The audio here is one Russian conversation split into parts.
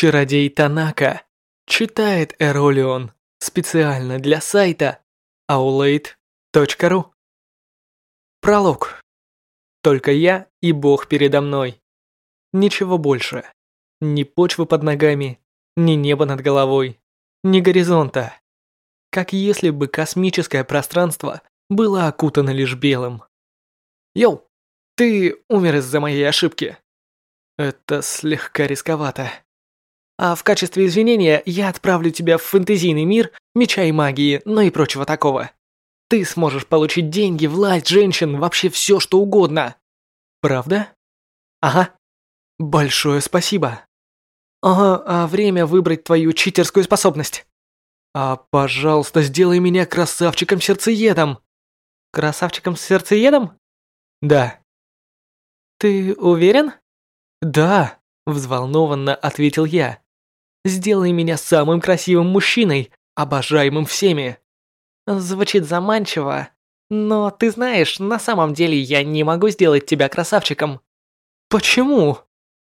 Чародей Танака читает Эролион специально для сайта aulade.ru Пролог. Только я и Бог передо мной. Ничего больше. Ни почвы под ногами, ни неба над головой, ни горизонта. Как если бы космическое пространство было окутано лишь белым. Йоу, ты умер из-за моей ошибки. Это слегка рисковато. А в качестве извинения я отправлю тебя в фэнтезийный мир меча и магии, но и прочего такого. Ты сможешь получить деньги, власть, женщин, вообще все, что угодно. Правда? Ага. Большое спасибо. Ага, а время выбрать твою читерскую способность. А, пожалуйста, сделай меня красавчиком-сердцеедом. Красавчиком-сердцеедом? Да. Ты уверен? Да, взволнованно ответил я. Сделай меня самым красивым мужчиной, обожаемым всеми. Звучит заманчиво, но ты знаешь, на самом деле я не могу сделать тебя красавчиком. Почему?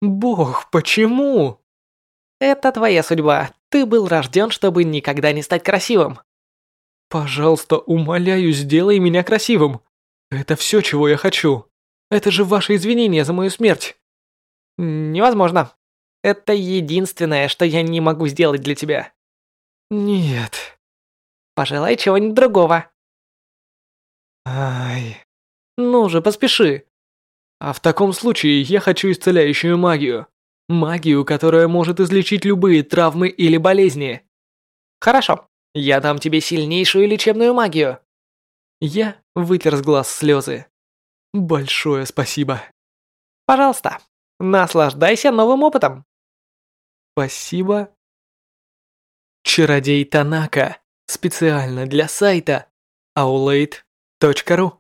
Бог, почему? Это твоя судьба. Ты был рожден, чтобы никогда не стать красивым. Пожалуйста, умоляю, сделай меня красивым. Это все, чего я хочу. Это же ваши извинения за мою смерть. Невозможно. Это единственное, что я не могу сделать для тебя. Нет. Пожелай чего-нибудь другого. Ай. Ну же, поспеши. А в таком случае я хочу исцеляющую магию. Магию, которая может излечить любые травмы или болезни. Хорошо. Я дам тебе сильнейшую лечебную магию. Я вытер с глаз слезы. Большое спасибо. Пожалуйста, наслаждайся новым опытом. Спасибо. Чародей Танака. Специально для сайта aulade.ru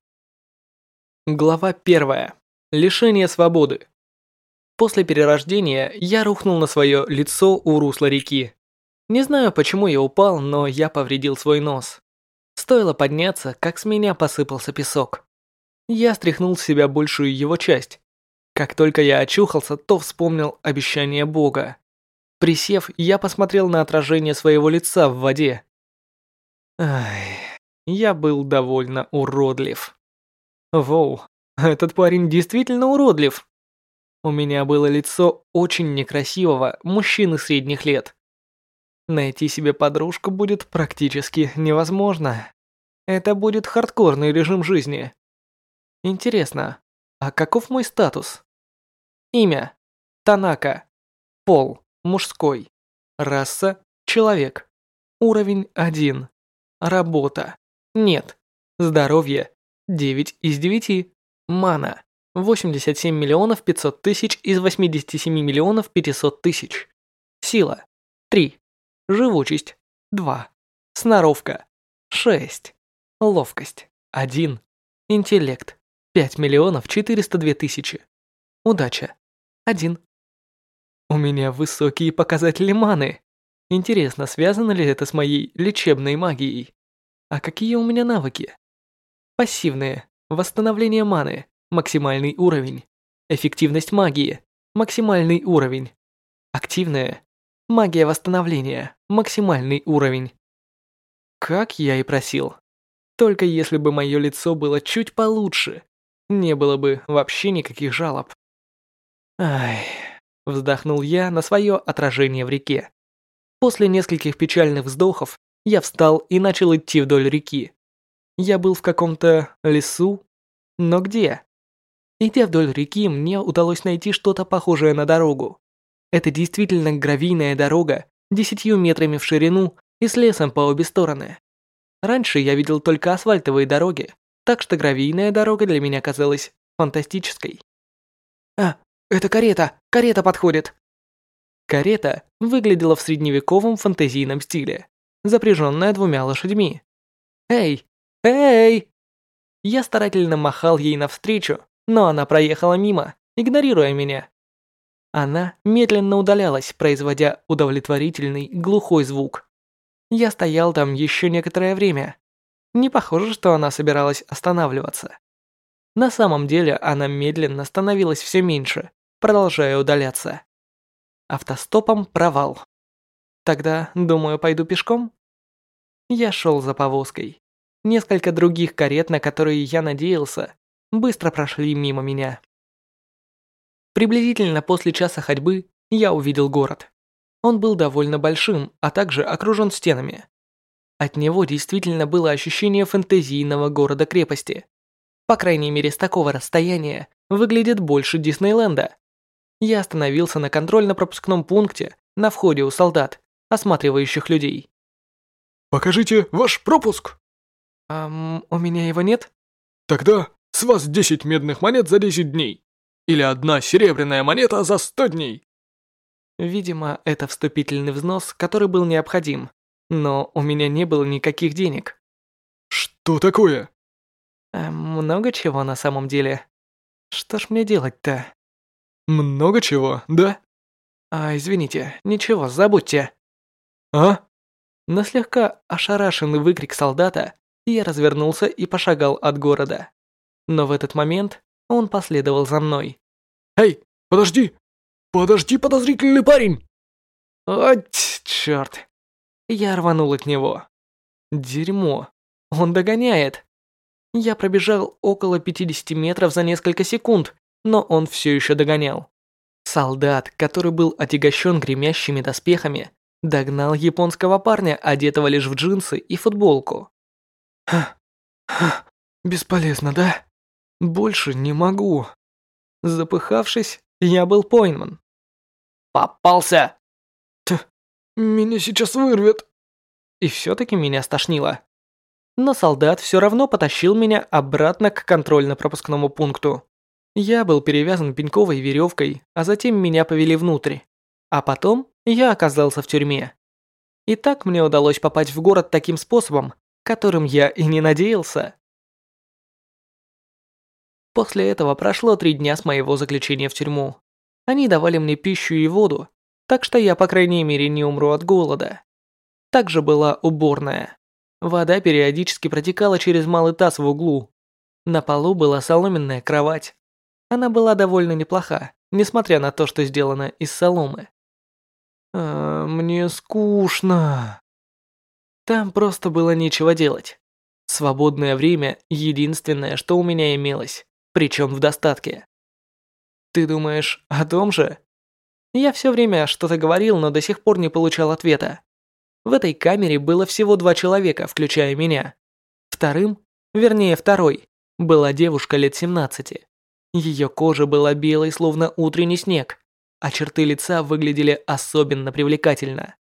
Глава первая. Лишение свободы. После перерождения я рухнул на свое лицо у русла реки. Не знаю, почему я упал, но я повредил свой нос. Стоило подняться, как с меня посыпался песок. Я стряхнул с себя большую его часть. Как только я очухался, то вспомнил обещание Бога. Присев, я посмотрел на отражение своего лица в воде. Ай, я был довольно уродлив. Воу, этот парень действительно уродлив. У меня было лицо очень некрасивого мужчины средних лет. Найти себе подружку будет практически невозможно. Это будет хардкорный режим жизни. Интересно, а каков мой статус? Имя. Танака. Пол мужской. Раса – человек. Уровень 1. Работа. Нет. Здоровье – 9 из 9. Мана – 87 миллионов 500 тысяч из 87 миллионов 500 тысяч. Сила – 3. Живучесть – 2. Сноровка – 6. Ловкость – 1. Интеллект – 5 миллионов 402 тысячи. Удача – 1. У меня высокие показатели маны. Интересно, связано ли это с моей лечебной магией? А какие у меня навыки? Пассивные. Восстановление маны. Максимальный уровень. Эффективность магии. Максимальный уровень. Активная. Магия восстановления. Максимальный уровень. Как я и просил. Только если бы мое лицо было чуть получше, не было бы вообще никаких жалоб. Ай... Вздохнул я на свое отражение в реке. После нескольких печальных вздохов я встал и начал идти вдоль реки. Я был в каком-то лесу, но где? Идя вдоль реки, мне удалось найти что-то похожее на дорогу. Это действительно гравийная дорога, десятью метрами в ширину и с лесом по обе стороны. Раньше я видел только асфальтовые дороги, так что гравийная дорога для меня казалась фантастической. А, «Это карета! Карета подходит!» Карета выглядела в средневековом фэнтезийном стиле, запряженная двумя лошадьми. «Эй! Эй!» Я старательно махал ей навстречу, но она проехала мимо, игнорируя меня. Она медленно удалялась, производя удовлетворительный глухой звук. Я стоял там еще некоторое время. Не похоже, что она собиралась останавливаться. На самом деле она медленно становилась все меньше, продолжая удаляться. Автостопом провал. Тогда, думаю, пойду пешком? Я шел за повозкой. Несколько других карет, на которые я надеялся, быстро прошли мимо меня. Приблизительно после часа ходьбы я увидел город. Он был довольно большим, а также окружен стенами. От него действительно было ощущение фэнтезийного города-крепости. По крайней мере, с такого расстояния выглядит больше Диснейленда. Я остановился на контрольно-пропускном пункте на входе у солдат, осматривающих людей. «Покажите ваш пропуск!» «Ам, у меня его нет?» «Тогда с вас 10 медных монет за 10 дней. Или одна серебряная монета за 100 дней». Видимо, это вступительный взнос, который был необходим, но у меня не было никаких денег. «Что такое?» Эм, много чего на самом деле. Что ж мне делать-то? «Много чего, да?» А, извините, ничего, забудьте. «А?» На слегка ошарашенный выкрик солдата я развернулся и пошагал от города. Но в этот момент он последовал за мной. «Эй, подожди! Подожди, подозрительный парень!» «От, черт!» Я рванул от него. Дерьмо. Он догоняет. Я пробежал около 50 метров за несколько секунд, но он все еще догонял. Солдат, который был отягощен гремящими доспехами, догнал японского парня, одетого лишь в джинсы и футболку. Ха, ха, бесполезно, да? Больше не могу. Запыхавшись, я был пойман. Попался! Т, меня сейчас вырвет. И все-таки меня стошнило. Но солдат все равно потащил меня обратно к контрольно-пропускному пункту. Я был перевязан пеньковой веревкой, а затем меня повели внутрь. А потом я оказался в тюрьме. И так мне удалось попасть в город таким способом, которым я и не надеялся. После этого прошло три дня с моего заключения в тюрьму. Они давали мне пищу и воду, так что я, по крайней мере, не умру от голода. Также была уборная. Вода периодически протекала через малый таз в углу. На полу была соломенная кровать. Она была довольно неплоха, несмотря на то, что сделана из соломы. А, мне скучно. Там просто было нечего делать. Свободное время – единственное, что у меня имелось причем в достатке. Ты думаешь о том же? Я все время что-то говорил, но до сих пор не получал ответа. В этой камере было всего два человека, включая меня. Вторым, вернее второй, была девушка лет 17. Ее кожа была белой, словно утренний снег, а черты лица выглядели особенно привлекательно.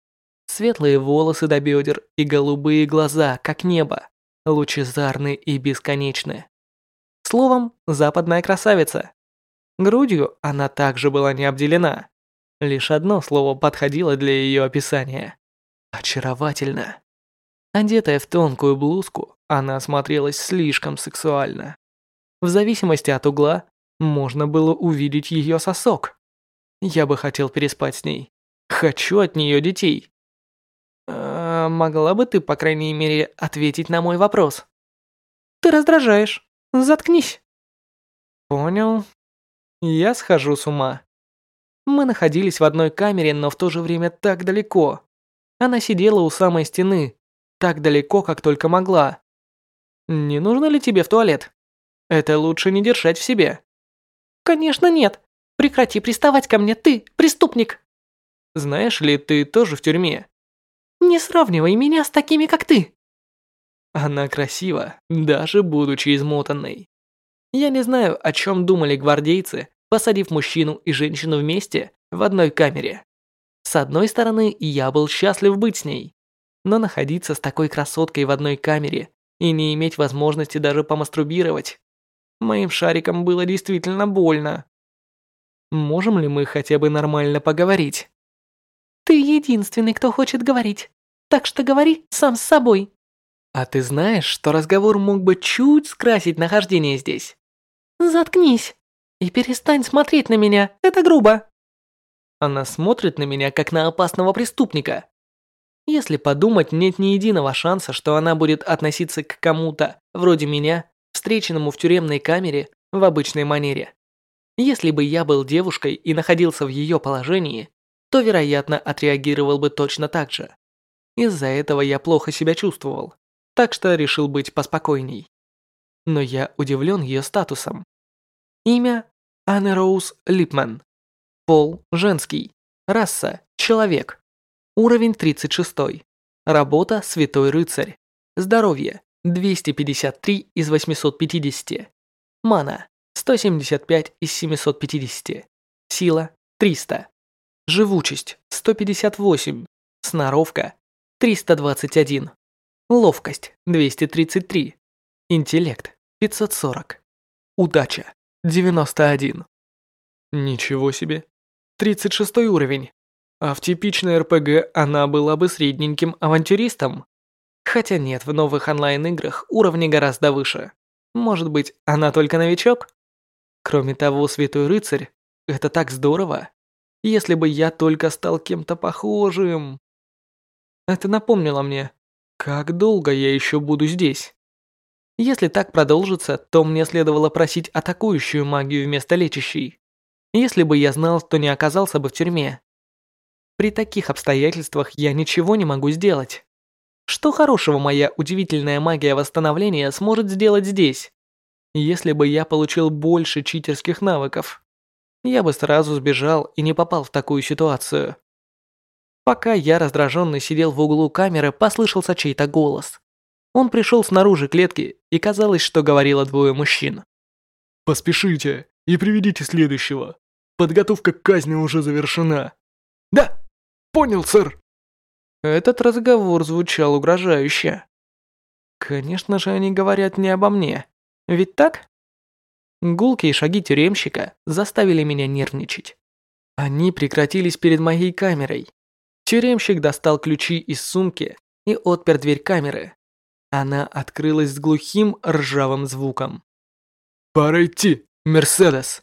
Светлые волосы до бедер и голубые глаза, как небо, лучезарны и бесконечны. Словом, западная красавица. Грудью она также была не обделена. Лишь одно слово подходило для ее описания. Очаровательно. Одетая в тонкую блузку, она смотрелась слишком сексуально. В зависимости от угла, можно было увидеть ее сосок. Я бы хотел переспать с ней. Хочу от нее детей. А, могла бы ты, по крайней мере, ответить на мой вопрос? Ты раздражаешь. Заткнись. Понял. Я схожу с ума. Мы находились в одной камере, но в то же время так далеко. Она сидела у самой стены, так далеко, как только могла. Не нужно ли тебе в туалет? Это лучше не держать в себе. Конечно нет. Прекрати приставать ко мне, ты, преступник. Знаешь ли, ты тоже в тюрьме. Не сравнивай меня с такими, как ты. Она красива, даже будучи измотанной. Я не знаю, о чем думали гвардейцы, посадив мужчину и женщину вместе в одной камере. С одной стороны, я был счастлив быть с ней, но находиться с такой красоткой в одной камере и не иметь возможности даже помаструбировать, моим шарикам было действительно больно. Можем ли мы хотя бы нормально поговорить? Ты единственный, кто хочет говорить, так что говори сам с собой. А ты знаешь, что разговор мог бы чуть скрасить нахождение здесь? Заткнись и перестань смотреть на меня, это грубо. Она смотрит на меня, как на опасного преступника. Если подумать, нет ни единого шанса, что она будет относиться к кому-то, вроде меня, встреченному в тюремной камере, в обычной манере. Если бы я был девушкой и находился в ее положении, то, вероятно, отреагировал бы точно так же. Из-за этого я плохо себя чувствовал, так что решил быть поспокойней. Но я удивлен ее статусом. Имя – Анне Роуз Липман. Пол – женский. Раса – человек. Уровень 36. Работа – святой рыцарь. Здоровье – 253 из 850. Мана – 175 из 750. Сила – 300. Живучесть – 158. Сноровка 321. Ловкость 233. Интеллект 540. Удача 91. Ничего себе. 36 уровень. А в типичной РПГ она была бы средненьким авантюристом. Хотя нет, в новых онлайн-играх уровни гораздо выше. Может быть, она только новичок? Кроме того, Святой Рыцарь – это так здорово. Если бы я только стал кем-то похожим. Это напомнило мне, как долго я еще буду здесь. Если так продолжится, то мне следовало просить атакующую магию вместо лечащей. Если бы я знал, то не оказался бы в тюрьме. При таких обстоятельствах я ничего не могу сделать. Что хорошего моя удивительная магия восстановления сможет сделать здесь? Если бы я получил больше читерских навыков, я бы сразу сбежал и не попал в такую ситуацию. Пока я раздраженный сидел в углу камеры, послышался чей-то голос. Он пришел снаружи клетки, и казалось, что говорило двое мужчин. «Поспешите и приведите следующего. Подготовка к казни уже завершена». «Да, понял, сэр». Этот разговор звучал угрожающе. Конечно же, они говорят не обо мне. Ведь так? Гулкие шаги тюремщика заставили меня нервничать. Они прекратились перед моей камерой, Тюремщик достал ключи из сумки и отпер дверь камеры. Она открылась с глухим ржавым звуком. «Пора идти, Мерседес!»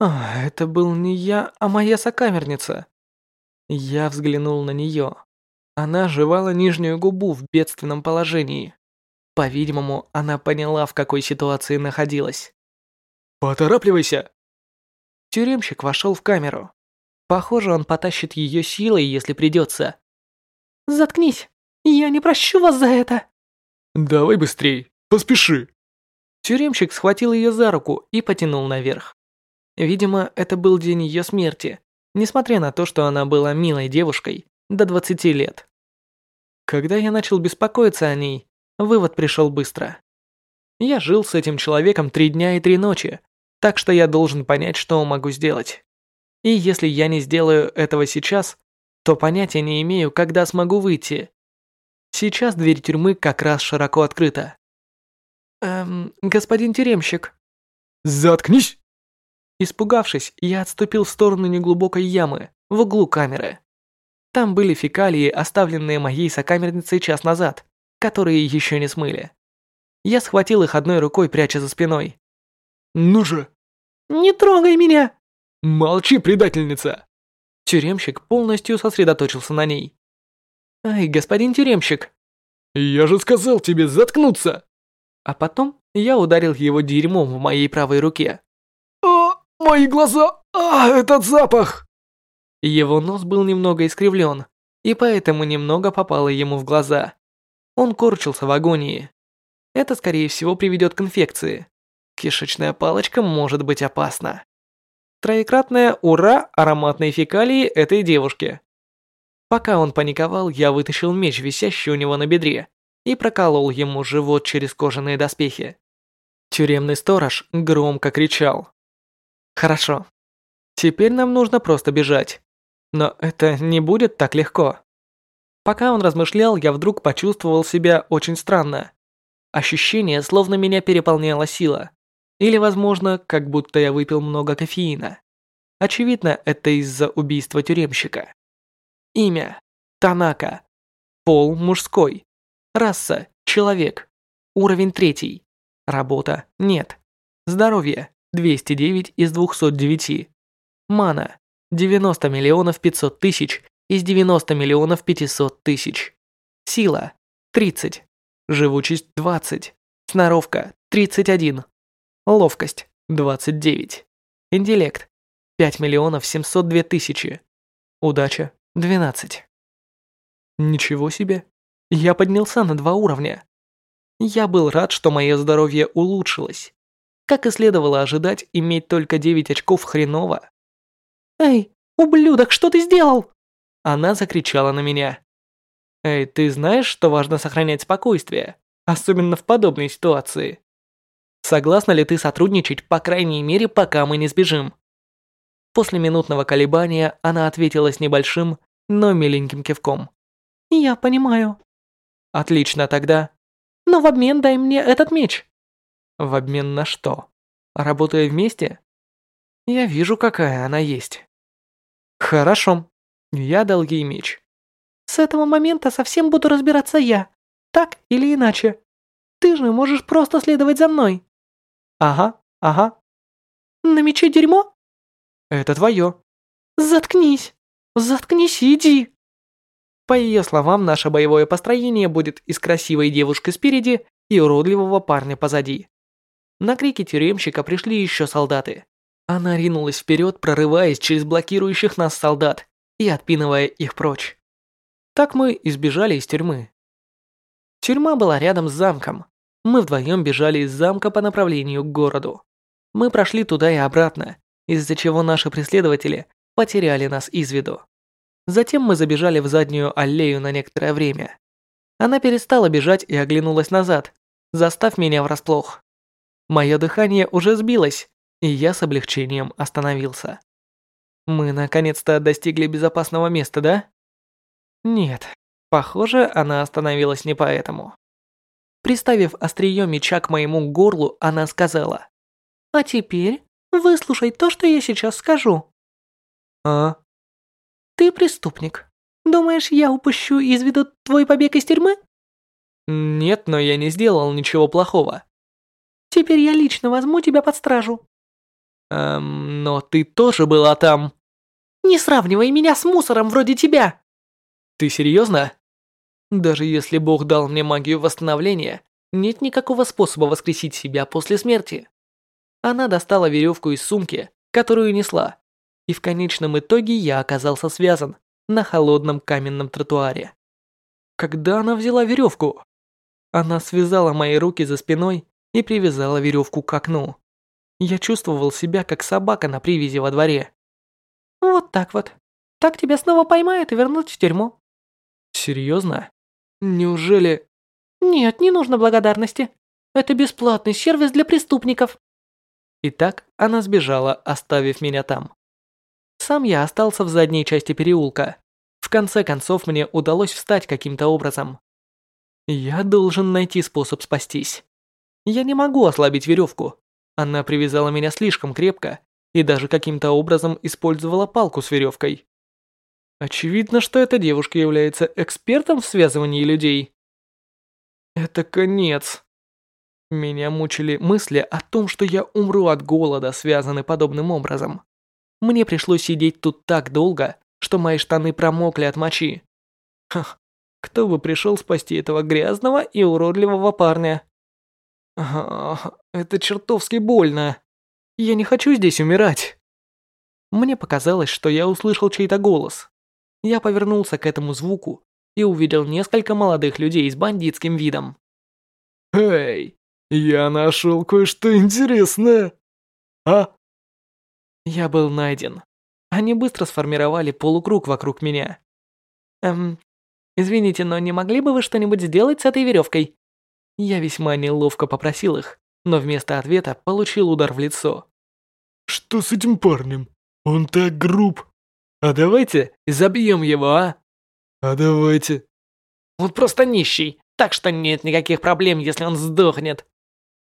А, это был не я, а моя сокамерница. Я взглянул на нее. Она жевала нижнюю губу в бедственном положении. По-видимому, она поняла, в какой ситуации находилась. «Поторапливайся!» Тюремщик вошел в камеру. Похоже, он потащит ее силой, если придется. «Заткнись! Я не прощу вас за это!» «Давай быстрей, поспеши!» Тюремщик схватил ее за руку и потянул наверх. Видимо, это был день ее смерти, несмотря на то, что она была милой девушкой до 20 лет. Когда я начал беспокоиться о ней, вывод пришел быстро. Я жил с этим человеком три дня и три ночи, так что я должен понять, что могу сделать. И если я не сделаю этого сейчас, то понятия не имею, когда смогу выйти. Сейчас дверь тюрьмы как раз широко открыта. Эм, господин тюремщик. Заткнись! Испугавшись, я отступил в сторону неглубокой ямы, в углу камеры. Там были фекалии, оставленные моей сокамерницей час назад, которые еще не смыли. Я схватил их одной рукой, пряча за спиной. «Ну же!» «Не трогай меня!» «Молчи, предательница!» Тюремщик полностью сосредоточился на ней. «Ай, господин тюремщик!» «Я же сказал тебе заткнуться!» А потом я ударил его дерьмом в моей правой руке. «О, мои глаза! А, этот запах!» Его нос был немного искривлен, и поэтому немного попало ему в глаза. Он корчился в агонии. Это, скорее всего, приведет к инфекции. Кишечная палочка может быть опасна. Троекратное «Ура!» ароматной фекалии этой девушки. Пока он паниковал, я вытащил меч, висящий у него на бедре, и проколол ему живот через кожаные доспехи. Тюремный сторож громко кричал. «Хорошо. Теперь нам нужно просто бежать. Но это не будет так легко». Пока он размышлял, я вдруг почувствовал себя очень странно. Ощущение, словно меня переполняла сила. Или, возможно, как будто я выпил много кофеина. Очевидно, это из-за убийства тюремщика. Имя. Танака. Пол мужской. Раса. Человек. Уровень третий. Работа. Нет. Здоровье. 209 из 209. Мана. 90 миллионов 500 тысяч из 90 миллионов 500 тысяч. Сила. 30. Живучесть 20. Сноровка 31. Ловкость – 29. Интеллект 5 миллионов 702 тысячи. Удача 12. Ничего себе. Я поднялся на два уровня. Я был рад, что мое здоровье улучшилось. Как и следовало ожидать, иметь только 9 очков хреново. «Эй, ублюдок, что ты сделал?» Она закричала на меня. «Эй, ты знаешь, что важно сохранять спокойствие, особенно в подобной ситуации? Согласна ли ты сотрудничать, по крайней мере, пока мы не сбежим?» После минутного колебания она ответила с небольшим, но миленьким кивком. «Я понимаю». «Отлично тогда. Но в обмен дай мне этот меч». «В обмен на что? Работая вместе?» «Я вижу, какая она есть». «Хорошо». Я дал ей меч. «С этого момента совсем буду разбираться я. Так или иначе. Ты же можешь просто следовать за мной». «Ага, ага». «На мече дерьмо?» «Это твое». «Заткнись! Заткнись и иди!» По ее словам, наше боевое построение будет из красивой девушки спереди и уродливого парня позади. На крики тюремщика пришли еще солдаты. Она ринулась вперед, прорываясь через блокирующих нас солдат и отпинывая их прочь. Так мы избежали из тюрьмы. Тюрьма была рядом с замком. Мы вдвоем бежали из замка по направлению к городу. Мы прошли туда и обратно, из-за чего наши преследователи потеряли нас из виду. Затем мы забежали в заднюю аллею на некоторое время. Она перестала бежать и оглянулась назад, застав меня врасплох. Мое дыхание уже сбилось, и я с облегчением остановился. Мы наконец-то достигли безопасного места, да? Нет, похоже, она остановилась не поэтому. Приставив острие меча к моему горлу, она сказала. «А теперь Выслушай то, что я сейчас скажу. А? Ты преступник. Думаешь, я упущу из виду твой побег из тюрьмы? Нет, но я не сделал ничего плохого. Теперь я лично возьму тебя под стражу. Эм, но ты тоже была там. Не сравнивай меня с мусором вроде тебя. Ты серьезно? Даже если Бог дал мне магию восстановления, нет никакого способа воскресить себя после смерти. Она достала веревку из сумки, которую несла, и в конечном итоге я оказался связан на холодном каменном тротуаре. Когда она взяла веревку? Она связала мои руки за спиной и привязала веревку к окну. Я чувствовал себя как собака на привязи во дворе. Вот так вот. Так тебя снова поймают и вернут в тюрьму. Серьезно? Неужели... Нет, не нужно благодарности. Это бесплатный сервис для преступников. И так она сбежала, оставив меня там. Сам я остался в задней части переулка. В конце концов мне удалось встать каким-то образом. Я должен найти способ спастись. Я не могу ослабить веревку. Она привязала меня слишком крепко и даже каким-то образом использовала палку с веревкой. Очевидно, что эта девушка является экспертом в связывании людей. Это конец. Меня мучили мысли о том, что я умру от голода, связанный подобным образом. Мне пришлось сидеть тут так долго, что мои штаны промокли от мочи. Ха, кто бы пришел спасти этого грязного и уродливого парня? Ах, это чертовски больно. Я не хочу здесь умирать. Мне показалось, что я услышал чей-то голос. Я повернулся к этому звуку и увидел несколько молодых людей с бандитским видом. «Эй, «Я нашел кое-что интересное!» «А?» Я был найден. Они быстро сформировали полукруг вокруг меня. «Эм, извините, но не могли бы вы что-нибудь сделать с этой веревкой?» Я весьма неловко попросил их, но вместо ответа получил удар в лицо. «Что с этим парнем? Он так груб!» «А давайте забьем его, а?» «А давайте!» «Он просто нищий, так что нет никаких проблем, если он сдохнет!»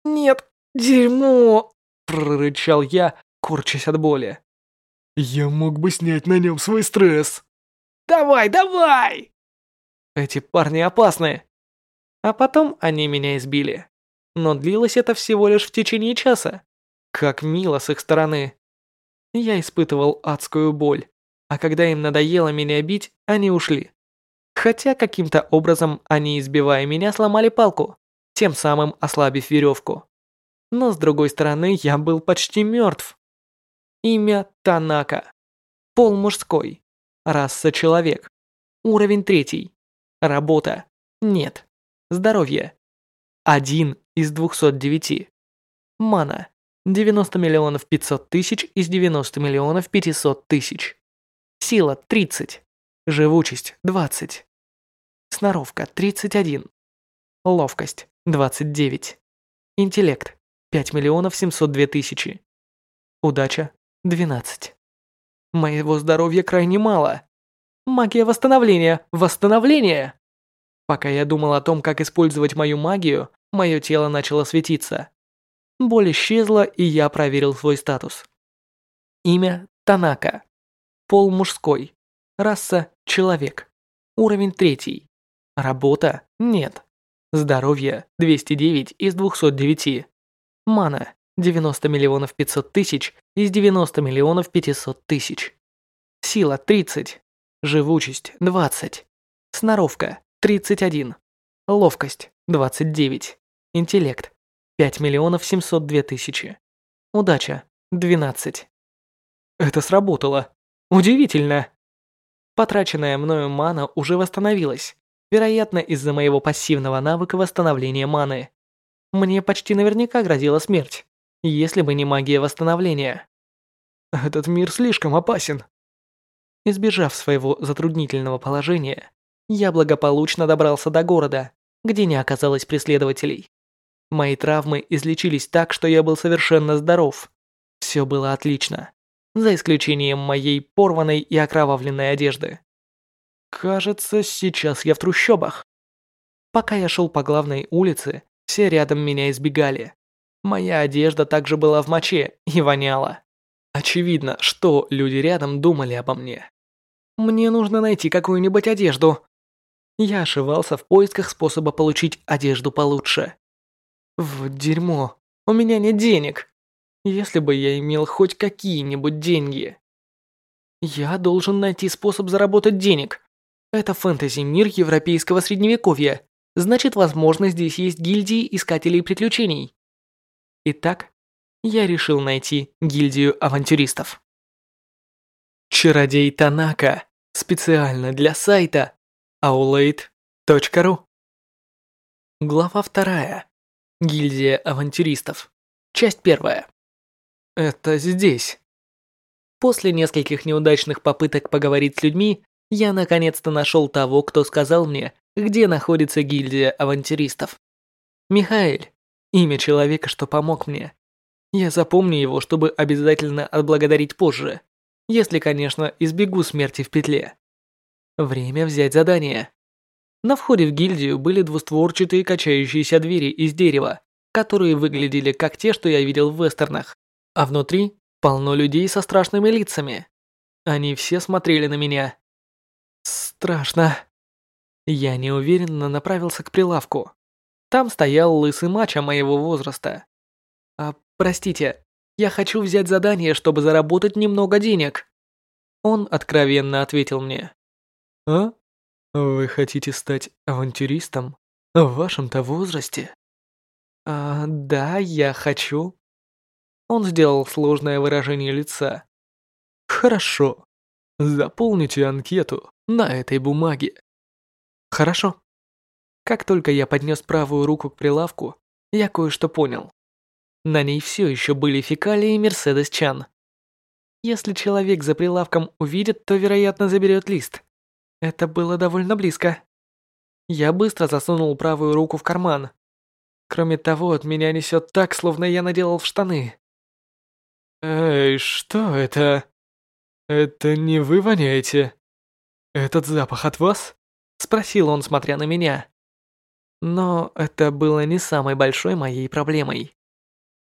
«Нет, дерьмо!» – прорычал я, корчась от боли. «Я мог бы снять на нем свой стресс!» «Давай, давай!» Эти парни опасны. А потом они меня избили. Но длилось это всего лишь в течение часа. Как мило с их стороны. Я испытывал адскую боль, а когда им надоело меня бить, они ушли. Хотя каким-то образом они, избивая меня, сломали палку тем самым ослабив веревку. Но с другой стороны, я был почти мертв. Имя Танака. Пол мужской. Раса человек. Уровень третий. Работа. Нет. Здоровье. Один из 209. Мана. 90 миллионов 500 тысяч из 90 миллионов 500 тысяч. Сила 30. Живучесть 20. Сноровка 31. Ловкость 29. Интеллект 5 миллионов 702 тысячи. Удача 12. Моего здоровья крайне мало. Магия восстановления, восстановление! Пока я думал о том, как использовать мою магию, мое тело начало светиться. Боль исчезла, и я проверил свой статус. Имя Танака. Пол мужской. Раса человек. Уровень третий. Работа нет. Здоровье 209 из 209. Мана 90 миллионов 500 тысяч из 90 миллионов 500 тысяч. Сила 30. Живучесть 20. Сноровка 31. Ловкость 29. Интеллект 5 миллионов 702 тысячи. Удача 12. Это сработало. Удивительно. Потраченная мною мана уже восстановилась, вероятно из-за моего пассивного навыка восстановления маны. Мне почти наверняка грозила смерть если бы не магия восстановления. Этот мир слишком опасен. Избежав своего затруднительного положения, я благополучно добрался до города, где не оказалось преследователей. Мои травмы излечились так, что я был совершенно здоров. Все было отлично, за исключением моей порванной и окровавленной одежды. Кажется, сейчас я в трущобах. Пока я шел по главной улице, все рядом меня избегали. Моя одежда также была в моче и воняла. Очевидно, что люди рядом думали обо мне. Мне нужно найти какую-нибудь одежду. Я ошивался в поисках способа получить одежду получше. В дерьмо. У меня нет денег. Если бы я имел хоть какие-нибудь деньги. Я должен найти способ заработать денег. Это фэнтези-мир европейского средневековья. Значит, возможно, здесь есть гильдии искателей приключений. Итак, я решил найти гильдию авантюристов. Чародей Танака специально для сайта aulade.ru Глава вторая. Гильдия авантюристов. Часть первая. Это здесь. После нескольких неудачных попыток поговорить с людьми, я наконец-то нашел того, кто сказал мне, где находится гильдия авантюристов. Михаэль, Имя человека, что помог мне. Я запомню его, чтобы обязательно отблагодарить позже. Если, конечно, избегу смерти в петле. Время взять задание. На входе в гильдию были двустворчатые качающиеся двери из дерева, которые выглядели как те, что я видел в вестернах. А внутри полно людей со страшными лицами. Они все смотрели на меня. Страшно. Я неуверенно направился к прилавку. Там стоял лысый мачо моего возраста. «А, простите, я хочу взять задание, чтобы заработать немного денег». Он откровенно ответил мне. «А? Вы хотите стать авантюристом в вашем-то возрасте?» «А, да, я хочу». Он сделал сложное выражение лица. «Хорошо. Заполните анкету на этой бумаге». «Хорошо». Как только я поднес правую руку к прилавку, я кое-что понял. На ней все еще были фекалии Мерседес Чан. Если человек за прилавком увидит, то, вероятно, заберет лист. Это было довольно близко. Я быстро засунул правую руку в карман. Кроме того, от меня несет так, словно я наделал в штаны. «Эй, что это? Это не вы воняете? Этот запах от вас?» Спросил он, смотря на меня. Но это было не самой большой моей проблемой.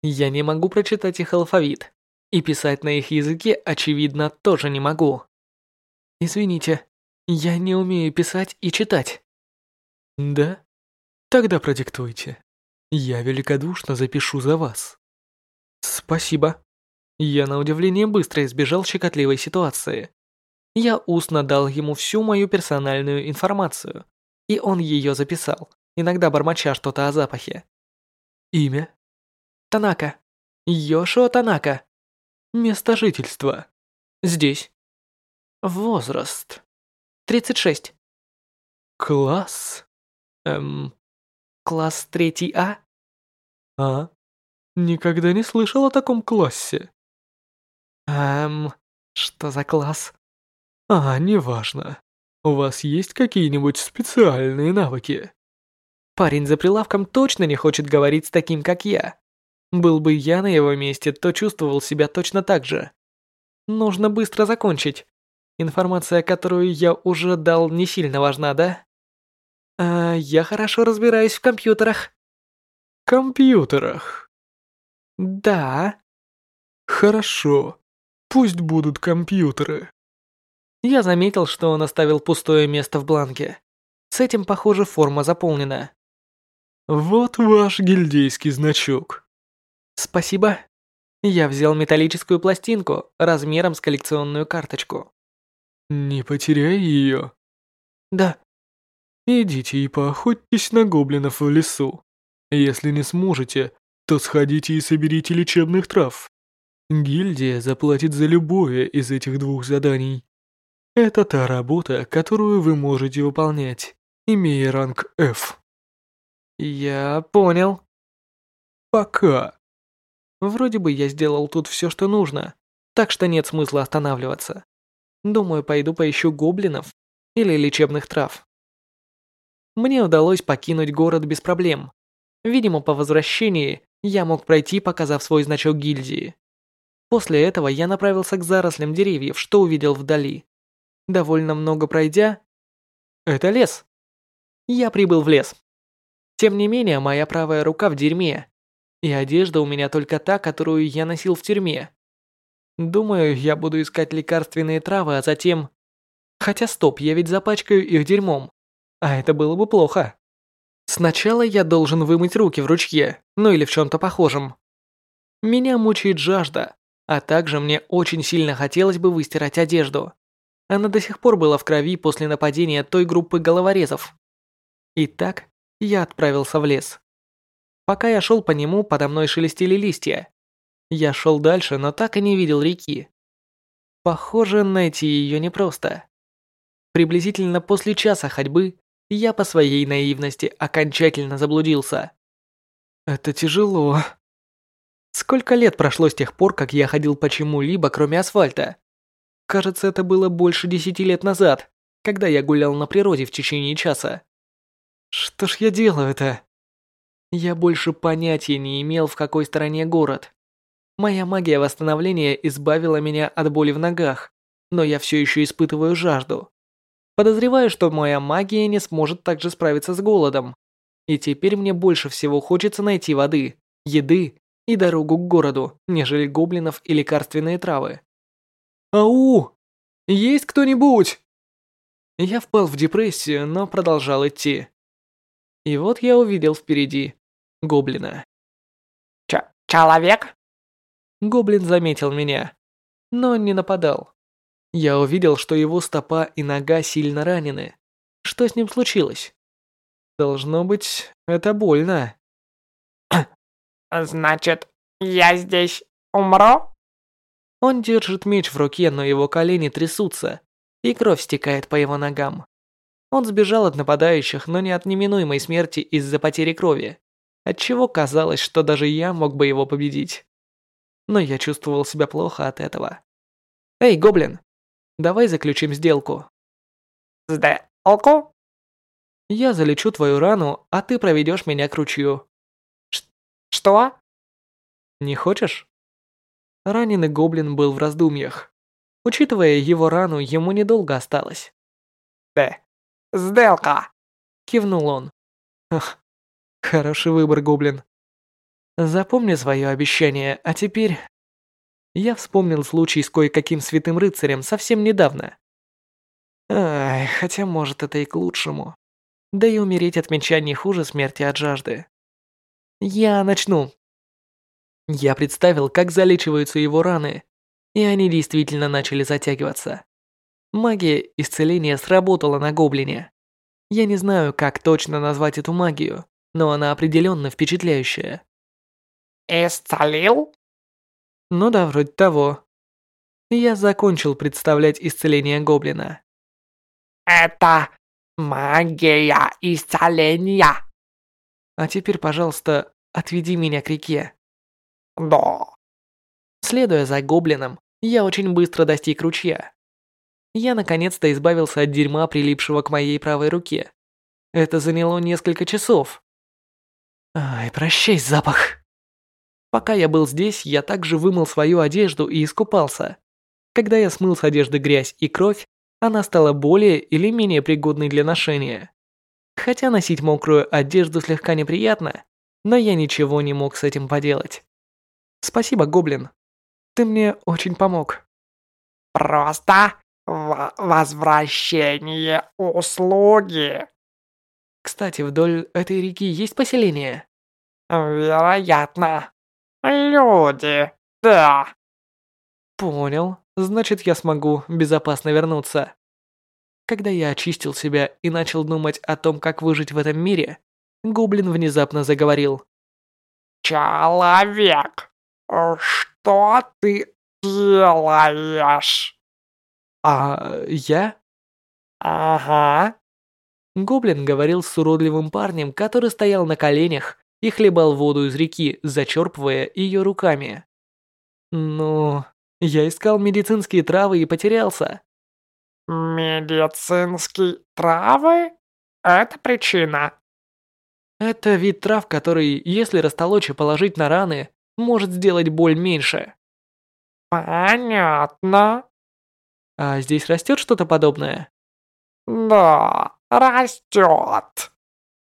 Я не могу прочитать их алфавит, и писать на их языке, очевидно, тоже не могу. Извините, я не умею писать и читать. Да? Тогда продиктуйте. Я великодушно запишу за вас. Спасибо. Я на удивление быстро избежал щекотливой ситуации. Я устно дал ему всю мою персональную информацию, и он ее записал иногда бормоча что-то о запахе. Имя? Танака. Йошо Танака. Место жительства. Здесь. Возраст. 36. Класс. Эм, класс 3 А? А? Никогда не слышал о таком классе. Эм, что за класс? А, неважно. У вас есть какие-нибудь специальные навыки? Парень за прилавком точно не хочет говорить с таким, как я. Был бы я на его месте, то чувствовал себя точно так же. Нужно быстро закончить. Информация, которую я уже дал, не сильно важна, да? А, я хорошо разбираюсь в компьютерах. Компьютерах? Да. Хорошо. Пусть будут компьютеры. Я заметил, что он оставил пустое место в бланке. С этим, похоже, форма заполнена. Вот ваш гильдейский значок. Спасибо. Я взял металлическую пластинку размером с коллекционную карточку. Не потеряй ее. Да. Идите и поохотьтесь на гоблинов в лесу. Если не сможете, то сходите и соберите лечебных трав. Гильдия заплатит за любое из этих двух заданий. Это та работа, которую вы можете выполнять, имея ранг F. Я понял. Пока. Вроде бы я сделал тут все, что нужно, так что нет смысла останавливаться. Думаю, пойду поищу гоблинов или лечебных трав. Мне удалось покинуть город без проблем. Видимо, по возвращении я мог пройти, показав свой значок гильдии. После этого я направился к зарослям деревьев, что увидел вдали. Довольно много пройдя... Это лес. Я прибыл в лес. Тем не менее, моя правая рука в дерьме, и одежда у меня только та, которую я носил в тюрьме. Думаю, я буду искать лекарственные травы, а затем... Хотя стоп, я ведь запачкаю их дерьмом. А это было бы плохо. Сначала я должен вымыть руки в ручье, ну или в чем-то похожем. Меня мучает жажда, а также мне очень сильно хотелось бы выстирать одежду. Она до сих пор была в крови после нападения той группы головорезов. Итак, я отправился в лес. Пока я шел по нему, подо мной шелестели листья. Я шел дальше, но так и не видел реки. Похоже, найти ее непросто. Приблизительно после часа ходьбы я по своей наивности окончательно заблудился. Это тяжело. Сколько лет прошло с тех пор, как я ходил по чему-либо, кроме асфальта? Кажется, это было больше десяти лет назад, когда я гулял на природе в течение часа. Что ж я делаю-то? Я больше понятия не имел, в какой стороне город. Моя магия восстановления избавила меня от боли в ногах, но я все еще испытываю жажду. Подозреваю, что моя магия не сможет также справиться с голодом. И теперь мне больше всего хочется найти воды, еды и дорогу к городу, нежели гоблинов и лекарственные травы. Ау! Есть кто-нибудь? Я впал в депрессию, но продолжал идти. И вот я увидел впереди гоблина. Ч «Человек?» Гоблин заметил меня, но не нападал. Я увидел, что его стопа и нога сильно ранены. Что с ним случилось? Должно быть, это больно. «Значит, я здесь умру?» Он держит меч в руке, но его колени трясутся, и кровь стекает по его ногам. Он сбежал от нападающих, но не от неминуемой смерти из-за потери крови отчего казалось, что даже я мог бы его победить. Но я чувствовал себя плохо от этого. «Эй, гоблин, давай заключим сделку». «Сделку?» «Я залечу твою рану, а ты проведешь меня к ручью». Ш «Что?» «Не хочешь?» Раненый гоблин был в раздумьях. Учитывая его рану, ему недолго осталось. «Да, сделка!» — кивнул он. Ах, Хороший выбор, гоблин. Запомни свое обещание, а теперь... Я вспомнил случай с кое-каким святым рыцарем совсем недавно. Ай, хотя может это и к лучшему. Да и умереть от меча не хуже смерти от жажды. Я начну. Я представил, как залечиваются его раны, и они действительно начали затягиваться. Магия исцеления сработала на гоблине. Я не знаю, как точно назвать эту магию, но она определенно впечатляющая. «Исцелил?» Ну да, вроде того. Я закончил представлять исцеление гоблина. Это магия исцеления. А теперь, пожалуйста, отведи меня к реке. Да. Следуя за гоблином, я очень быстро достиг ручья. Я наконец-то избавился от дерьма, прилипшего к моей правой руке. Это заняло несколько часов. Ай, прощай, запах. Пока я был здесь, я также вымыл свою одежду и искупался. Когда я смыл с одежды грязь и кровь, она стала более или менее пригодной для ношения. Хотя носить мокрую одежду слегка неприятно, но я ничего не мог с этим поделать. Спасибо, гоблин. Ты мне очень помог. Просто возвращение услуги. Кстати, вдоль этой реки есть поселение? Вероятно. Люди, да. Понял. Значит, я смогу безопасно вернуться. Когда я очистил себя и начал думать о том, как выжить в этом мире, гоблин внезапно заговорил. Человек, что ты делаешь? А я? Ага. Гоблин говорил с уродливым парнем, который стоял на коленях и хлебал воду из реки, зачерпывая ее руками. Ну, я искал медицинские травы и потерялся. Медицинские травы? Это причина. Это вид трав, который, если растолочь и положить на раны, может сделать боль меньше. Понятно. А здесь растет что-то подобное? Да, растет.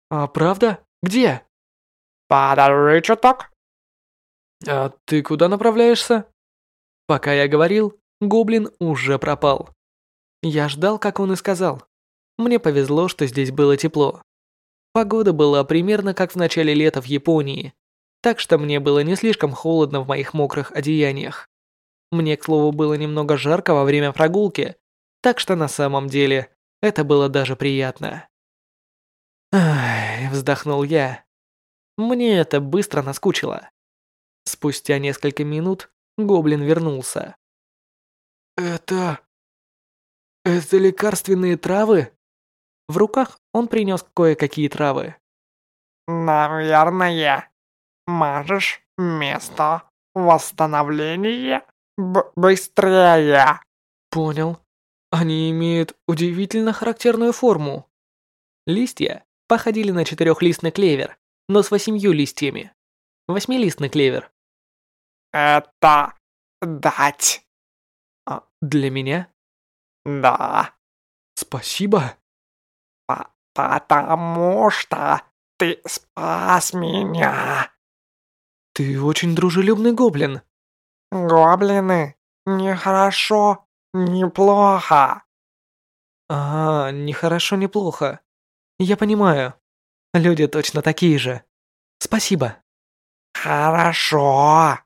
А правда? Где? Подожди чуток. А ты куда направляешься? Пока я говорил, гоблин уже пропал. Я ждал, как он и сказал. Мне повезло, что здесь было тепло. Погода была примерно как в начале лета в Японии, так что мне было не слишком холодно в моих мокрых одеяниях. Мне, к слову, было немного жарко во время прогулки, так что на самом деле это было даже приятно. Ай, вздохнул я. Мне это быстро наскучило. Спустя несколько минут гоблин вернулся. Это... Это лекарственные травы? В руках он принес кое-какие травы. Наверное, можешь место восстановления быстрее. Понял. Они имеют удивительно характерную форму. Листья походили на четырехлистный клевер, но с восемью листьями. Восьмилистный клевер. Это дать. А для меня? Да. Спасибо. По потому что ты спас меня. Ты очень дружелюбный гоблин. Гоблины, нехорошо Неплохо. А, нехорошо, неплохо. Я понимаю. Люди точно такие же. Спасибо. Хорошо.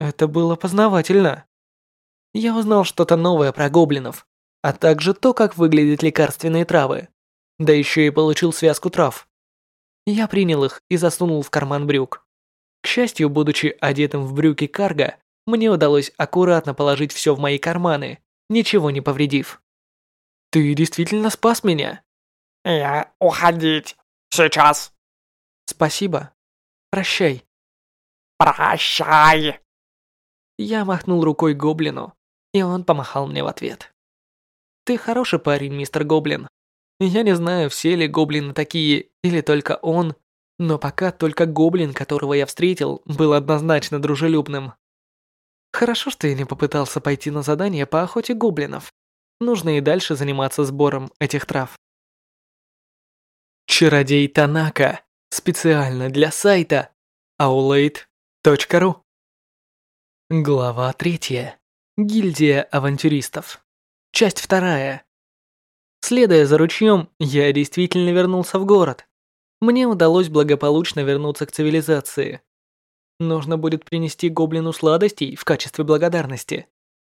Это было познавательно. Я узнал что-то новое про гоблинов, а также то, как выглядят лекарственные травы. Да еще и получил связку трав. Я принял их и засунул в карман брюк. К счастью, будучи одетым в брюки карго, мне удалось аккуратно положить все в мои карманы, ничего не повредив. Ты действительно спас меня? Я уходить. Сейчас. Спасибо. Прощай. Прощай. Я махнул рукой гоблину, и он помахал мне в ответ. Ты хороший парень, мистер Гоблин. Я не знаю, все ли гоблины такие, или только он, но пока только гоблин, которого я встретил, был однозначно дружелюбным. Хорошо, что я не попытался пойти на задание по охоте гоблинов. Нужно и дальше заниматься сбором этих трав. Чародей Танака. Специально для сайта aulade.ru Глава третья. Гильдия авантюристов. Часть вторая. Следуя за ручьем, я действительно вернулся в город. Мне удалось благополучно вернуться к цивилизации. Нужно будет принести гоблину сладостей в качестве благодарности.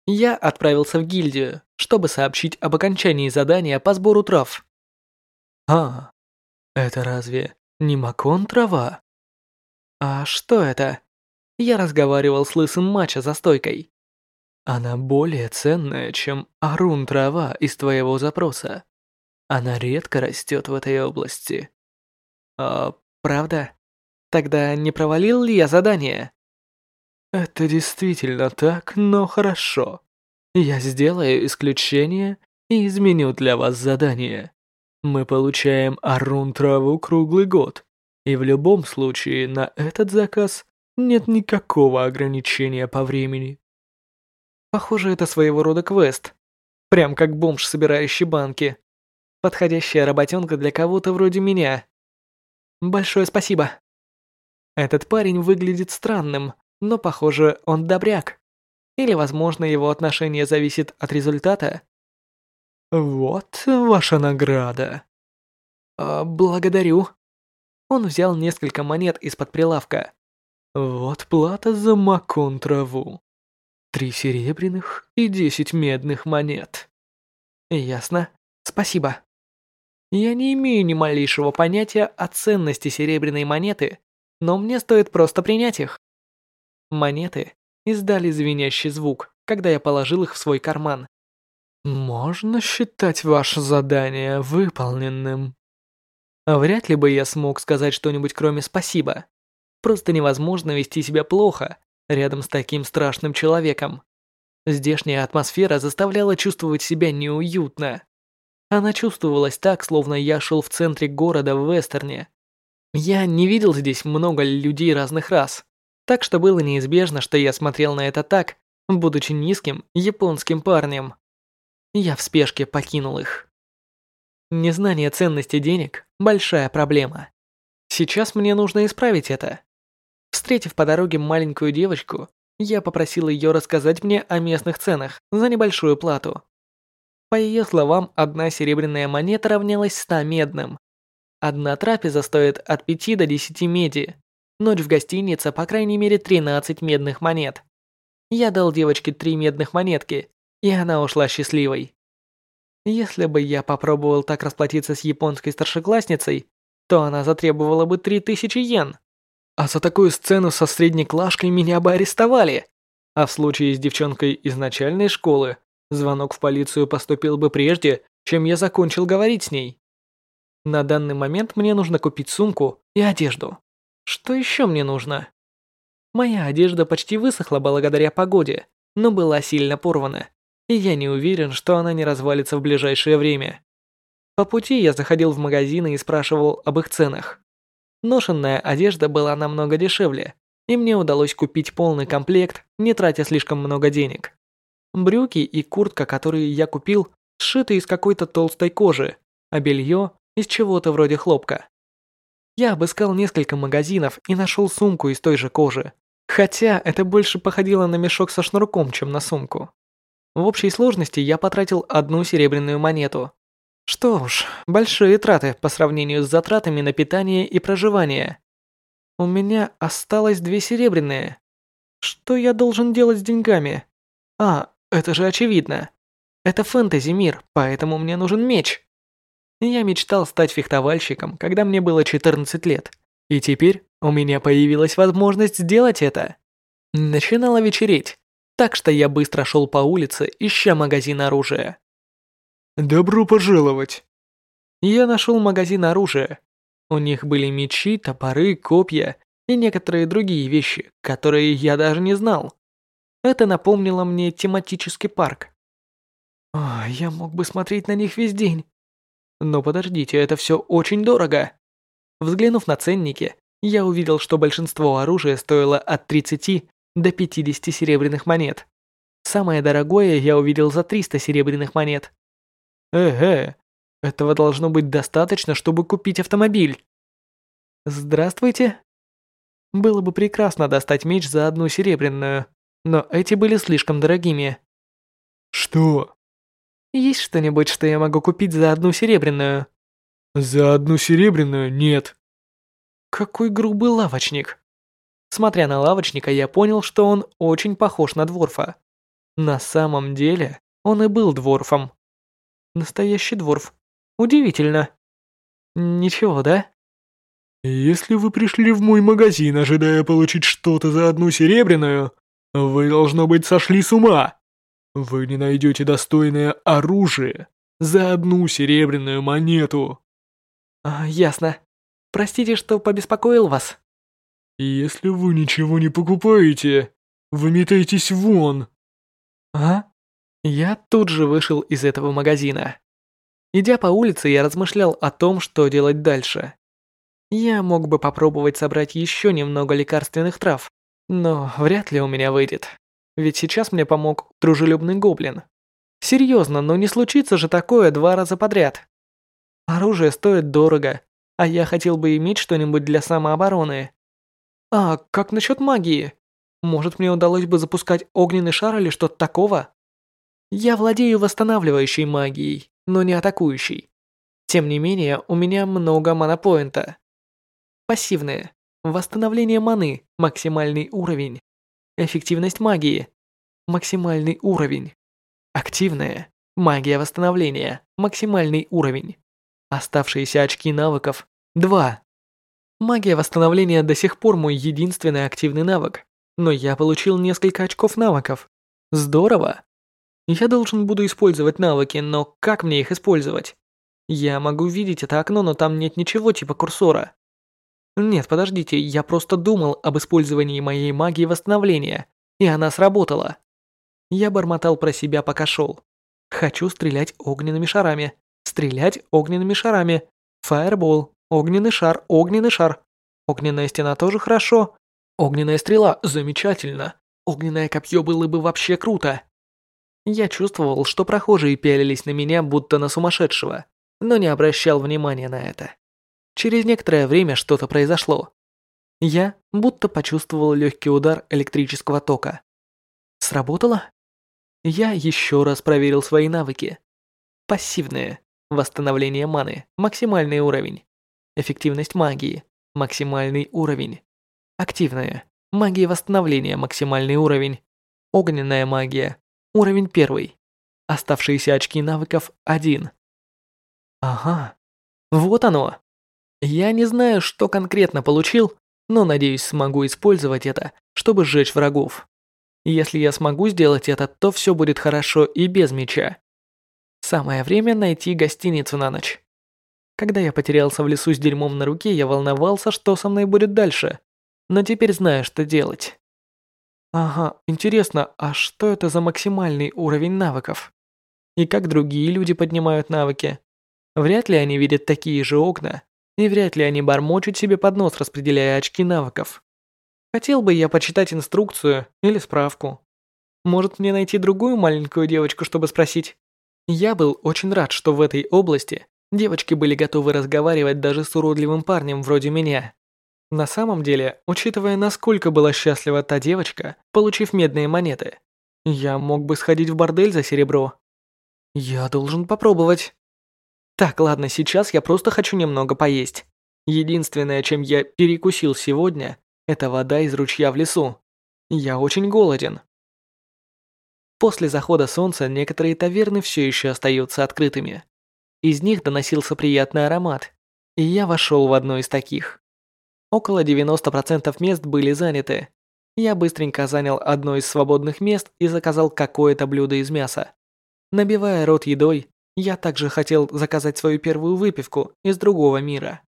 Я отправился в гильдию, чтобы сообщить об окончании задания по сбору трав. А, это разве не макон трава? А что это? Я разговаривал с лысым мачо за стойкой. Она более ценная, чем арун трава из твоего запроса. Она редко растет в этой области. А, правда? Тогда не провалил ли я задание? Это действительно так, но хорошо. Я сделаю исключение и изменю для вас задание. Мы получаем арун траву круглый год, и в любом случае на этот заказ нет никакого ограничения по времени. Похоже, это своего рода квест. Прям как бомж, собирающий банки. Подходящая работенка для кого-то вроде меня. Большое спасибо. Этот парень выглядит странным, но, похоже, он добряк. Или, возможно, его отношение зависит от результата. Вот ваша награда. А, благодарю. Он взял несколько монет из-под прилавка. Вот плата за макон траву. Три серебряных и десять медных монет. Ясно. Спасибо. Я не имею ни малейшего понятия о ценности серебряной монеты, но мне стоит просто принять их. Монеты издали звенящий звук, когда я положил их в свой карман. Можно считать ваше задание выполненным. Вряд ли бы я смог сказать что-нибудь кроме спасибо. Просто невозможно вести себя плохо рядом с таким страшным человеком. Здешняя атмосфера заставляла чувствовать себя неуютно. Она чувствовалась так, словно я шел в центре города в Вестерне. Я не видел здесь много людей разных рас, так что было неизбежно, что я смотрел на это так, будучи низким японским парнем. Я в спешке покинул их. Незнание ценности денег – большая проблема. Сейчас мне нужно исправить это. Встретив по дороге маленькую девочку, я попросил ее рассказать мне о местных ценах за небольшую плату. По ее словам, одна серебряная монета равнялась 100 медным. Одна трапеза стоит от 5 до 10 меди. Ночь в гостинице, по крайней мере, 13 медных монет. Я дал девочке 3 медных монетки, и она ушла счастливой. Если бы я попробовал так расплатиться с японской старшеклассницей, то она затребовала бы 3000 йен. А за такую сцену со средней клашкой меня бы арестовали. А в случае с девчонкой из начальной школы, звонок в полицию поступил бы прежде, чем я закончил говорить с ней. На данный момент мне нужно купить сумку и одежду. Что еще мне нужно? Моя одежда почти высохла благодаря погоде, но была сильно порвана, и я не уверен, что она не развалится в ближайшее время. По пути я заходил в магазины и спрашивал об их ценах. Ношенная одежда была намного дешевле, и мне удалось купить полный комплект, не тратя слишком много денег. Брюки и куртка, которые я купил, сшиты из какой-то толстой кожи, а белье из чего-то вроде хлопка. Я обыскал несколько магазинов и нашел сумку из той же кожи, хотя это больше походило на мешок со шнурком, чем на сумку. В общей сложности я потратил одну серебряную монету, что уж, большие траты по сравнению с затратами на питание и проживание. У меня осталось две серебряные. Что я должен делать с деньгами? А, это же очевидно. Это фэнтези-мир, поэтому мне нужен меч. Я мечтал стать фехтовальщиком, когда мне было 14 лет. И теперь у меня появилась возможность сделать это. Начинало вечереть, так что я быстро шел по улице, ища магазин оружия. Добро пожаловать. Я нашел магазин оружия. У них были мечи, топоры, копья и некоторые другие вещи, которые я даже не знал. Это напомнило мне тематический парк. О, я мог бы смотреть на них весь день. Но подождите, это все очень дорого. Взглянув на ценники, я увидел, что большинство оружия стоило от 30 до 50 серебряных монет. Самое дорогое я увидел за 300 серебряных монет. Эге, этого должно быть достаточно, чтобы купить автомобиль. Здравствуйте. Было бы прекрасно достать меч за одну серебряную, но эти были слишком дорогими. Что? Есть что-нибудь, что я могу купить за одну серебряную? За одну серебряную нет. Какой грубый лавочник. Смотря на лавочника, я понял, что он очень похож на дворфа. На самом деле, он и был дворфом. Настоящий дворф. Удивительно. Ничего, да? Если вы пришли в мой магазин, ожидая получить что-то за одну серебряную, вы, должно быть, сошли с ума. Вы не найдете достойное оружие за одну серебряную монету. А, ясно. Простите, что побеспокоил вас. Если вы ничего не покупаете, выметайтесь вон. А? Я тут же вышел из этого магазина. Идя по улице, я размышлял о том, что делать дальше. Я мог бы попробовать собрать еще немного лекарственных трав, но вряд ли у меня выйдет. Ведь сейчас мне помог дружелюбный гоблин. Серьезно, но не случится же такое два раза подряд. Оружие стоит дорого, а я хотел бы иметь что-нибудь для самообороны. А как насчет магии? Может, мне удалось бы запускать огненный шар или что-то такого? Я владею восстанавливающей магией, но не атакующей. Тем не менее, у меня много манапоинта. Пассивные. Восстановление маны. Максимальный уровень. Эффективность магии. Максимальный уровень. Активная. Магия восстановления. Максимальный уровень. Оставшиеся очки навыков. 2. Магия восстановления до сих пор мой единственный активный навык. Но я получил несколько очков навыков. Здорово. Я должен буду использовать навыки, но как мне их использовать? Я могу видеть это окно, но там нет ничего типа курсора. Нет, подождите, я просто думал об использовании моей магии восстановления, и она сработала. Я бормотал про себя, пока шел. Хочу стрелять огненными шарами. Стрелять огненными шарами. Фаербол, огненный шар, огненный шар. Огненная стена тоже хорошо. Огненная стрела, замечательно. Огненное копье было бы вообще круто. Я чувствовал, что прохожие пялились на меня, будто на сумасшедшего, но не обращал внимания на это. Через некоторое время что-то произошло. Я будто почувствовал легкий удар электрического тока. Сработало? Я еще раз проверил свои навыки. Пассивные. Восстановление маны. Максимальный уровень. Эффективность магии. Максимальный уровень. Активная. Магия восстановления. Максимальный уровень. Огненная магия. Уровень первый. Оставшиеся очки навыков один. Ага. Вот оно. Я не знаю, что конкретно получил, но надеюсь смогу использовать это, чтобы сжечь врагов. Если я смогу сделать это, то все будет хорошо и без меча. Самое время найти гостиницу на ночь. Когда я потерялся в лесу с дерьмом на руке, я волновался, что со мной будет дальше. Но теперь знаю, что делать. Ага, интересно, а что это за максимальный уровень навыков? И как другие люди поднимают навыки? Вряд ли они видят такие же окна, и вряд ли они бормочут себе под нос, распределяя очки навыков. Хотел бы я почитать инструкцию или справку. Может мне найти другую маленькую девочку, чтобы спросить? Я был очень рад, что в этой области девочки были готовы разговаривать даже с уродливым парнем вроде меня. На самом деле, учитывая, насколько была счастлива та девочка, получив медные монеты, я мог бы сходить в бордель за серебро. Я должен попробовать. Так, ладно, сейчас я просто хочу немного поесть. Единственное, чем я перекусил сегодня, это вода из ручья в лесу. Я очень голоден. После захода солнца некоторые таверны все еще остаются открытыми. Из них доносился приятный аромат, и я вошел в одну из таких. Около 90% мест были заняты. Я быстренько занял одно из свободных мест и заказал какое-то блюдо из мяса. Набивая рот едой, я также хотел заказать свою первую выпивку из другого мира.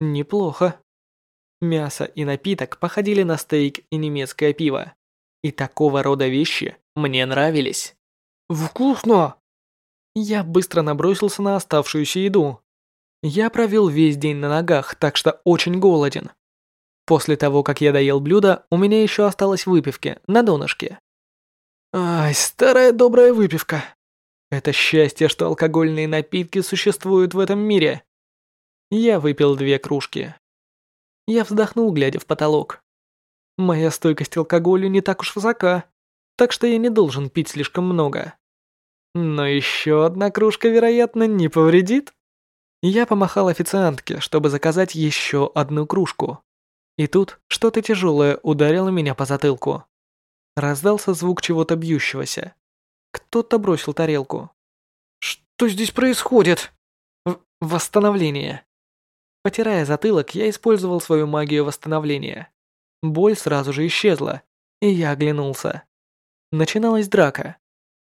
Неплохо. Мясо и напиток походили на стейк и немецкое пиво. И такого рода вещи мне нравились. Вкусно! Я быстро набросился на оставшуюся еду. Я провел весь день на ногах, так что очень голоден. После того, как я доел блюдо, у меня еще осталось выпивки на донышке. Ай, старая добрая выпивка. Это счастье, что алкогольные напитки существуют в этом мире. Я выпил две кружки. Я вздохнул, глядя в потолок. Моя стойкость к алкоголю не так уж высока, так что я не должен пить слишком много. Но еще одна кружка, вероятно, не повредит. Я помахал официантке, чтобы заказать еще одну кружку. И тут что-то тяжелое ударило меня по затылку. Раздался звук чего-то бьющегося. Кто-то бросил тарелку. Что здесь происходит? В восстановление. Потирая затылок, я использовал свою магию восстановления. Боль сразу же исчезла, и я оглянулся. Начиналась драка.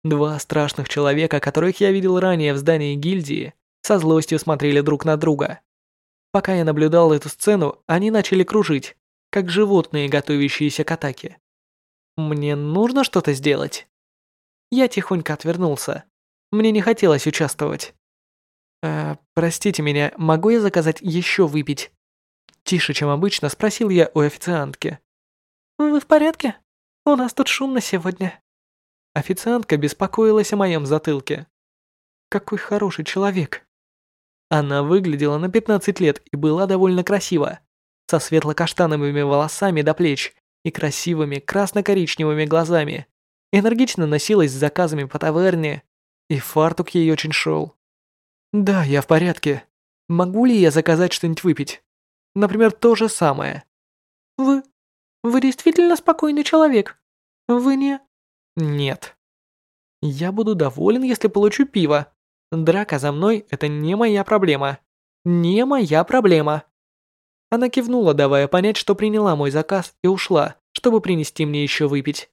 Два страшных человека, которых я видел ранее в здании гильдии, со злостью смотрели друг на друга. Пока я наблюдал эту сцену, они начали кружить, как животные, готовящиеся к атаке. Мне нужно что-то сделать. Я тихонько отвернулся. Мне не хотелось участвовать. «Э, простите меня, могу я заказать еще выпить?» Тише, чем обычно, спросил я у официантки. «Вы в порядке? У нас тут шумно сегодня». Официантка беспокоилась о моем затылке. Какой хороший человек. Она выглядела на 15 лет и была довольно красива, со светло-каштановыми волосами до плеч и красивыми красно-коричневыми глазами. Энергично носилась с заказами по таверне, и фартук ей очень шел. «Да, я в порядке. Могу ли я заказать что-нибудь выпить? Например, то же самое». «Вы... вы действительно спокойный человек. Вы не...» «Нет. Я буду доволен, если получу пиво. Драка за мной – это не моя проблема. Не моя проблема». Она кивнула, давая понять, что приняла мой заказ и ушла, чтобы принести мне еще выпить.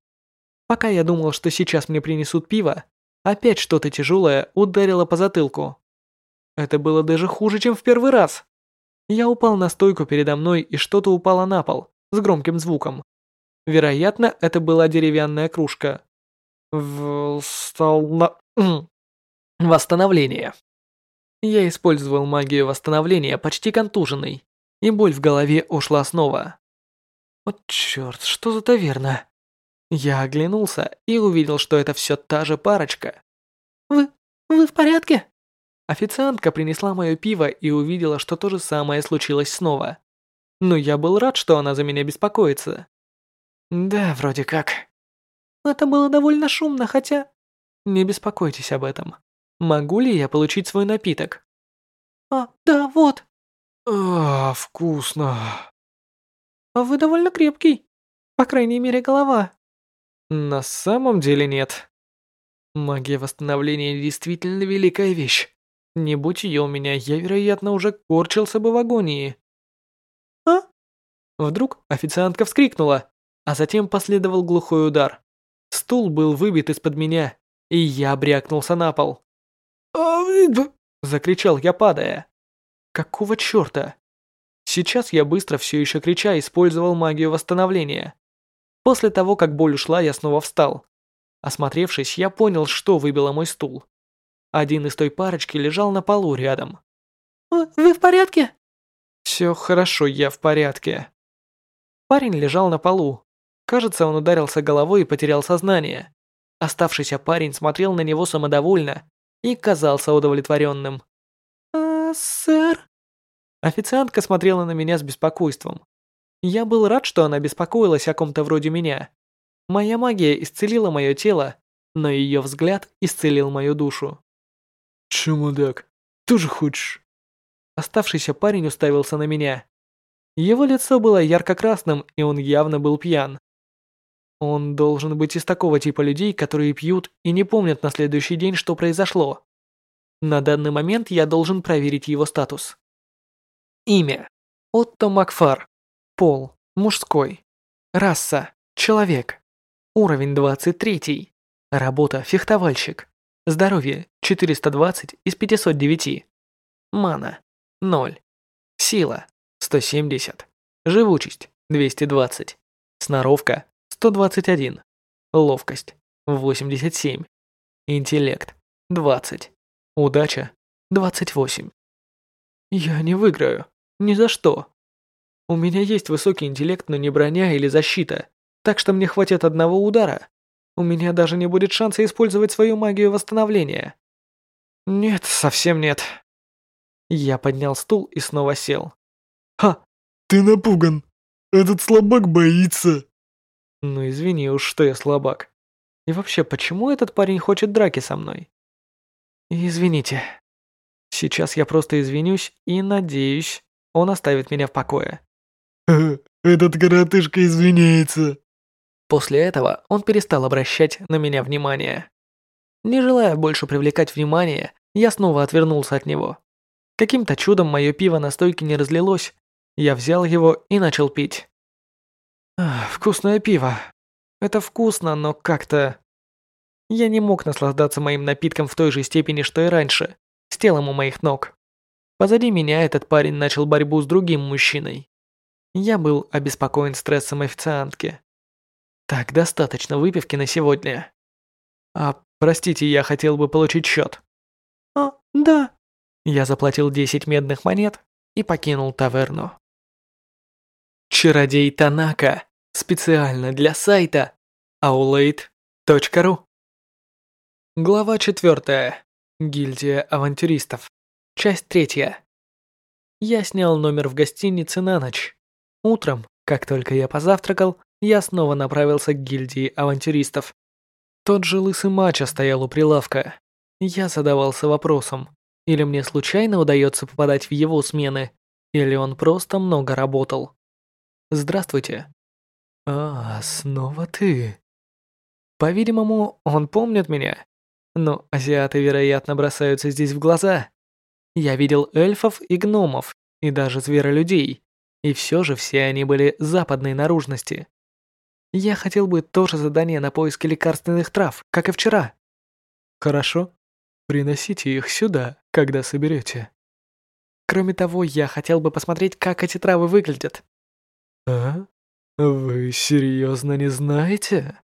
Пока я думал, что сейчас мне принесут пиво, опять что-то тяжелое ударило по затылку. Это было даже хуже, чем в первый раз. Я упал на стойку передо мной, и что-то упало на пол с громким звуком. Вероятно, это была деревянная кружка. Встал Восстановление. Я использовал магию восстановления почти контуженной, и боль в голове ушла снова. Вот черт, что за таверна? Я оглянулся и увидел, что это все та же парочка. «Вы... вы в порядке?» Официантка принесла мое пиво и увидела, что то же самое случилось снова. Но я был рад, что она за меня беспокоится. Да, вроде как. Это было довольно шумно, хотя... Не беспокойтесь об этом. Могу ли я получить свой напиток? А, да, вот. А, вкусно. А вы довольно крепкий. По крайней мере, голова. На самом деле нет. Магия восстановления действительно великая вещь. Не будь ее у меня, я, вероятно, уже корчился бы в агонии. А? Вдруг официантка вскрикнула, а затем последовал глухой удар. Стул был выбит из-под меня, и я брякнулся на пол. «А, закричал я, падая. Какого черта? Сейчас я быстро все еще крича использовал магию восстановления. После того, как боль ушла, я снова встал. Осмотревшись, я понял, что выбило мой стул. Один из той парочки лежал на полу рядом. «Вы, вы в порядке?» «Все хорошо, я в порядке». Парень лежал на полу. Кажется, он ударился головой и потерял сознание. Оставшийся парень смотрел на него самодовольно и казался удовлетворенным. «А, сэр?» Официантка смотрела на меня с беспокойством. Я был рад, что она беспокоилась о ком-то вроде меня. Моя магия исцелила мое тело, но ее взгляд исцелил мою душу. Че, мудак, тоже хочешь?» Оставшийся парень уставился на меня. Его лицо было ярко-красным, и он явно был пьян. Он должен быть из такого типа людей, которые пьют и не помнят на следующий день, что произошло. На данный момент я должен проверить его статус. Имя. Отто Макфар. Пол. Мужской. Раса. Человек. Уровень 23. Работа. Фехтовальщик. Здоровье 420 из 509. Мана 0. Сила 170. Живучесть 220. Сноровка 121. Ловкость 87. Интеллект 20. Удача 28. Я не выиграю. Ни за что. У меня есть высокий интеллект, но не броня или защита, так что мне хватит одного удара. У меня даже не будет шанса использовать свою магию восстановления. Нет, совсем нет. Я поднял стул и снова сел. Ха, ты напуган. Этот слабак боится. Ну извини уж, что я слабак. И вообще, почему этот парень хочет драки со мной? Извините. Сейчас я просто извинюсь и надеюсь, он оставит меня в покое. Этот коротышка извиняется. После этого он перестал обращать на меня внимание. Не желая больше привлекать внимание, я снова отвернулся от него. Каким-то чудом мое пиво на стойке не разлилось. Я взял его и начал пить. Вкусное пиво. Это вкусно, но как-то... Я не мог наслаждаться моим напитком в той же степени, что и раньше, с телом у моих ног. Позади меня этот парень начал борьбу с другим мужчиной. Я был обеспокоен стрессом официантки. Так, достаточно выпивки на сегодня. А, простите, я хотел бы получить счет. А, да. Я заплатил 10 медных монет и покинул таверну. Чародей Танака. Специально для сайта aulade.ru Глава 4. Гильдия авантюристов. Часть 3. Я снял номер в гостинице на ночь. Утром, как только я позавтракал, я снова направился к гильдии авантюристов. Тот же лысый мачо стоял у прилавка. Я задавался вопросом, или мне случайно удается попадать в его смены, или он просто много работал. Здравствуйте. А, снова ты. По-видимому, он помнит меня. Но азиаты, вероятно, бросаются здесь в глаза. Я видел эльфов и гномов, и даже зверолюдей, и все же все они были западной наружности. Я хотел бы тоже задание на поиски лекарственных трав, как и вчера. Хорошо. Приносите их сюда, когда соберете. Кроме того, я хотел бы посмотреть, как эти травы выглядят. А? Вы серьезно не знаете?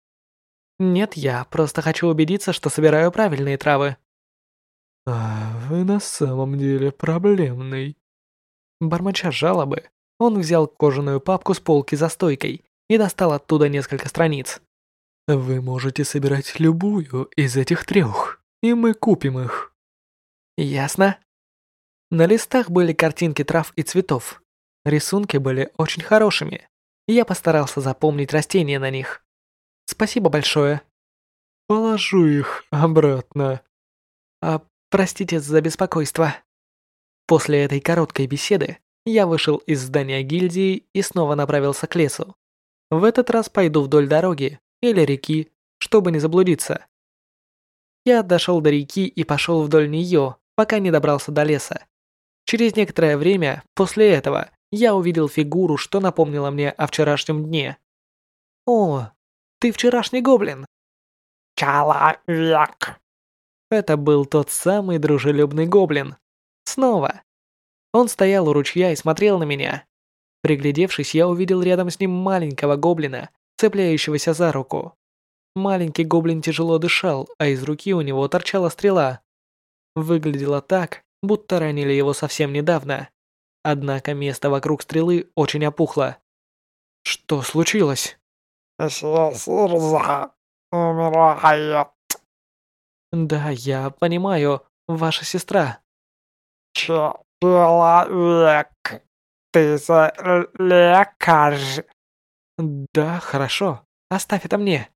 Нет, я просто хочу убедиться, что собираю правильные травы. «А вы на самом деле проблемный». Бормоча жалобы, он взял кожаную папку с полки за стойкой и достал оттуда несколько страниц. «Вы можете собирать любую из этих трех, и мы купим их». «Ясно». На листах были картинки трав и цветов. Рисунки были очень хорошими. Я постарался запомнить растения на них. Спасибо большое. Положу их обратно. А Простите за беспокойство. После этой короткой беседы я вышел из здания гильдии и снова направился к лесу. В этот раз пойду вдоль дороги или реки, чтобы не заблудиться. Я дошел до реки и пошел вдоль нее, пока не добрался до леса. Через некоторое время после этого я увидел фигуру, что напомнило мне о вчерашнем дне. «О, ты вчерашний гоблин!» «Человек!» Это был тот самый дружелюбный гоблин. Снова. Он стоял у ручья и смотрел на меня. Приглядевшись, я увидел рядом с ним маленького гоблина, цепляющегося за руку. Маленький гоблин тяжело дышал, а из руки у него торчала стрела. Выглядело так, будто ранили его совсем недавно. Однако место вокруг стрелы очень опухло. Что случилось? Умирает. Да, я понимаю, ваша сестра. Человек, ты лекарь. Да, хорошо. Оставь это мне.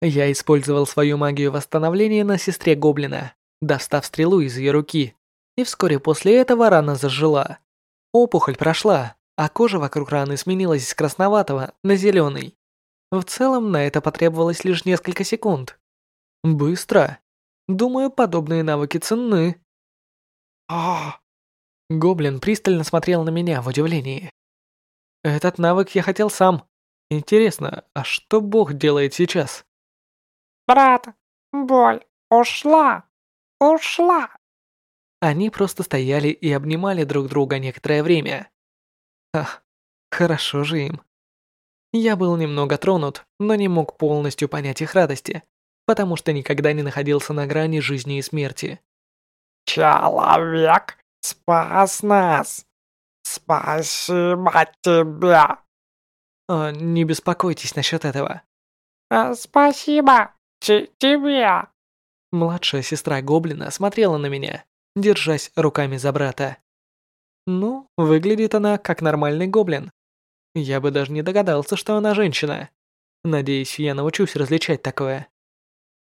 Я использовал свою магию восстановления на сестре гоблина, достав стрелу из ее руки. И вскоре после этого рана зажила. Опухоль прошла, а кожа вокруг раны сменилась с красноватого на зеленый. В целом на это потребовалось лишь несколько секунд. Быстро. Думаю, подобные навыки ценны. А! Гоблин пристально смотрел на меня в удивлении. Этот навык я хотел сам. Интересно, а что Бог делает сейчас? Брат, боль ушла. Ушла. Они просто стояли и обнимали друг друга некоторое время. Ах, хорошо же им. Я был немного тронут, но не мог полностью понять их радости потому что никогда не находился на грани жизни и смерти. «Человек спас нас! Спасибо тебе!» а, «Не беспокойтесь насчет этого». А, «Спасибо тебе!» Младшая сестра Гоблина смотрела на меня, держась руками за брата. Ну, выглядит она как нормальный гоблин. Я бы даже не догадался, что она женщина. Надеюсь, я научусь различать такое.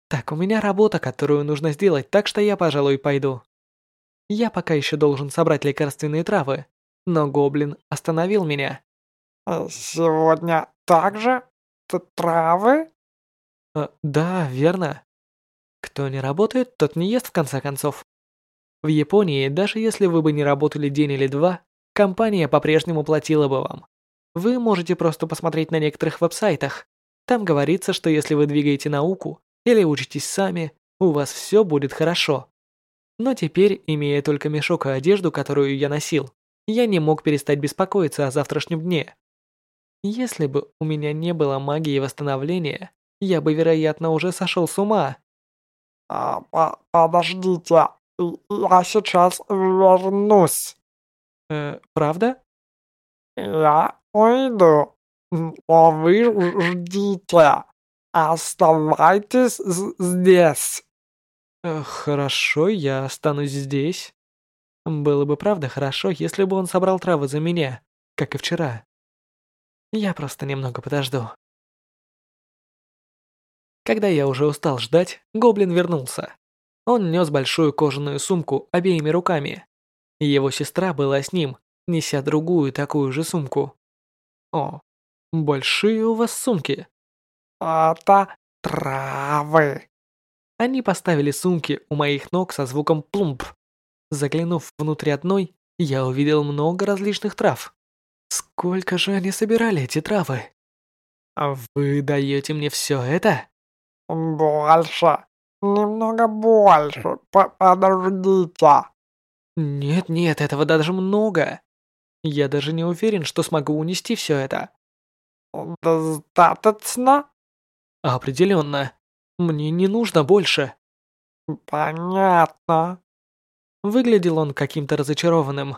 Так, у меня работа, которую нужно сделать, так что я, пожалуй, пойду. Я пока еще должен собрать лекарственные травы, но гоблин остановил меня. Э, сегодня также травы? А, да, верно. Кто не работает, тот не ест в конце концов. В Японии, даже если вы бы не работали день или два, компания по-прежнему платила бы вам. Вы можете просто посмотреть на некоторых веб-сайтах. Там говорится, что если вы двигаете науку или учитесь сами, у вас все будет хорошо. Но теперь, имея только мешок и одежду, которую я носил, я не мог перестать беспокоиться о завтрашнем дне. Если бы у меня не было магии восстановления, я бы, вероятно, уже сошел с ума. А, по подождите, я сейчас вернусь. Э, правда? Я уйду, но вы ждите. Оставайтесь здесь. Э, хорошо, я останусь здесь. Было бы правда хорошо, если бы он собрал травы за меня, как и вчера. Я просто немного подожду. Когда я уже устал ждать, гоблин вернулся. Он нес большую кожаную сумку обеими руками. Его сестра была с ним, неся другую такую же сумку. О, большие у вас сумки. Это травы. Они поставили сумки у моих ног со звуком плумп. Заглянув внутрь одной, я увидел много различных трав. Сколько же они собирали эти травы? А вы даете мне все это? Больше. Немного больше. Подождите. Нет-нет, этого даже много. Я даже не уверен, что смогу унести все это. Достаточно? Определенно. Мне не нужно больше. Понятно. Выглядел он каким-то разочарованным.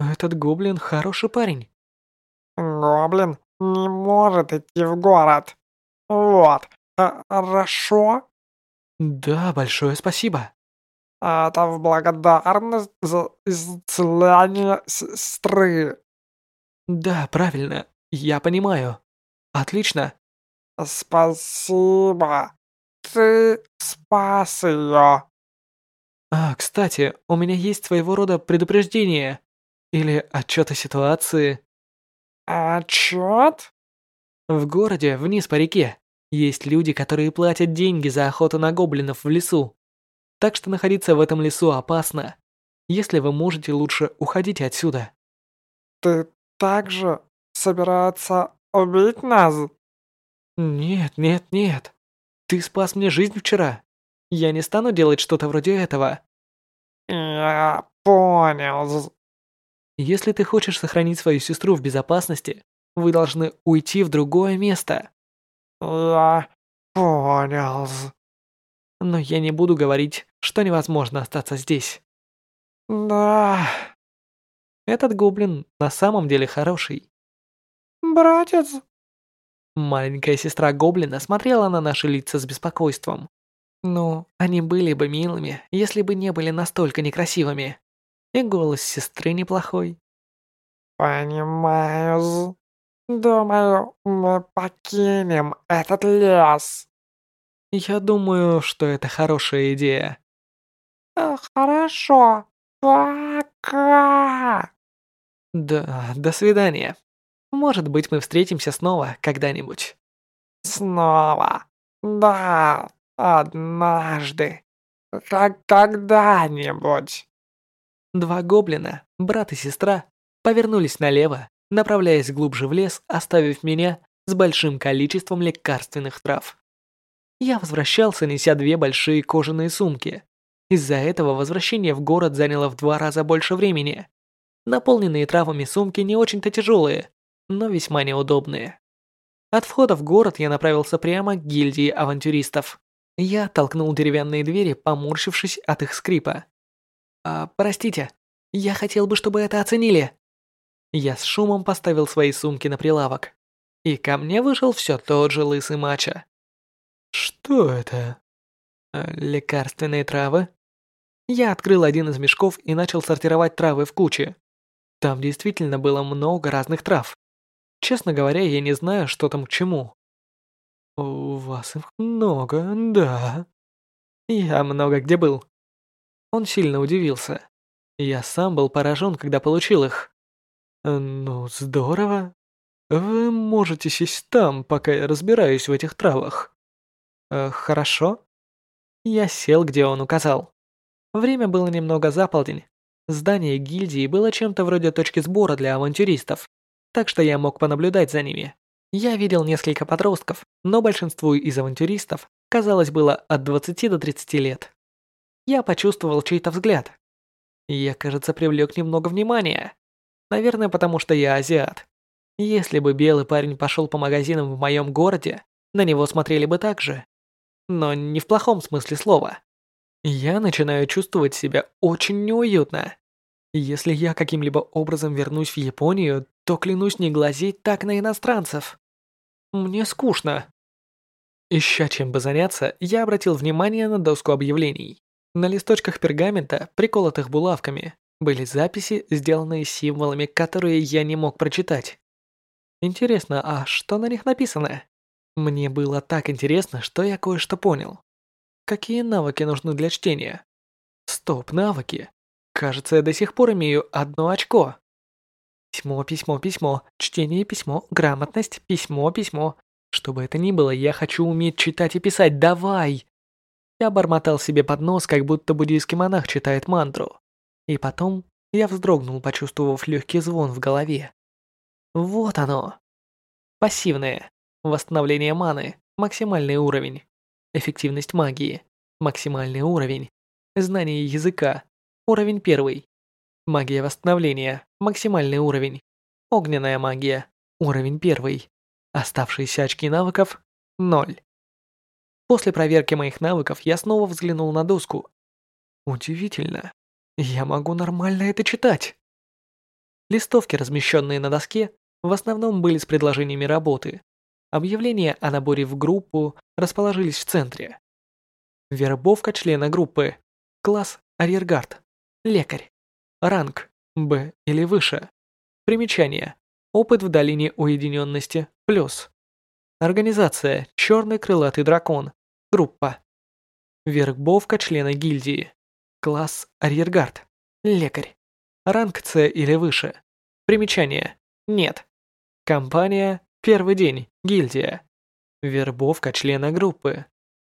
Этот гоблин хороший парень. Гоблин не может идти в город. Вот, хорошо? Да, большое спасибо. Это в благодарность за исцеление сестры. Да, правильно. Я понимаю. Отлично. Спасибо. Ты спас ее. А, кстати, у меня есть своего рода предупреждение. Или отчет о ситуации. Отчет? В городе, вниз по реке, есть люди, которые платят деньги за охоту на гоблинов в лесу. Так что находиться в этом лесу опасно. Если вы можете, лучше уходите отсюда. Ты также собирается убить нас? Нет, нет, нет. Ты спас мне жизнь вчера. Я не стану делать что-то вроде этого. Я понял. Если ты хочешь сохранить свою сестру в безопасности, вы должны уйти в другое место. Я понял. Но я не буду говорить, что невозможно остаться здесь. Да. Этот гоблин на самом деле хороший. Братец. Маленькая сестра гоблина смотрела на наши лица с беспокойством. Ну, они были бы милыми, если бы не были настолько некрасивыми. И голос сестры неплохой. Понимаю. Думаю, мы покинем этот лес. Я думаю, что это хорошая идея. Э, хорошо. Пока. Да, до свидания. Может быть, мы встретимся снова когда-нибудь. Снова. Да, однажды. Как когда-нибудь. Два гоблина, брат и сестра, повернулись налево, направляясь глубже в лес, оставив меня с большим количеством лекарственных трав. Я возвращался, неся две большие кожаные сумки. Из-за этого возвращение в город заняло в два раза больше времени. Наполненные травами сумки не очень-то тяжелые, но весьма неудобные. От входа в город я направился прямо к гильдии авантюристов. Я толкнул деревянные двери, поморщившись от их скрипа. «А, простите, я хотел бы, чтобы это оценили». Я с шумом поставил свои сумки на прилавок. И ко мне вышел все тот же лысый мачо. «Что это?» «Э, «Лекарственные травы?» Я открыл один из мешков и начал сортировать травы в куче. Там действительно было много разных трав. Честно говоря, я не знаю, что там к чему. «У вас их много, да?» «Я много где был». Он сильно удивился. Я сам был поражен, когда получил их. «Ну, здорово. Вы можете сесть там, пока я разбираюсь в этих травах». Э, «Хорошо». Я сел, где он указал. Время было немного за полдень. Здание гильдии было чем-то вроде точки сбора для авантюристов, так что я мог понаблюдать за ними. Я видел несколько подростков, но большинству из авантюристов, казалось, было от 20 до 30 лет. Я почувствовал чей-то взгляд. Я, кажется, привлек немного внимания. Наверное, потому что я азиат. Если бы белый парень пошел по магазинам в моем городе, на него смотрели бы так же. Но не в плохом смысле слова. Я начинаю чувствовать себя очень неуютно. Если я каким-либо образом вернусь в Японию, то клянусь не глазеть так на иностранцев. Мне скучно. Ища чем бы заняться, я обратил внимание на доску объявлений. На листочках пергамента, приколотых булавками, были записи, сделанные символами, которые я не мог прочитать. Интересно, а что на них написано? Мне было так интересно, что я кое-что понял. Какие навыки нужны для чтения? Стоп, навыки. Кажется, я до сих пор имею одно очко. Письмо, письмо, письмо, чтение, письмо, грамотность, письмо, письмо. Что бы это ни было, я хочу уметь читать и писать, давай! Я бормотал себе под нос, как будто буддийский монах читает мантру. И потом я вздрогнул, почувствовав легкий звон в голове. Вот оно. Пассивное. Восстановление маны. Максимальный уровень. Эффективность магии. Максимальный уровень. Знание языка. Уровень первый. Магия восстановления. Максимальный уровень. Огненная магия. Уровень первый. Оставшиеся очки навыков – ноль. После проверки моих навыков я снова взглянул на доску. Удивительно. Я могу нормально это читать. Листовки, размещенные на доске, в основном были с предложениями работы. Объявления о наборе в группу расположились в центре. Вербовка члена группы. Класс арьергард. Лекарь. Ранг Б или выше. Примечание. Опыт в долине уединенности плюс. Организация Черный крылатый дракон. Группа. Вербовка члена гильдии. Класс арьергард. Лекарь. Ранг С или выше. Примечание. Нет. Компания Первый день. Гильдия. Вербовка члена группы.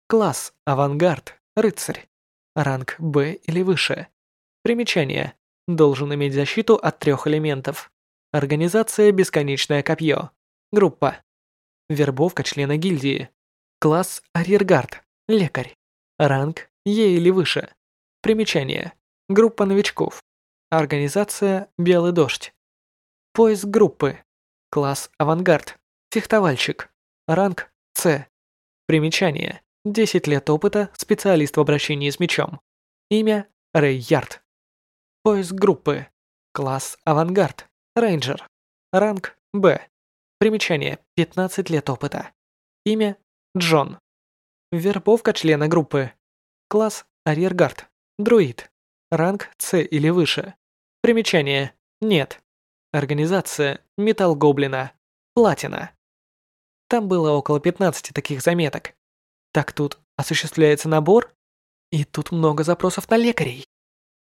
Класс. Авангард. Рыцарь. Ранг Б или выше. Примечание. Должен иметь защиту от трех элементов. Организация Бесконечное Копье. Группа. Вербовка члена гильдии. Класс Арьергард. Лекарь. Ранг Е или выше. Примечание. Группа новичков. Организация Белый дождь. Поиск группы. Класс Авангард. Фехтовальщик. Ранг С. Примечание. 10 лет опыта, специалист в обращении с мечом. Имя Рэй Ярд. Поиск группы. Класс Авангард. Рейнджер. Ранг Б. Примечание. 15 лет опыта. Имя Джон. Вербовка члена группы. Класс Арьергард. Друид. Ранг С или выше. Примечание. Нет. Организация Металл Гоблина. Платина. Там было около 15 таких заметок. Так тут осуществляется набор? И тут много запросов на лекарей.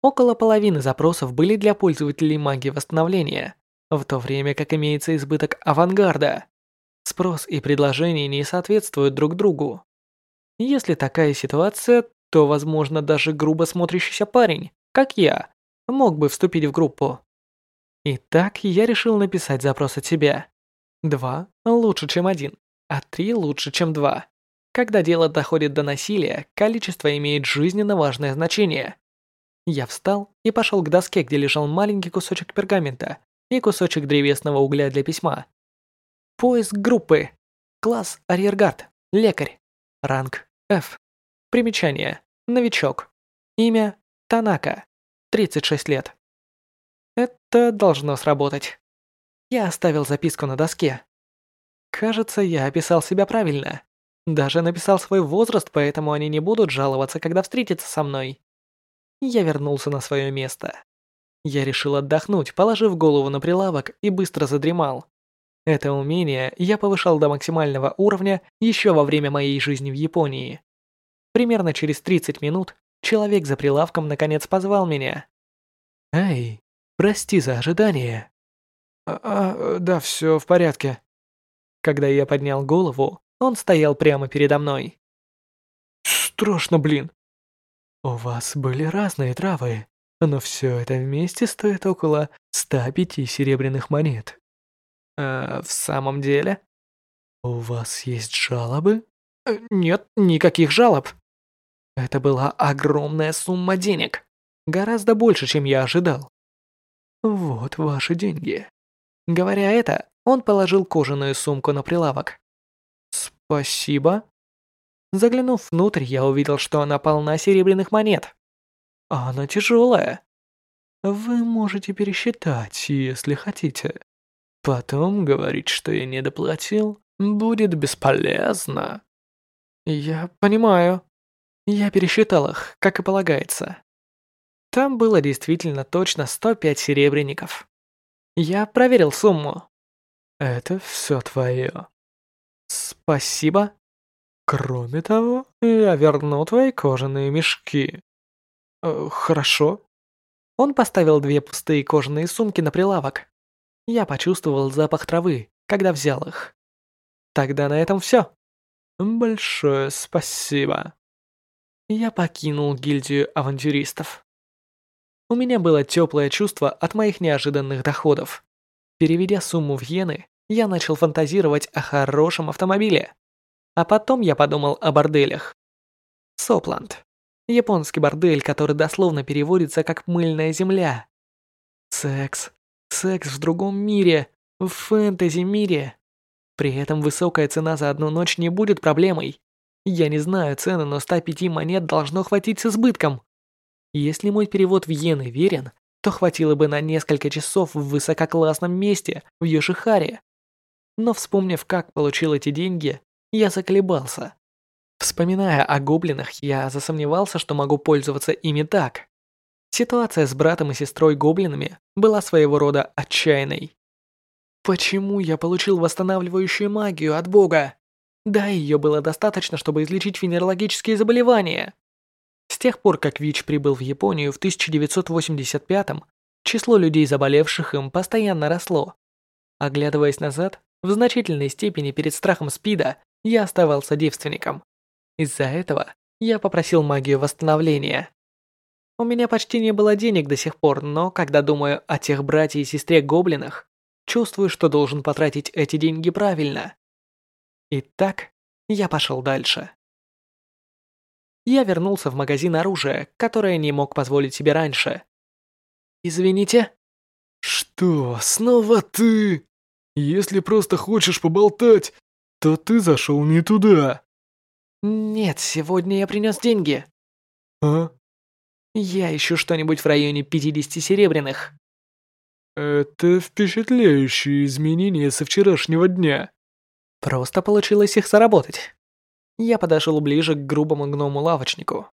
Около половины запросов были для пользователей магии восстановления, в то время как имеется избыток авангарда. Спрос и предложение не соответствуют друг другу. Если такая ситуация, то, возможно, даже грубо смотрящийся парень, как я, мог бы вступить в группу. Итак, я решил написать запрос от себя. Два лучше, чем один, а три лучше, чем два. Когда дело доходит до насилия, количество имеет жизненно важное значение. Я встал и пошел к доске, где лежал маленький кусочек пергамента и кусочек древесного угля для письма. Поиск группы. Класс арьергард. Лекарь. Ранг F. Примечание. Новичок. Имя Танака. 36 лет. Это должно сработать. Я оставил записку на доске. Кажется, я описал себя правильно. Даже написал свой возраст, поэтому они не будут жаловаться, когда встретятся со мной. Я вернулся на свое место. Я решил отдохнуть, положив голову на прилавок и быстро задремал. Это умение я повышал до максимального уровня еще во время моей жизни в Японии. Примерно через 30 минут человек за прилавком наконец позвал меня. «Эй, прости за ожидание». А, а, да, все в порядке. Когда я поднял голову, он стоял прямо передо мной. Страшно, блин. У вас были разные травы, но все это вместе стоит около 105 серебряных монет. Э, в самом деле? У вас есть жалобы? Э, нет, никаких жалоб. Это была огромная сумма денег. Гораздо больше, чем я ожидал. Вот ваши деньги. Говоря это, он положил кожаную сумку на прилавок. Спасибо. Заглянув внутрь, я увидел, что она полна серебряных монет. А она тяжелая. Вы можете пересчитать, если хотите. Потом говорить, что я недоплатил, будет бесполезно. Я понимаю. Я пересчитал их, как и полагается. Там было действительно точно 105 серебряников. Я проверил сумму. Это все твое. Спасибо. Кроме того, я верну твои кожаные мешки. Э, хорошо. Он поставил две пустые кожаные сумки на прилавок. Я почувствовал запах травы, когда взял их. Тогда на этом все. Большое спасибо. Я покинул гильдию авантюристов. У меня было теплое чувство от моих неожиданных доходов. Переведя сумму в иены, я начал фантазировать о хорошем автомобиле. А потом я подумал о борделях. Сопланд. Японский бордель, который дословно переводится как «мыльная земля». Секс. Секс в другом мире. В фэнтези-мире. При этом высокая цена за одну ночь не будет проблемой. Я не знаю цены, но 105 монет должно хватить с избытком. Если мой перевод в иены верен, то хватило бы на несколько часов в высококлассном месте в Йошихаре. Но вспомнив, как получил эти деньги, я заколебался. Вспоминая о гоблинах, я засомневался, что могу пользоваться ими так. Ситуация с братом и сестрой гоблинами была своего рода отчаянной. Почему я получил восстанавливающую магию от бога? Да, ее было достаточно, чтобы излечить венерологические заболевания. С тех пор, как ВИЧ прибыл в Японию в 1985-м, число людей, заболевших им, постоянно росло. Оглядываясь назад, в значительной степени перед страхом СПИДа я оставался девственником. Из-за этого я попросил магию восстановления. У меня почти не было денег до сих пор, но когда думаю о тех братьях и сестре-гоблинах, чувствую, что должен потратить эти деньги правильно. Итак, я пошел дальше. Я вернулся в магазин оружия, которое не мог позволить себе раньше. «Извините?» «Что, снова ты? Если просто хочешь поболтать, то ты зашел не туда». «Нет, сегодня я принес деньги». «А?» «Я ищу что-нибудь в районе 50 серебряных». «Это впечатляющие изменения со вчерашнего дня». Просто получилось их заработать. Я подошел ближе к грубому гному-лавочнику.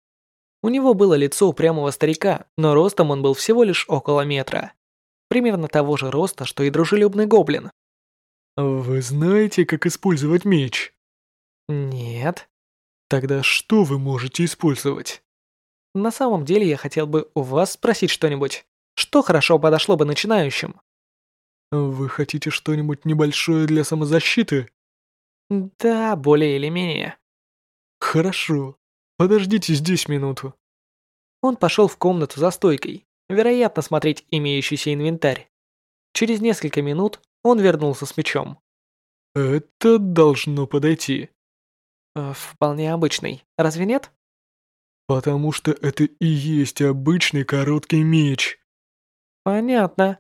У него было лицо упрямого старика, но ростом он был всего лишь около метра. Примерно того же роста, что и дружелюбный гоблин. «Вы знаете, как использовать меч?» «Нет». «Тогда что вы можете использовать?» «На самом деле я хотел бы у вас спросить что-нибудь. Что хорошо подошло бы начинающим?» «Вы хотите что-нибудь небольшое для самозащиты?» «Да, более или менее». «Хорошо. Подождите здесь минуту». Он пошел в комнату за стойкой, вероятно, смотреть имеющийся инвентарь. Через несколько минут он вернулся с мечом. «Это должно подойти». Э, «Вполне обычный, разве нет?» «Потому что это и есть обычный короткий меч». «Понятно.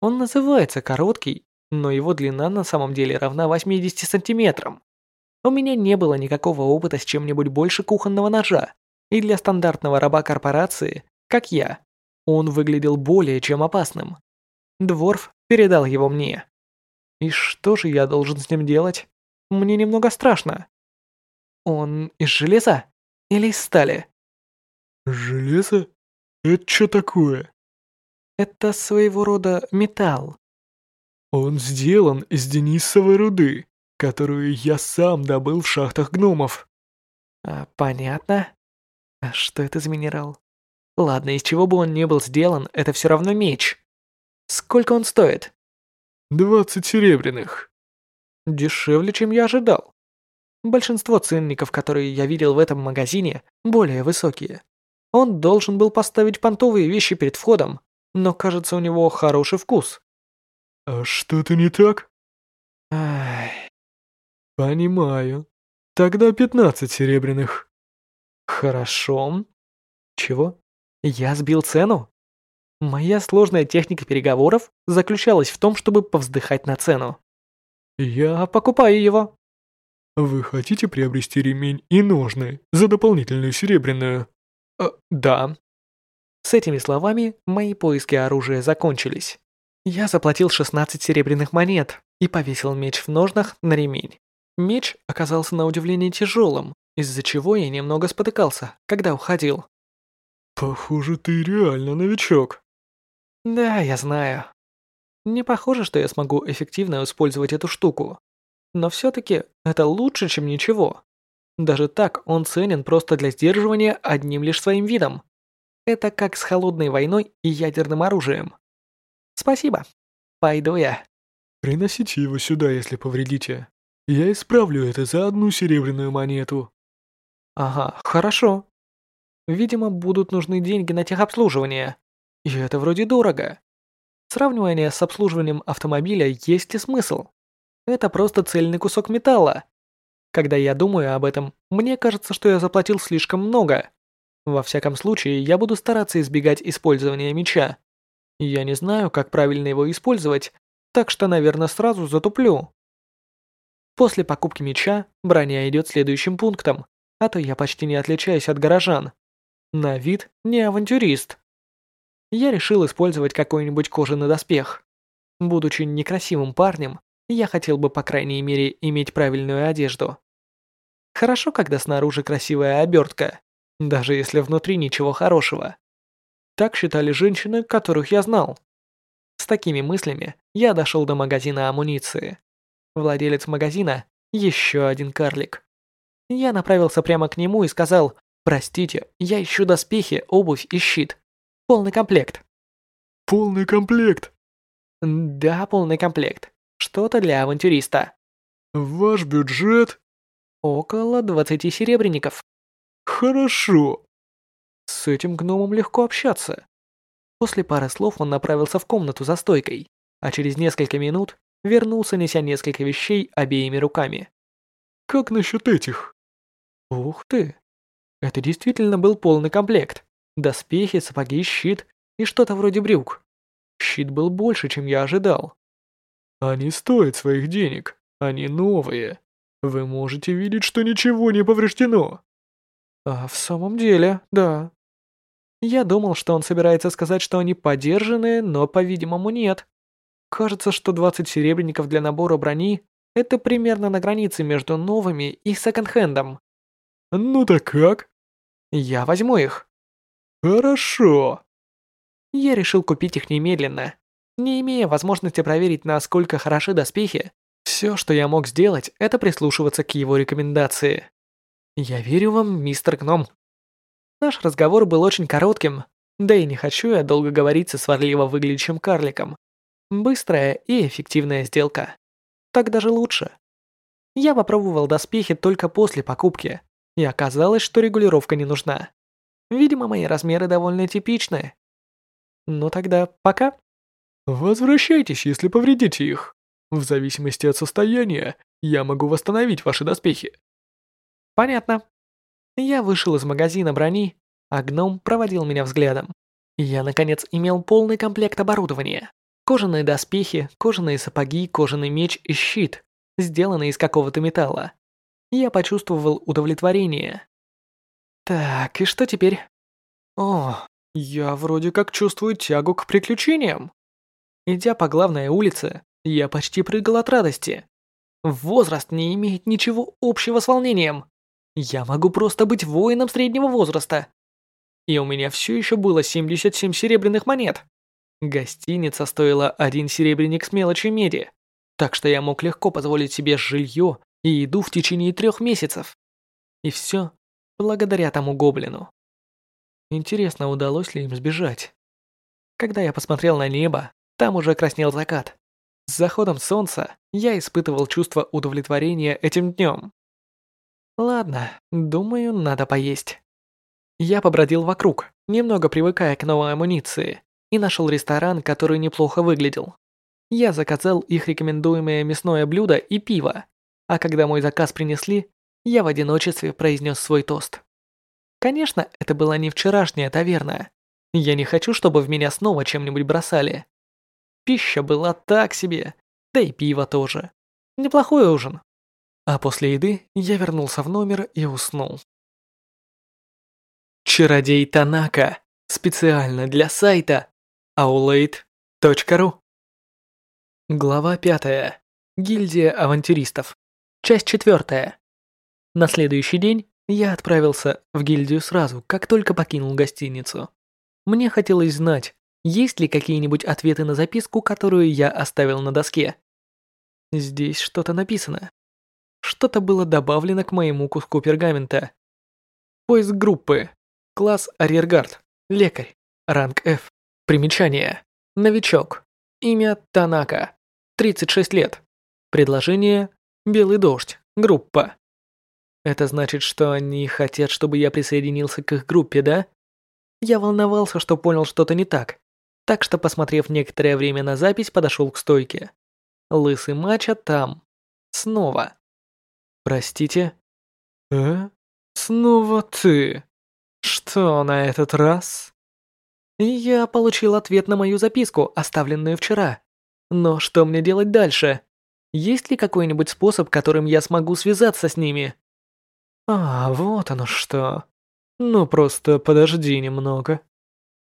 Он называется короткий, но его длина на самом деле равна 80 сантиметрам. У меня не было никакого опыта с чем-нибудь больше кухонного ножа, и для стандартного раба корпорации, как я, он выглядел более чем опасным. Дворф передал его мне. И что же я должен с ним делать? Мне немного страшно. Он из железа или из стали? Железо? Это что такое? Это своего рода металл. Он сделан из денисовой руды, которую я сам добыл в шахтах гномов. А, понятно. А что это за минерал? Ладно, из чего бы он ни был сделан, это все равно меч. Сколько он стоит? Двадцать серебряных. Дешевле, чем я ожидал. Большинство ценников, которые я видел в этом магазине, более высокие. Он должен был поставить понтовые вещи перед входом, но кажется, у него хороший вкус. А что-то не так? Ай, Понимаю. Тогда 15 серебряных. хорошо. Чего? Я сбил цену? Моя сложная техника переговоров заключалась в том, чтобы повздыхать на цену. Я покупаю его. Вы хотите приобрести ремень и ножны за дополнительную серебряную? Э, да. С этими словами мои поиски оружия закончились. Я заплатил 16 серебряных монет и повесил меч в ножнах на ремень. Меч оказался на удивление тяжелым, из-за чего я немного спотыкался, когда уходил. Похоже, ты реально новичок. Да, я знаю. Не похоже, что я смогу эффективно использовать эту штуку. Но все-таки это лучше, чем ничего. Даже так он ценен просто для сдерживания одним лишь своим видом. Это как с холодной войной и ядерным оружием. Спасибо. Пойду я. Приносите его сюда, если повредите. Я исправлю это за одну серебряную монету. Ага, хорошо. Видимо, будут нужны деньги на техобслуживание. И это вроде дорого. Сравнивание с обслуживанием автомобиля есть ли смысл? Это просто цельный кусок металла. Когда я думаю об этом, мне кажется, что я заплатил слишком много. Во всяком случае, я буду стараться избегать использования меча. Я не знаю, как правильно его использовать, так что, наверное, сразу затуплю. После покупки меча броня идет следующим пунктом, а то я почти не отличаюсь от горожан. На вид не авантюрист. Я решил использовать какой-нибудь кожаный доспех. Будучи некрасивым парнем, я хотел бы, по крайней мере, иметь правильную одежду. Хорошо, когда снаружи красивая обертка, даже если внутри ничего хорошего. Так считали женщины, которых я знал. С такими мыслями я дошел до магазина амуниции. Владелец магазина – еще один карлик. Я направился прямо к нему и сказал, «Простите, я ищу доспехи, обувь и щит. Полный комплект». Полный комплект. Да, полный комплект. Что-то для авантюриста. Ваш бюджет? Около 20 серебряников. Хорошо. С этим гномом легко общаться. После пары слов он направился в комнату за стойкой, а через несколько минут вернулся, неся несколько вещей обеими руками. Как насчет этих? Ух ты! Это действительно был полный комплект. Доспехи, сапоги, щит и что-то вроде брюк. Щит был больше, чем я ожидал. Они стоят своих денег. Они новые. Вы можете видеть, что ничего не повреждено. А в самом деле, да. Я думал, что он собирается сказать, что они подержанные, но, по-видимому, нет. Кажется, что 20 серебряников для набора брони – это примерно на границе между новыми и секонд-хендом. Ну так как? Я возьму их. Хорошо. Я решил купить их немедленно. Не имея возможности проверить, насколько хороши доспехи, все, что я мог сделать, это прислушиваться к его рекомендации. Я верю вам, мистер Гном. Наш разговор был очень коротким, да и не хочу я долго говорить со сварливо выглядящим карликом. Быстрая и эффективная сделка. Так даже лучше. Я попробовал доспехи только после покупки, и оказалось, что регулировка не нужна. Видимо, мои размеры довольно типичны. Ну тогда пока. Возвращайтесь, если повредите их. В зависимости от состояния, я могу восстановить ваши доспехи. Понятно. Я вышел из магазина брони, а гном проводил меня взглядом. Я, наконец, имел полный комплект оборудования. Кожаные доспехи, кожаные сапоги, кожаный меч и щит, сделанные из какого-то металла. Я почувствовал удовлетворение. Так, и что теперь? О, я вроде как чувствую тягу к приключениям. Идя по главной улице, я почти прыгал от радости. Возраст не имеет ничего общего с волнением. Я могу просто быть воином среднего возраста. И у меня все еще было 77 серебряных монет. Гостиница стоила один серебряник с мелочи меди, так что я мог легко позволить себе жилье и еду в течение трех месяцев. И все благодаря тому гоблину. Интересно, удалось ли им сбежать? Когда я посмотрел на небо, там уже краснел закат. С заходом солнца я испытывал чувство удовлетворения этим днем. Ладно, думаю, надо поесть. Я побродил вокруг, немного привыкая к новой амуниции, и нашел ресторан, который неплохо выглядел. Я заказал их рекомендуемое мясное блюдо и пиво, а когда мой заказ принесли, я в одиночестве произнес свой тост. Конечно, это была не вчерашняя таверна. Я не хочу, чтобы в меня снова чем-нибудь бросали. Пища была так себе, да и пиво тоже. Неплохой ужин. А после еды я вернулся в номер и уснул. Чародей Танака. Специально для сайта aulade.ru Глава 5. Гильдия авантюристов. Часть 4. На следующий день я отправился в гильдию сразу, как только покинул гостиницу. Мне хотелось знать, есть ли какие-нибудь ответы на записку, которую я оставил на доске. Здесь что-то написано. Что-то было добавлено к моему куску пергамента. Поиск группы. Класс арьергард. Лекарь. Ранг F. Примечание. Новичок. Имя Танака. 36 лет. Предложение «Белый дождь», группа. Это значит, что они хотят, чтобы я присоединился к их группе, да? Я волновался, что понял что-то не так, так что, посмотрев некоторое время на запись, подошел к стойке. Лысый мача там. Снова. Простите? Э? Снова ты? Что на этот раз? Я получил ответ на мою записку, оставленную вчера. Но что мне делать дальше? Есть ли какой-нибудь способ, которым я смогу связаться с ними? А, вот оно что. Ну просто подожди немного.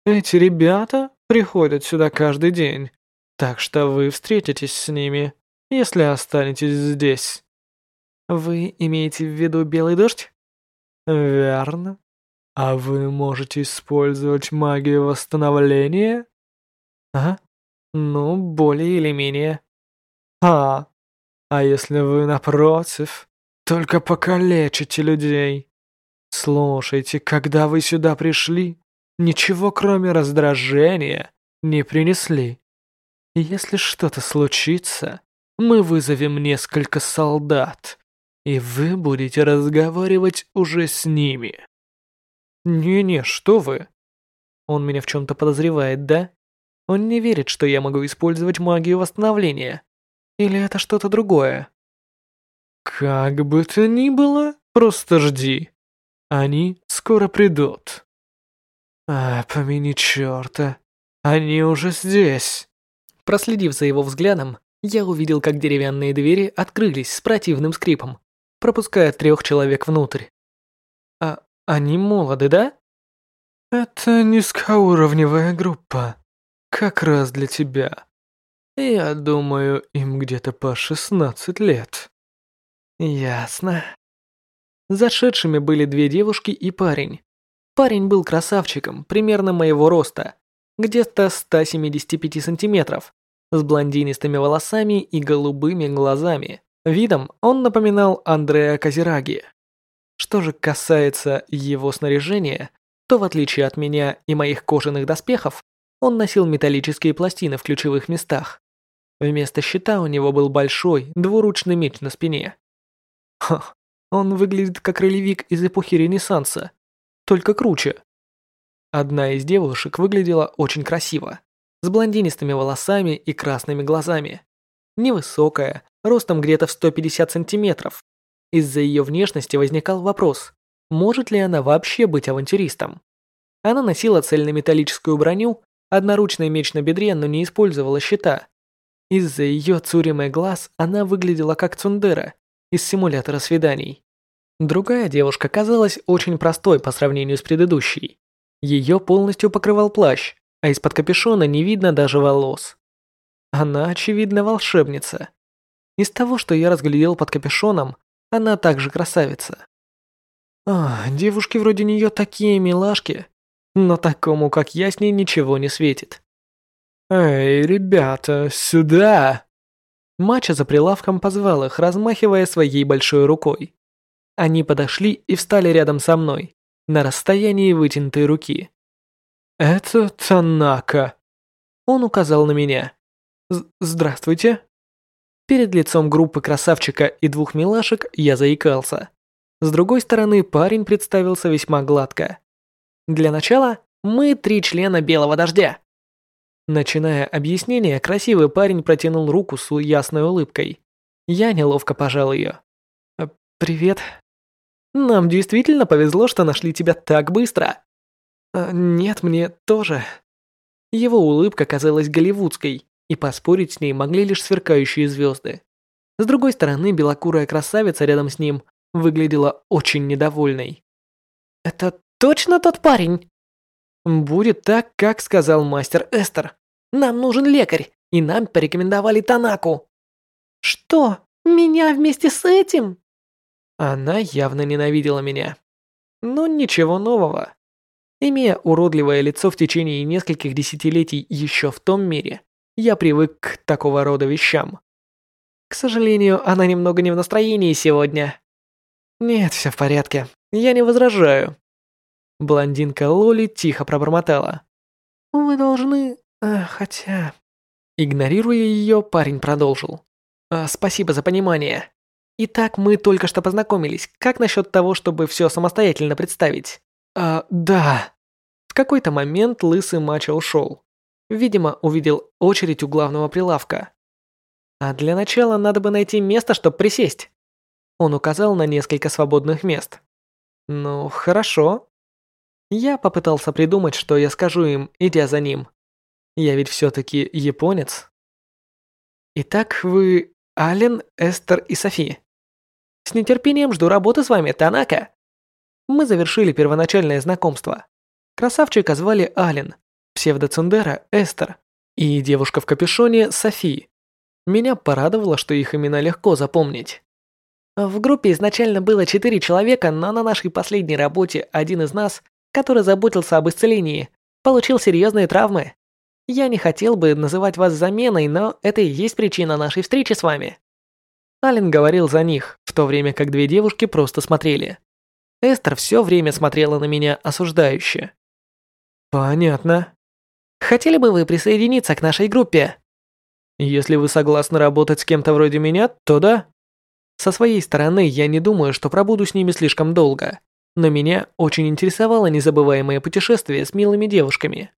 Эти ребята приходят сюда каждый день, так что вы встретитесь с ними, если останетесь здесь. Вы имеете в виду белый дождь? Верно. А вы можете использовать магию восстановления? Ага. Ну, более или менее. А, а если вы, напротив, только покалечите людей? Слушайте, когда вы сюда пришли, ничего кроме раздражения не принесли. Если что-то случится, мы вызовем несколько солдат, и вы будете разговаривать уже с ними. Не-не, что вы? Он меня в чем-то подозревает, да? Он не верит, что я могу использовать магию восстановления. Или это что-то другое? Как бы то ни было, просто жди. Они скоро придут. А, помяни черта. Они уже здесь. Проследив за его взглядом, я увидел, как деревянные двери открылись с противным скрипом, пропуская трех человек внутрь. А они молоды, да? Это низкоуровневая группа как раз для тебя. Я думаю, им где-то по 16 лет. Ясно. Зашедшими были две девушки и парень. Парень был красавчиком, примерно моего роста, где-то 175 сантиметров, с блондинистыми волосами и голубыми глазами. Видом он напоминал Андреа Казираги. Что же касается его снаряжения, то в отличие от меня и моих кожаных доспехов, он носил металлические пластины в ключевых местах. Вместо щита у него был большой, двуручный меч на спине. Ха, он выглядит как ролевик из эпохи Ренессанса, только круче. Одна из девушек выглядела очень красиво, с блондинистыми волосами и красными глазами. Невысокая, ростом где-то в 150 сантиметров. Из-за ее внешности возникал вопрос, может ли она вообще быть авантюристом. Она носила цельнометаллическую броню одноручный меч на бедре, но не использовала щита. Из-за ее цуримой глаз она выглядела как Цундера из симулятора свиданий. Другая девушка казалась очень простой по сравнению с предыдущей. Ее полностью покрывал плащ, а из-под капюшона не видно даже волос. Она, очевидно, волшебница. Из того, что я разглядел под капюшоном, она также красавица. А, девушки вроде нее такие милашки, но такому, как я, с ней ничего не светит. «Эй, ребята, сюда!» Мача за прилавком позвал их, размахивая своей большой рукой. Они подошли и встали рядом со мной, на расстоянии вытянутой руки. «Это Танака!» Он указал на меня. «Здравствуйте!» Перед лицом группы красавчика и двух милашек я заикался. С другой стороны, парень представился весьма гладко. Для начала мы три члена Белого Дождя. Начиная объяснение, красивый парень протянул руку с ясной улыбкой. Я неловко пожал ее. «Э, «Привет. Нам действительно повезло, что нашли тебя так быстро». «Э, «Нет, мне тоже». Его улыбка казалась голливудской, и поспорить с ней могли лишь сверкающие звезды. С другой стороны, белокурая красавица рядом с ним выглядела очень недовольной. «Это точно тот парень?» «Будет так, как сказал мастер Эстер. Нам нужен лекарь, и нам порекомендовали Танаку». «Что? Меня вместе с этим?» Она явно ненавидела меня. Но ничего нового. Имея уродливое лицо в течение нескольких десятилетий еще в том мире, я привык к такого рода вещам. К сожалению, она немного не в настроении сегодня. Нет, все в порядке. Я не возражаю. Блондинка Лоли тихо пробормотала. Вы должны... А, хотя... Игнорируя ее, парень продолжил. А, спасибо за понимание. Итак, мы только что познакомились. Как насчет того, чтобы все самостоятельно представить? А, да. В какой-то момент лысый мачо ушел. Видимо, увидел очередь у главного прилавка. А для начала надо бы найти место, чтобы присесть. Он указал на несколько свободных мест. Ну, хорошо. Я попытался придумать, что я скажу им, идя за ним. Я ведь все-таки японец. Итак, вы Ален, Эстер и Софи. С нетерпением жду работы с вами, Танака. Мы завершили первоначальное знакомство. Красавчика звали Ален, псевдоцундера Эстер и девушка в капюшоне Софи. Меня порадовало, что их имена легко запомнить. В группе изначально было четыре человека, но на нашей последней работе один из нас который заботился об исцелении, получил серьезные травмы. Я не хотел бы называть вас заменой, но это и есть причина нашей встречи с вами. Ален говорил за них, в то время как две девушки просто смотрели. Эстер все время смотрела на меня осуждающе. Понятно. Хотели бы вы присоединиться к нашей группе? Если вы согласны работать с кем-то вроде меня, то да. Со своей стороны, я не думаю, что пробуду с ними слишком долго но меня очень интересовало незабываемое путешествие с милыми девушками.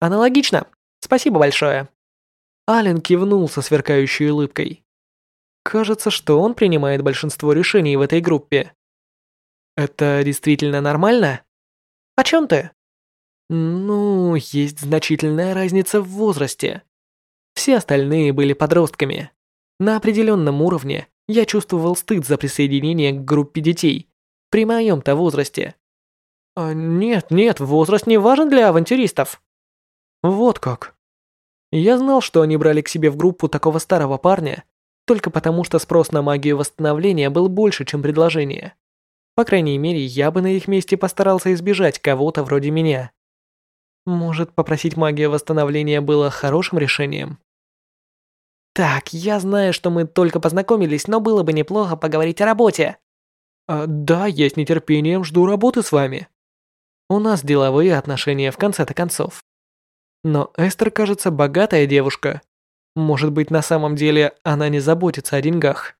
Аналогично. Спасибо большое. Ален кивнул со сверкающей улыбкой. Кажется, что он принимает большинство решений в этой группе. Это действительно нормально? О чем ты? Ну, есть значительная разница в возрасте. Все остальные были подростками. На определенном уровне я чувствовал стыд за присоединение к группе детей, при моем-то возрасте. А нет, нет, возраст не важен для авантюристов. Вот как. Я знал, что они брали к себе в группу такого старого парня, только потому что спрос на магию восстановления был больше, чем предложение. По крайней мере, я бы на их месте постарался избежать кого-то вроде меня. Может, попросить магию восстановления было хорошим решением? Так, я знаю, что мы только познакомились, но было бы неплохо поговорить о работе. А, да, я с нетерпением жду работы с вами. У нас деловые отношения в конце-то концов. Но Эстер, кажется, богатая девушка. Может быть, на самом деле она не заботится о деньгах.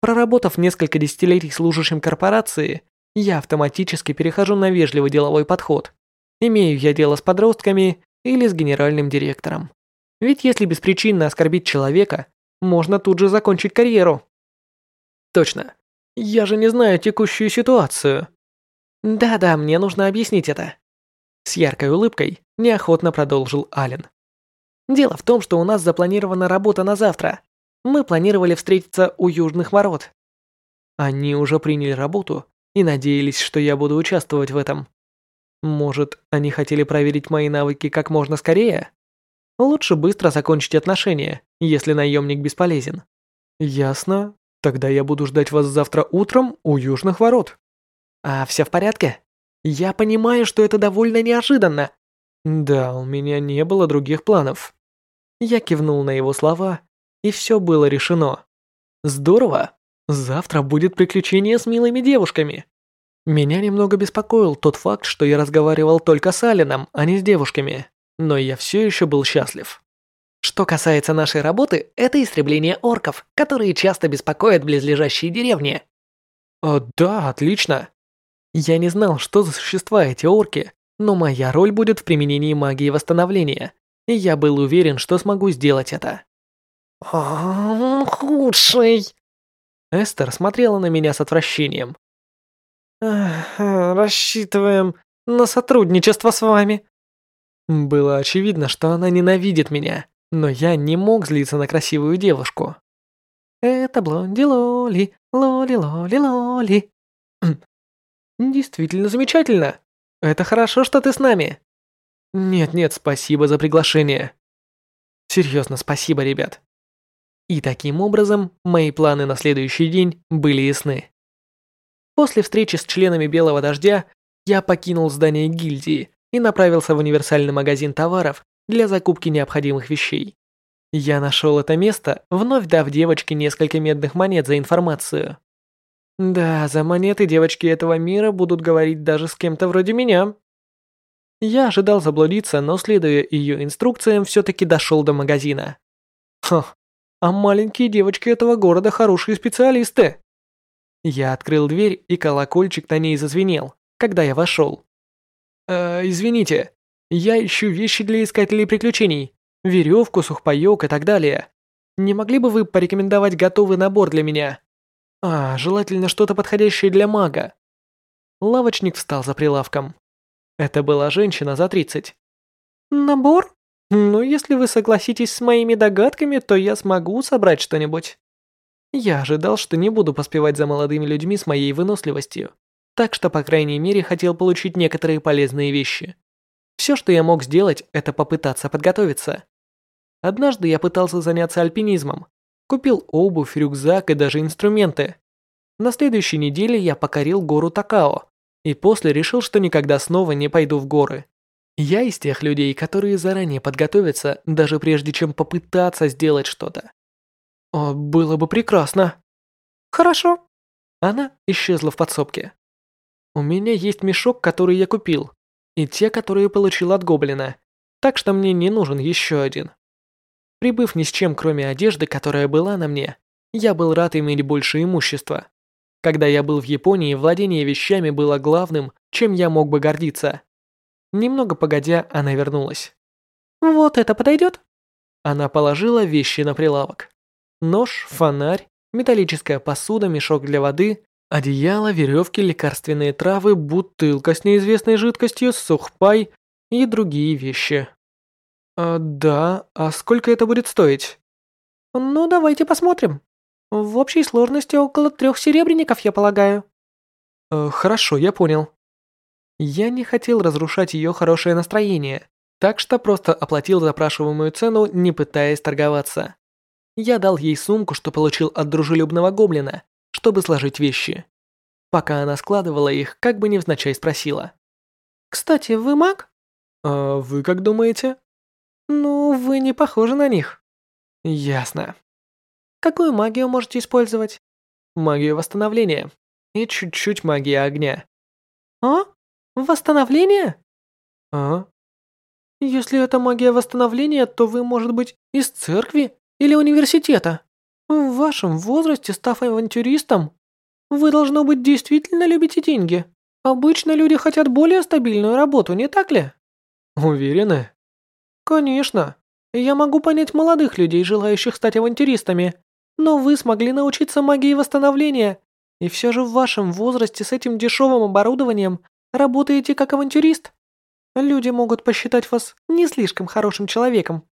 Проработав несколько десятилетий служащим корпорации, я автоматически перехожу на вежливый деловой подход. Имею я дело с подростками или с генеральным директором. Ведь если беспричинно оскорбить человека, можно тут же закончить карьеру. Точно. Я же не знаю текущую ситуацию. Да-да, мне нужно объяснить это. С яркой улыбкой неохотно продолжил Ален. Дело в том, что у нас запланирована работа на завтра. Мы планировали встретиться у Южных ворот. Они уже приняли работу и надеялись, что я буду участвовать в этом. Может, они хотели проверить мои навыки как можно скорее? Лучше быстро закончить отношения, если наемник бесполезен. Ясно. Тогда я буду ждать вас завтра утром у южных ворот. А все в порядке? Я понимаю, что это довольно неожиданно. Да, у меня не было других планов. Я кивнул на его слова, и все было решено. Здорово. Завтра будет приключение с милыми девушками. Меня немного беспокоил тот факт, что я разговаривал только с Алином, а не с девушками, но я все еще был счастлив. Что касается нашей работы, это истребление орков, которые часто беспокоят близлежащие деревни. О, да, отлично. Я не знал, что за существа эти орки, но моя роль будет в применении магии восстановления, и я был уверен, что смогу сделать это. «Худший!» Эстер смотрела на меня с отвращением. «Рассчитываем на сотрудничество с вами». Было очевидно, что она ненавидит меня, но я не мог злиться на красивую девушку. Это блонди лоли, лоли лоли лоли. Действительно замечательно. Это хорошо, что ты с нами. Нет-нет, спасибо за приглашение. Серьезно, спасибо, ребят. И таким образом, мои планы на следующий день были ясны. После встречи с членами Белого Дождя я покинул здание гильдии и направился в универсальный магазин товаров для закупки необходимых вещей. Я нашел это место, вновь дав девочке несколько медных монет за информацию. Да, за монеты девочки этого мира будут говорить даже с кем-то вроде меня. Я ожидал заблудиться, но следуя ее инструкциям, все-таки дошел до магазина. Ха, а маленькие девочки этого города хорошие специалисты. Я открыл дверь, и колокольчик на ней зазвенел, когда я вошел. «Э, извините, я ищу вещи для искателей приключений веревку, сухпайок и так далее. Не могли бы вы порекомендовать готовый набор для меня? А, желательно что-то подходящее для мага. Лавочник встал за прилавком. Это была женщина за 30. Набор? Ну, если вы согласитесь с моими догадками, то я смогу собрать что-нибудь. Я ожидал, что не буду поспевать за молодыми людьми с моей выносливостью, так что, по крайней мере, хотел получить некоторые полезные вещи. Все, что я мог сделать, это попытаться подготовиться. Однажды я пытался заняться альпинизмом. Купил обувь, рюкзак и даже инструменты. На следующей неделе я покорил гору Такао, и после решил, что никогда снова не пойду в горы. Я из тех людей, которые заранее подготовятся, даже прежде чем попытаться сделать что-то. О, было бы прекрасно. Хорошо. Она исчезла в подсобке. У меня есть мешок, который я купил и те, которые получил от гоблина, так что мне не нужен еще один. Прибыв ни с чем, кроме одежды, которая была на мне, я был рад иметь больше имущества. Когда я был в Японии, владение вещами было главным, чем я мог бы гордиться. Немного погодя, она вернулась. «Вот это подойдет?» Она положила вещи на прилавок. Нож, фонарь, металлическая посуда, мешок для воды, Одеяло, веревки, лекарственные травы, бутылка с неизвестной жидкостью, сухпай и другие вещи. А, да, а сколько это будет стоить? Ну, давайте посмотрим. В общей сложности около трех серебряников, я полагаю. Э, хорошо, я понял. Я не хотел разрушать ее хорошее настроение, так что просто оплатил запрашиваемую цену, не пытаясь торговаться. Я дал ей сумку, что получил от дружелюбного гоблина, чтобы сложить вещи. Пока она складывала их, как бы невзначай спросила. «Кстати, вы маг?» «А вы как думаете?» «Ну, вы не похожи на них». «Ясно». «Какую магию можете использовать?» «Магию восстановления. И чуть-чуть магия огня». «А? Восстановление?» «А?» «Если это магия восстановления, то вы, может быть, из церкви или университета?» В вашем возрасте, став авантюристом, вы, должно быть, действительно любите деньги. Обычно люди хотят более стабильную работу, не так ли? Уверены? Конечно. Я могу понять молодых людей, желающих стать авантюристами. Но вы смогли научиться магии восстановления. И все же в вашем возрасте с этим дешевым оборудованием работаете как авантюрист. Люди могут посчитать вас не слишком хорошим человеком.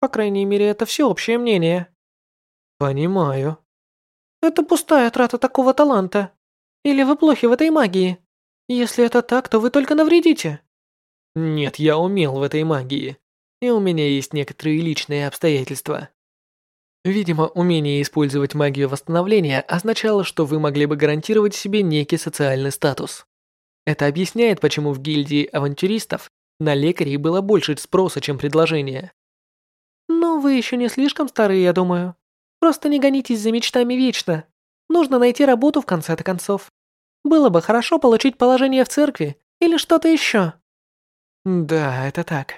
По крайней мере, это всеобщее мнение. Понимаю. Это пустая трата такого таланта. Или вы плохи в этой магии? Если это так, то вы только навредите. Нет, я умел в этой магии. И у меня есть некоторые личные обстоятельства. Видимо, умение использовать магию восстановления означало, что вы могли бы гарантировать себе некий социальный статус. Это объясняет, почему в гильдии авантюристов на лекарей было больше спроса, чем предложения. Но вы еще не слишком старые, я думаю. Просто не гонитесь за мечтами вечно. Нужно найти работу в конце-то концов. Было бы хорошо получить положение в церкви или что-то еще. Да, это так.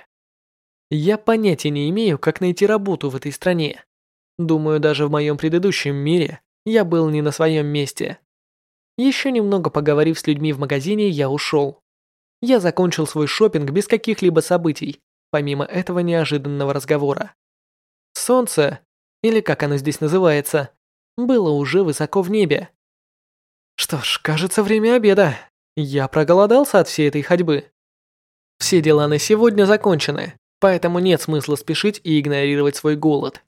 Я понятия не имею, как найти работу в этой стране. Думаю, даже в моем предыдущем мире я был не на своем месте. Еще немного поговорив с людьми в магазине, я ушел. Я закончил свой шопинг без каких-либо событий, помимо этого неожиданного разговора. Солнце, или как оно здесь называется, было уже высоко в небе. Что ж, кажется, время обеда. Я проголодался от всей этой ходьбы. Все дела на сегодня закончены, поэтому нет смысла спешить и игнорировать свой голод.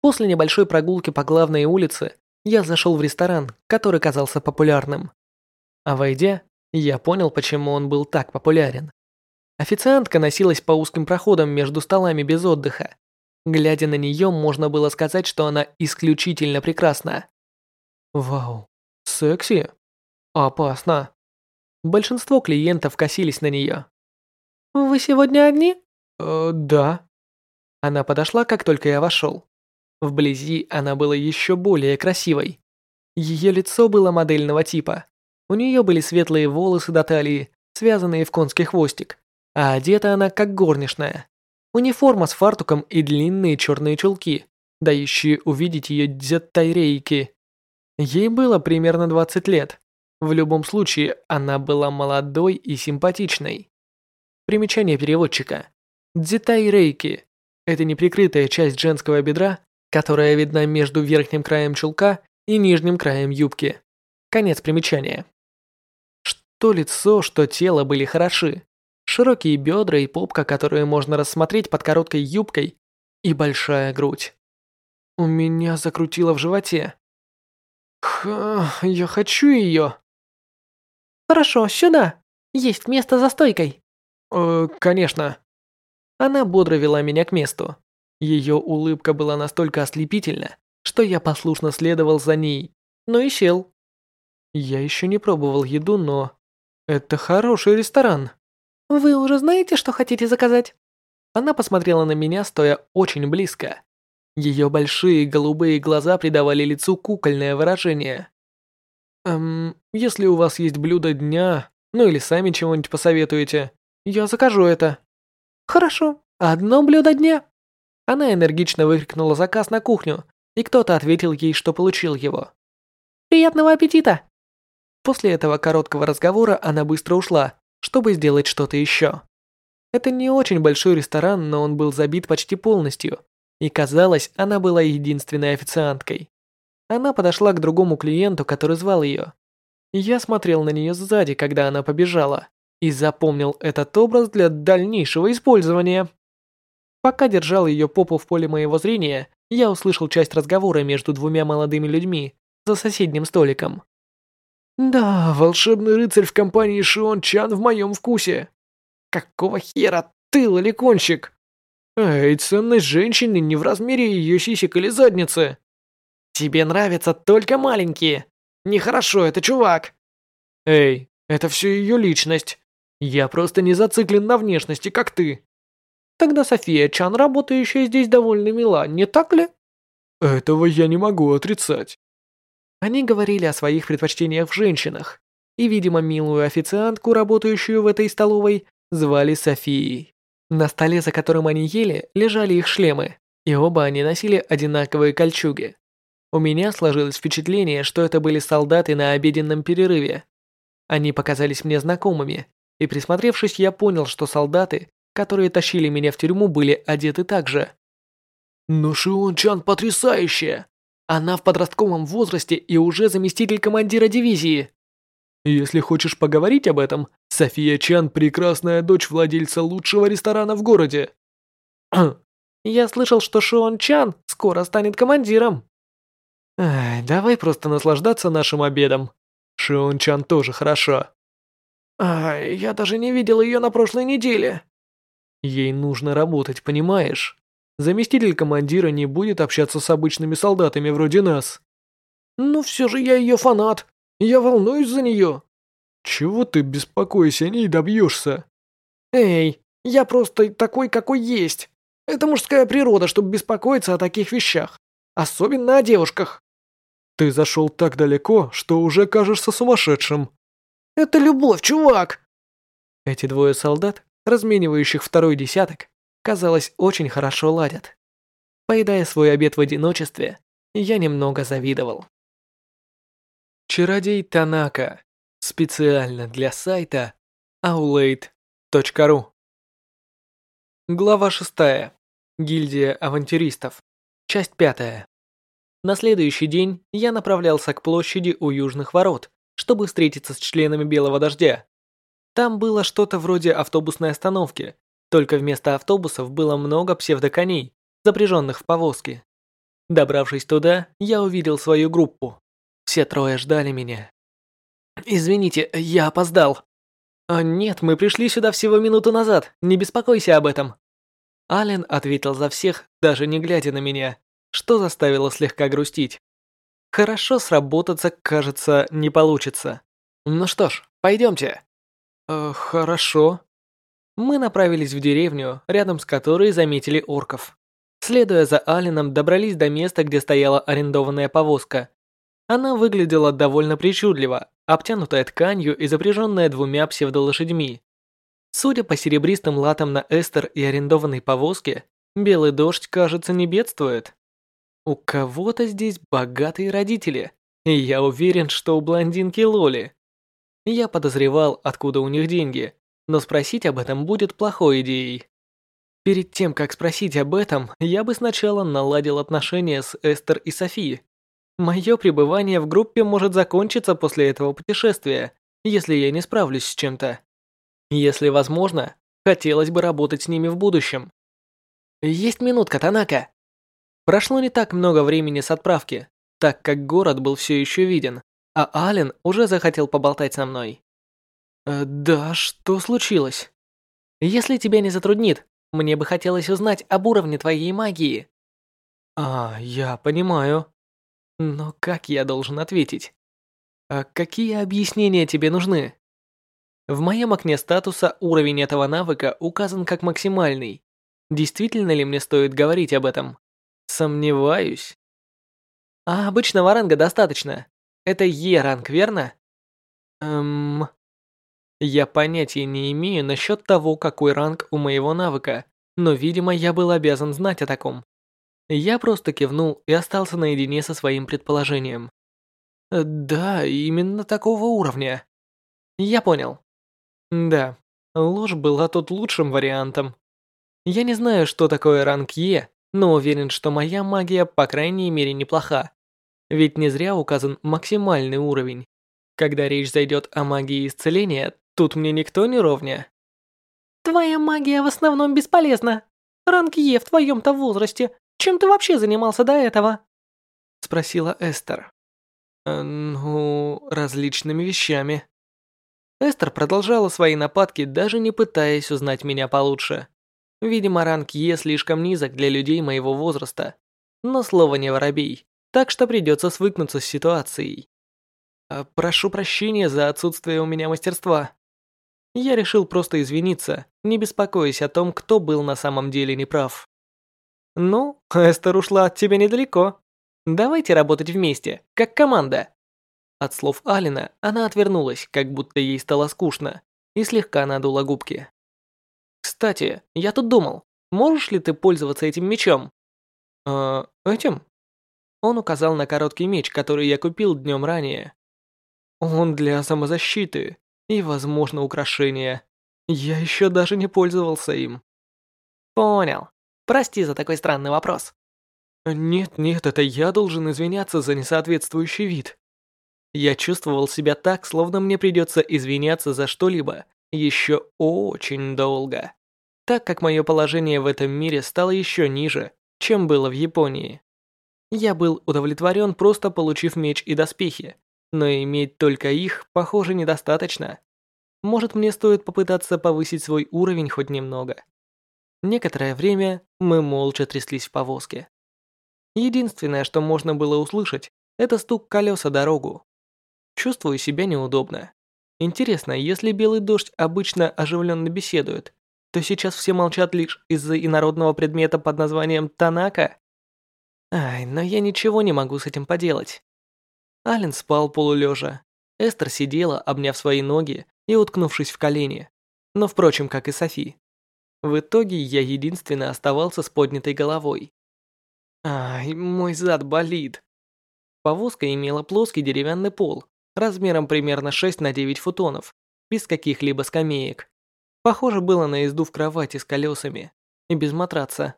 После небольшой прогулки по главной улице я зашел в ресторан, который казался популярным. А войдя, я понял, почему он был так популярен. Официантка носилась по узким проходам между столами без отдыха. Глядя на нее, можно было сказать, что она исключительно прекрасна. Вау, секси? Опасно. Большинство клиентов косились на нее. «Вы сегодня одни?» «Э, да». Она подошла, как только я вошел. Вблизи она была еще более красивой. Ее лицо было модельного типа. У нее были светлые волосы до талии, связанные в конский хвостик, а одета она как горничная. Униформа с фартуком и длинные черные чулки, дающие увидеть ее дзеттайрейки. Ей было примерно 20 лет. В любом случае, она была молодой и симпатичной. Примечание переводчика. Дзеттайрейки – это неприкрытая часть женского бедра, которая видна между верхним краем чулка и нижним краем юбки. Конец примечания. Что лицо, что тело были хороши. Широкие бедра и попка, которые можно рассмотреть под короткой юбкой, и большая грудь. У меня закрутило в животе. Ха, я хочу ее. Хорошо, сюда. Есть место за стойкой. Э, конечно. Она бодро вела меня к месту. Ее улыбка была настолько ослепительна, что я послушно следовал за ней, но и сел. Я еще не пробовал еду, но... Это хороший ресторан. Вы уже знаете, что хотите заказать? Она посмотрела на меня, стоя очень близко. Ее большие голубые глаза придавали лицу кукольное выражение. Эм, если у вас есть блюдо дня, ну или сами чего-нибудь посоветуете, я закажу это. Хорошо, одно блюдо дня. Она энергично выкрикнула заказ на кухню, и кто-то ответил ей, что получил его. «Приятного аппетита!» После этого короткого разговора она быстро ушла, чтобы сделать что-то еще. Это не очень большой ресторан, но он был забит почти полностью, и казалось, она была единственной официанткой. Она подошла к другому клиенту, который звал ее. Я смотрел на нее сзади, когда она побежала, и запомнил этот образ для дальнейшего использования. Пока держал ее попу в поле моего зрения, я услышал часть разговора между двумя молодыми людьми за соседним столиком. «Да, волшебный рыцарь в компании Шион Чан в моем вкусе. Какого хера ты, лоликончик? Эй, ценность женщины не в размере ее сисек или задницы. Тебе нравятся только маленькие. Нехорошо это, чувак. Эй, это все ее личность. Я просто не зациклен на внешности, как ты. Тогда София Чан, работающая здесь, довольно мила, не так ли? Этого я не могу отрицать. Они говорили о своих предпочтениях в женщинах, и, видимо, милую официантку, работающую в этой столовой, звали Софией. На столе, за которым они ели, лежали их шлемы, и оба они носили одинаковые кольчуги. У меня сложилось впечатление, что это были солдаты на обеденном перерыве. Они показались мне знакомыми, и присмотревшись, я понял, что солдаты которые тащили меня в тюрьму, были одеты так же. Но Шион-чан потрясающая! Она в подростковом возрасте и уже заместитель командира дивизии. Если хочешь поговорить об этом, София Чан – прекрасная дочь владельца лучшего ресторана в городе. Я слышал, что Шион Чан скоро станет командиром. Ай, давай просто наслаждаться нашим обедом. Шион Чан тоже хорошо. Ай, я даже не видел ее на прошлой неделе. Ей нужно работать, понимаешь? Заместитель командира не будет общаться с обычными солдатами вроде нас. Но все же я ее фанат. Я волнуюсь за нее. Чего ты, беспокойся о ней, добьешься? Эй, я просто такой, какой есть. Это мужская природа, чтобы беспокоиться о таких вещах. Особенно о девушках. Ты зашел так далеко, что уже кажешься сумасшедшим. Это любовь, чувак. Эти двое солдат разменивающих второй десяток, казалось, очень хорошо ладят. Поедая свой обед в одиночестве, я немного завидовал. Чародей Танака. Специально для сайта aulade.ru Глава 6. Гильдия авантюристов. Часть 5. На следующий день я направлялся к площади у Южных ворот, чтобы встретиться с членами Белого Дождя. Там было что-то вроде автобусной остановки, только вместо автобусов было много псевдоконей, запряженных в повозки. Добравшись туда, я увидел свою группу. Все трое ждали меня. «Извините, я опоздал». «А «Нет, мы пришли сюда всего минуту назад, не беспокойся об этом». Ален ответил за всех, даже не глядя на меня, что заставило слегка грустить. Хорошо сработаться, кажется, не получится. Ну что ж, пойдемте. Э, хорошо. Мы направились в деревню, рядом с которой заметили орков. Следуя за Алином, добрались до места, где стояла арендованная повозка, она выглядела довольно причудливо, обтянутая тканью и запряженная двумя псевдолошадьми. Судя по серебристым латам на Эстер и арендованной повозке, белый дождь, кажется, не бедствует. У кого-то здесь богатые родители, и я уверен, что у блондинки Лоли. Я подозревал, откуда у них деньги, но спросить об этом будет плохой идеей. Перед тем, как спросить об этом, я бы сначала наладил отношения с Эстер и Софи. Мое пребывание в группе может закончиться после этого путешествия, если я не справлюсь с чем-то. Если возможно, хотелось бы работать с ними в будущем. Есть минутка, Танака. Прошло не так много времени с отправки, так как город был все еще виден, а Ален уже захотел поболтать со мной. Э, да, что случилось? Если тебя не затруднит, мне бы хотелось узнать об уровне твоей магии. А, я понимаю. Но как я должен ответить? А какие объяснения тебе нужны? В моем окне статуса уровень этого навыка указан как максимальный. Действительно ли мне стоит говорить об этом? Сомневаюсь. А обычного ранга достаточно. Это Е-ранг, верно? Эм... Я понятия не имею насчет того, какой ранг у моего навыка, но, видимо, я был обязан знать о таком. Я просто кивнул и остался наедине со своим предположением. Да, именно такого уровня. Я понял. Да, ложь была тут лучшим вариантом. Я не знаю, что такое ранг Е, но уверен, что моя магия, по крайней мере, неплоха. Ведь не зря указан максимальный уровень. Когда речь зайдет о магии исцеления, тут мне никто не ровня. Твоя магия в основном бесполезна. Ранг Е в твоем-то возрасте чем ты вообще занимался до этого?» Спросила Эстер. «Э, «Ну, различными вещами». Эстер продолжала свои нападки, даже не пытаясь узнать меня получше. Видимо, ранг Е слишком низок для людей моего возраста. Но слово не воробей, так что придется свыкнуться с ситуацией. «Э, прошу прощения за отсутствие у меня мастерства. Я решил просто извиниться, не беспокоясь о том, кто был на самом деле неправ. «Ну, Эстер ушла от тебя недалеко. Давайте работать вместе, как команда». От слов Алина она отвернулась, как будто ей стало скучно, и слегка надула губки. «Кстати, я тут думал, можешь ли ты пользоваться этим мечом?» «Э, этим?» Он указал на короткий меч, который я купил днем ранее. «Он для самозащиты и, возможно, украшения. Я еще даже не пользовался им». «Понял. Прости за такой странный вопрос. Нет, нет, это я должен извиняться за несоответствующий вид. Я чувствовал себя так, словно мне придется извиняться за что-либо еще очень долго, так как мое положение в этом мире стало еще ниже, чем было в Японии. Я был удовлетворен, просто получив меч и доспехи, но иметь только их, похоже, недостаточно. Может, мне стоит попытаться повысить свой уровень хоть немного. Некоторое время мы молча тряслись в повозке. Единственное, что можно было услышать, это стук колес о дорогу. Чувствую себя неудобно. Интересно, если белый дождь обычно оживленно беседует, то сейчас все молчат лишь из-за инородного предмета под названием Танака? Ай, но я ничего не могу с этим поделать. Ален спал полулежа. Эстер сидела, обняв свои ноги и уткнувшись в колени. Но, впрочем, как и Софи. В итоге я единственно оставался с поднятой головой. Ай, мой зад болит. Повозка имела плоский деревянный пол, размером примерно 6 на 9 футонов, без каких-либо скамеек. Похоже было на езду в кровати с колесами и без матраца.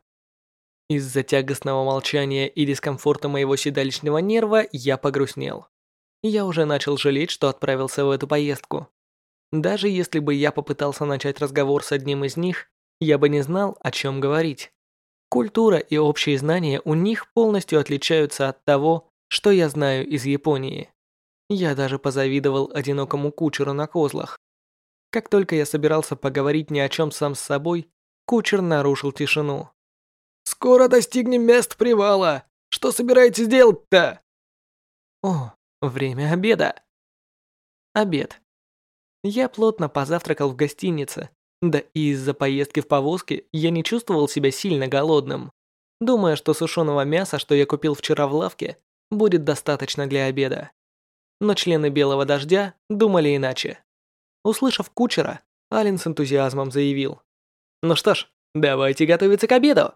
Из-за тягостного молчания и дискомфорта моего седалищного нерва я погрустнел. Я уже начал жалеть, что отправился в эту поездку. Даже если бы я попытался начать разговор с одним из них, я бы не знал, о чем говорить. Культура и общие знания у них полностью отличаются от того, что я знаю из Японии. Я даже позавидовал одинокому кучеру на козлах. Как только я собирался поговорить ни о чем сам с собой, кучер нарушил тишину. Скоро достигнем мест привала. Что собираетесь делать-то? О, время обеда. Обед. Я плотно позавтракал в гостинице. Да и из-за поездки в повозке я не чувствовал себя сильно голодным. Думая, что сушеного мяса, что я купил вчера в лавке, будет достаточно для обеда. Но члены Белого Дождя думали иначе. Услышав кучера, Ален с энтузиазмом заявил. «Ну что ж, давайте готовиться к обеду!»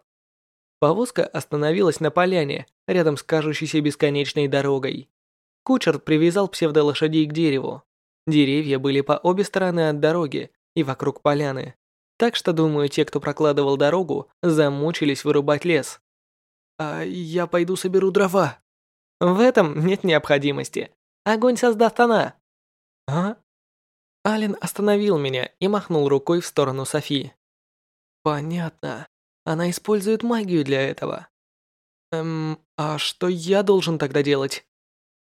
Повозка остановилась на поляне, рядом с кажущейся бесконечной дорогой. Кучер привязал псевдолошадей к дереву. Деревья были по обе стороны от дороги и вокруг поляны. Так что, думаю, те, кто прокладывал дорогу, замучились вырубать лес. «А я пойду соберу дрова». В этом нет необходимости. Огонь создаст она. А? Ален остановил меня и махнул рукой в сторону Софи. Понятно. Она использует магию для этого. Эм, а что я должен тогда делать?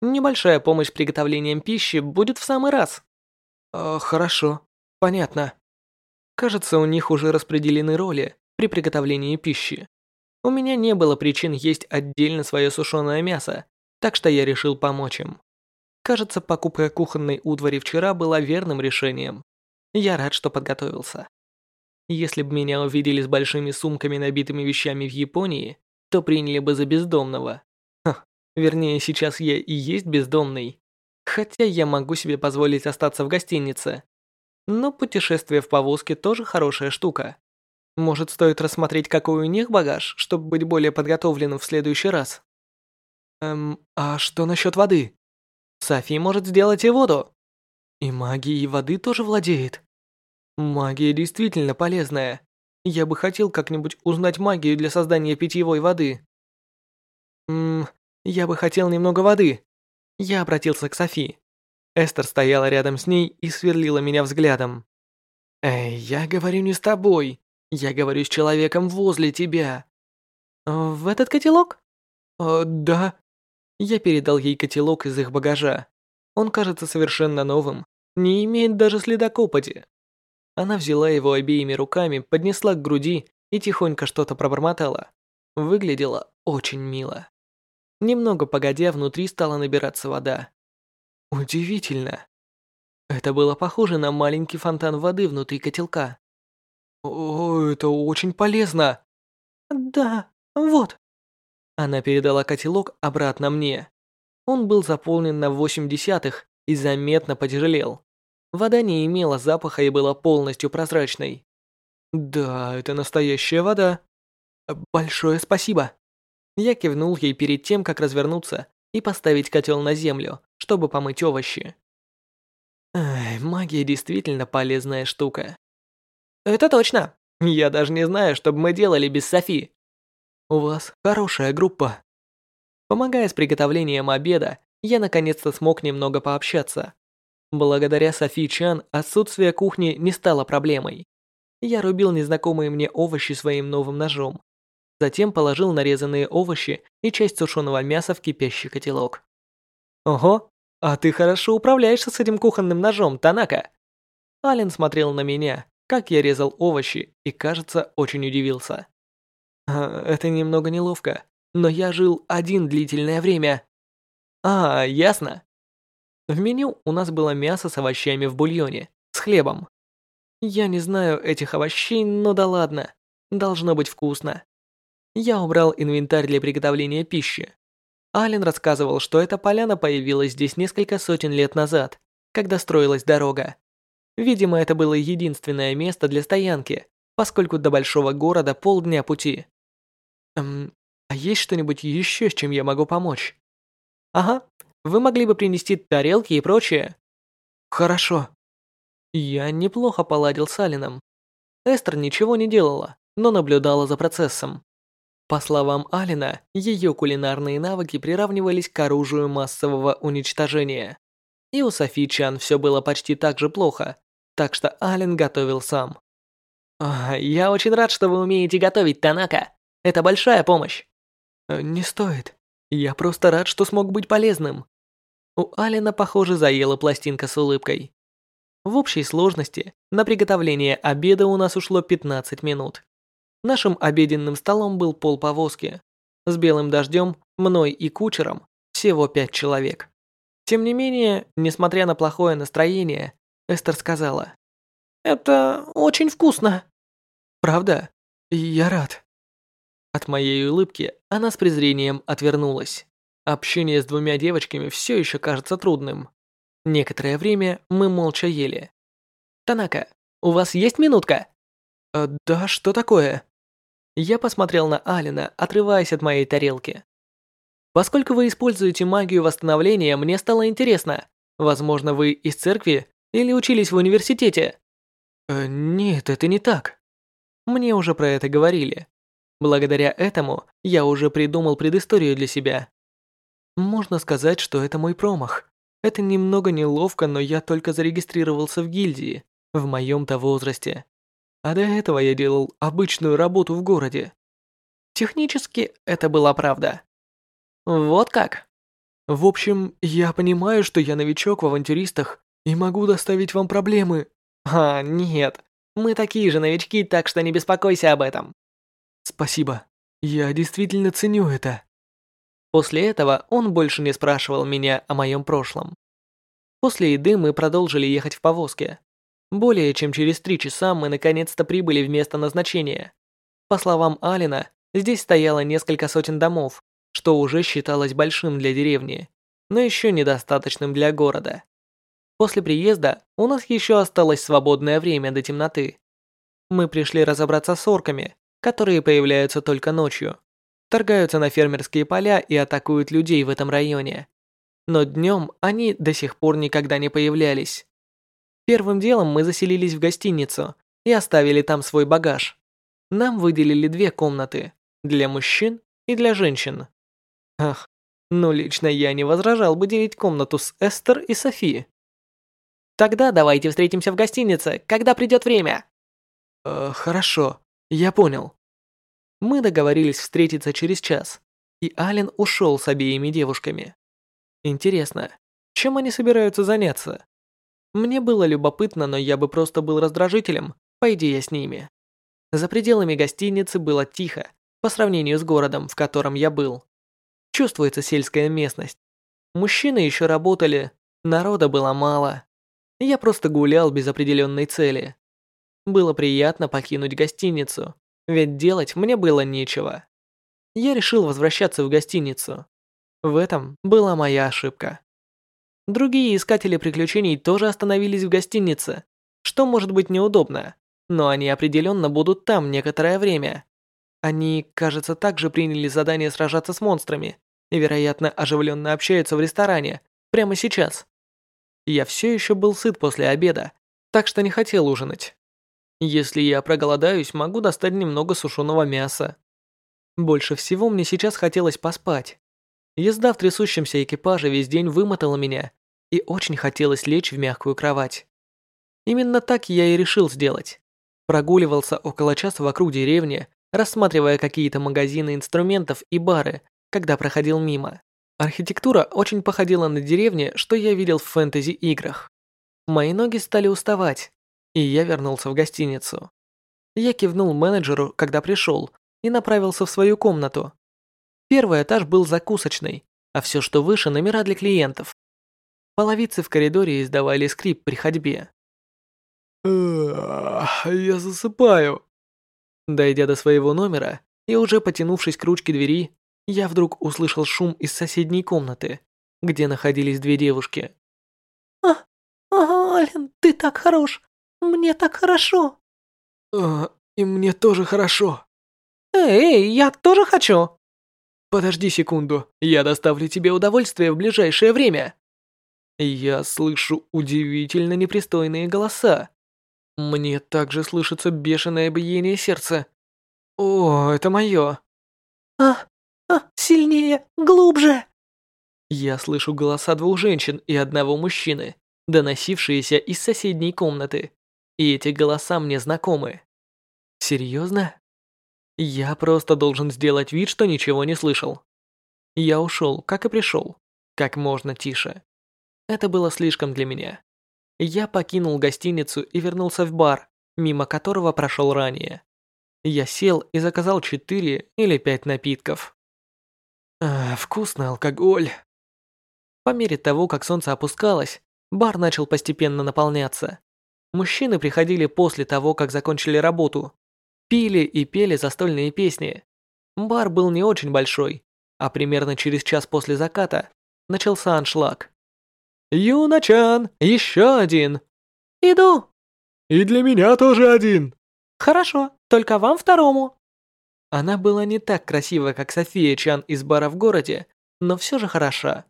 Небольшая помощь приготовлением пищи будет в самый раз. Э, хорошо. Понятно. Кажется, у них уже распределены роли при приготовлении пищи. У меня не было причин есть отдельно свое сушеное мясо, так что я решил помочь им. Кажется, покупка кухонной утвари вчера была верным решением. Я рад, что подготовился. Если бы меня увидели с большими сумками, набитыми вещами в Японии, то приняли бы за бездомного. Ха, вернее, сейчас я и есть бездомный. Хотя я могу себе позволить остаться в гостинице. Но путешествие в повозке тоже хорошая штука. Может, стоит рассмотреть, какой у них багаж, чтобы быть более подготовленным в следующий раз? Эм, а что насчет воды? Софи может сделать и воду. И магией воды тоже владеет. Магия действительно полезная. Я бы хотел как-нибудь узнать магию для создания питьевой воды. Ммм, я бы хотел немного воды. Я обратился к Софи. Эстер стояла рядом с ней и сверлила меня взглядом. Эй, я говорю не с тобой. Я говорю с человеком возле тебя. В этот котелок? Э, да. Я передал ей котелок из их багажа. Он кажется совершенно новым, не имеет даже следа копоти. Она взяла его обеими руками, поднесла к груди и тихонько что-то пробормотала. Выглядело очень мило. Немного погодя, внутри стала набираться вода. Удивительно. Это было похоже на маленький фонтан воды внутри котелка. О, это очень полезно. Да, вот. Она передала котелок обратно мне. Он был заполнен на 8 десятых и заметно потяжелел. Вода не имела запаха и была полностью прозрачной. Да, это настоящая вода. Большое спасибо. Я кивнул ей перед тем, как развернуться и поставить котел на землю, чтобы помыть овощи. Ай, магия действительно полезная штука. Это точно. Я даже не знаю, что бы мы делали без Софи. У вас хорошая группа. Помогая с приготовлением обеда, я наконец-то смог немного пообщаться. Благодаря Софи Чан отсутствие кухни не стало проблемой. Я рубил незнакомые мне овощи своим новым ножом. Затем положил нарезанные овощи и часть сушеного мяса в кипящий котелок. «Ого, а ты хорошо управляешься с этим кухонным ножом, Танака!» Ален смотрел на меня, как я резал овощи, и, кажется, очень удивился. А, «Это немного неловко, но я жил один длительное время». «А, ясно. В меню у нас было мясо с овощами в бульоне, с хлебом. Я не знаю этих овощей, но да ладно. Должно быть вкусно. Я убрал инвентарь для приготовления пищи. Ален рассказывал, что эта поляна появилась здесь несколько сотен лет назад, когда строилась дорога. Видимо, это было единственное место для стоянки, поскольку до большого города полдня пути. Эм, а есть что-нибудь еще, с чем я могу помочь? Ага, вы могли бы принести тарелки и прочее?» «Хорошо». Я неплохо поладил с Алином. Эстер ничего не делала, но наблюдала за процессом. По словам Алина, ее кулинарные навыки приравнивались к оружию массового уничтожения. И у Софи Чан все было почти так же плохо, так что Ален готовил сам. «Я очень рад, что вы умеете готовить, Танака. Это большая помощь». «Э, «Не стоит. Я просто рад, что смог быть полезным». У Алина, похоже, заела пластинка с улыбкой. В общей сложности на приготовление обеда у нас ушло 15 минут. Нашим обеденным столом был пол повозки. С белым дождем, мной и кучером всего пять человек. Тем не менее, несмотря на плохое настроение, Эстер сказала. «Это очень вкусно». «Правда? Я рад». От моей улыбки она с презрением отвернулась. Общение с двумя девочками все еще кажется трудным. Некоторое время мы молча ели. «Танака, у вас есть минутка?» «Э, «Да, что такое?» Я посмотрел на Алина, отрываясь от моей тарелки. Поскольку вы используете магию восстановления, мне стало интересно. Возможно, вы из церкви или учились в университете? Э, нет, это не так. Мне уже про это говорили. Благодаря этому я уже придумал предысторию для себя. Можно сказать, что это мой промах. Это немного неловко, но я только зарегистрировался в гильдии, в моем-то возрасте. А до этого я делал обычную работу в городе. Технически это была правда. Вот как? В общем, я понимаю, что я новичок в авантюристах и могу доставить вам проблемы. А, нет. Мы такие же новички, так что не беспокойся об этом. Спасибо. Я действительно ценю это. После этого он больше не спрашивал меня о моем прошлом. После еды мы продолжили ехать в повозке. Более чем через три часа мы наконец-то прибыли в место назначения. По словам Алина, здесь стояло несколько сотен домов, что уже считалось большим для деревни, но еще недостаточным для города. После приезда у нас еще осталось свободное время до темноты. Мы пришли разобраться с орками, которые появляются только ночью, торгаются на фермерские поля и атакуют людей в этом районе. Но днем они до сих пор никогда не появлялись. Первым делом мы заселились в гостиницу и оставили там свой багаж. Нам выделили две комнаты для мужчин и для женщин. Ах, ну лично я не возражал бы делить комнату с Эстер и Софи. Тогда давайте встретимся в гостинице, когда придет время. Э, хорошо, я понял. Мы договорились встретиться через час, и Ален ушел с обеими девушками. Интересно, чем они собираются заняться? Мне было любопытно, но я бы просто был раздражителем, пойди я с ними. За пределами гостиницы было тихо, по сравнению с городом, в котором я был. Чувствуется сельская местность. Мужчины еще работали, народа было мало. Я просто гулял без определенной цели. Было приятно покинуть гостиницу, ведь делать мне было нечего. Я решил возвращаться в гостиницу. В этом была моя ошибка. Другие искатели приключений тоже остановились в гостинице, что может быть неудобно, но они определенно будут там некоторое время. Они, кажется, также приняли задание сражаться с монстрами и, вероятно, оживленно общаются в ресторане прямо сейчас. Я все еще был сыт после обеда, так что не хотел ужинать. Если я проголодаюсь, могу достать немного сушеного мяса. Больше всего мне сейчас хотелось поспать. Езда в трясущемся экипаже весь день вымотала меня, и очень хотелось лечь в мягкую кровать. Именно так я и решил сделать. Прогуливался около часа вокруг деревни, рассматривая какие-то магазины инструментов и бары, когда проходил мимо. Архитектура очень походила на деревни, что я видел в фэнтези-играх. Мои ноги стали уставать, и я вернулся в гостиницу. Я кивнул менеджеру, когда пришел, и направился в свою комнату. Первый этаж был закусочной, а все, что выше, номера для клиентов. Половицы в коридоре издавали скрип при ходьбе. «Я засыпаю». Дойдя до своего номера и уже потянувшись к ручке двери, я вдруг услышал шум из соседней комнаты, где находились две девушки. «А, Ален, ты так хорош! Мне так хорошо!» «А, и мне тоже хорошо!» «Эй, я тоже хочу!» Подожди секунду, я доставлю тебе удовольствие в ближайшее время. Я слышу удивительно непристойные голоса. Мне также слышится бешеное биение сердца. О, это мое. А, а, сильнее, глубже. Я слышу голоса двух женщин и одного мужчины, доносившиеся из соседней комнаты. И эти голоса мне знакомы. Серьезно? Я просто должен сделать вид, что ничего не слышал. Я ушел, как и пришел, как можно тише. Это было слишком для меня. Я покинул гостиницу и вернулся в бар, мимо которого прошел ранее. Я сел и заказал четыре или пять напитков. А, вкусный алкоголь. По мере того, как солнце опускалось, бар начал постепенно наполняться. Мужчины приходили после того, как закончили работу. Пили и пели застольные песни. Бар был не очень большой, а примерно через час после заката начался аншлаг. «Юначан, еще один!» «Иду!» «И для меня тоже один!» «Хорошо, только вам второму!» Она была не так красива, как София Чан из бара в городе, но все же хороша.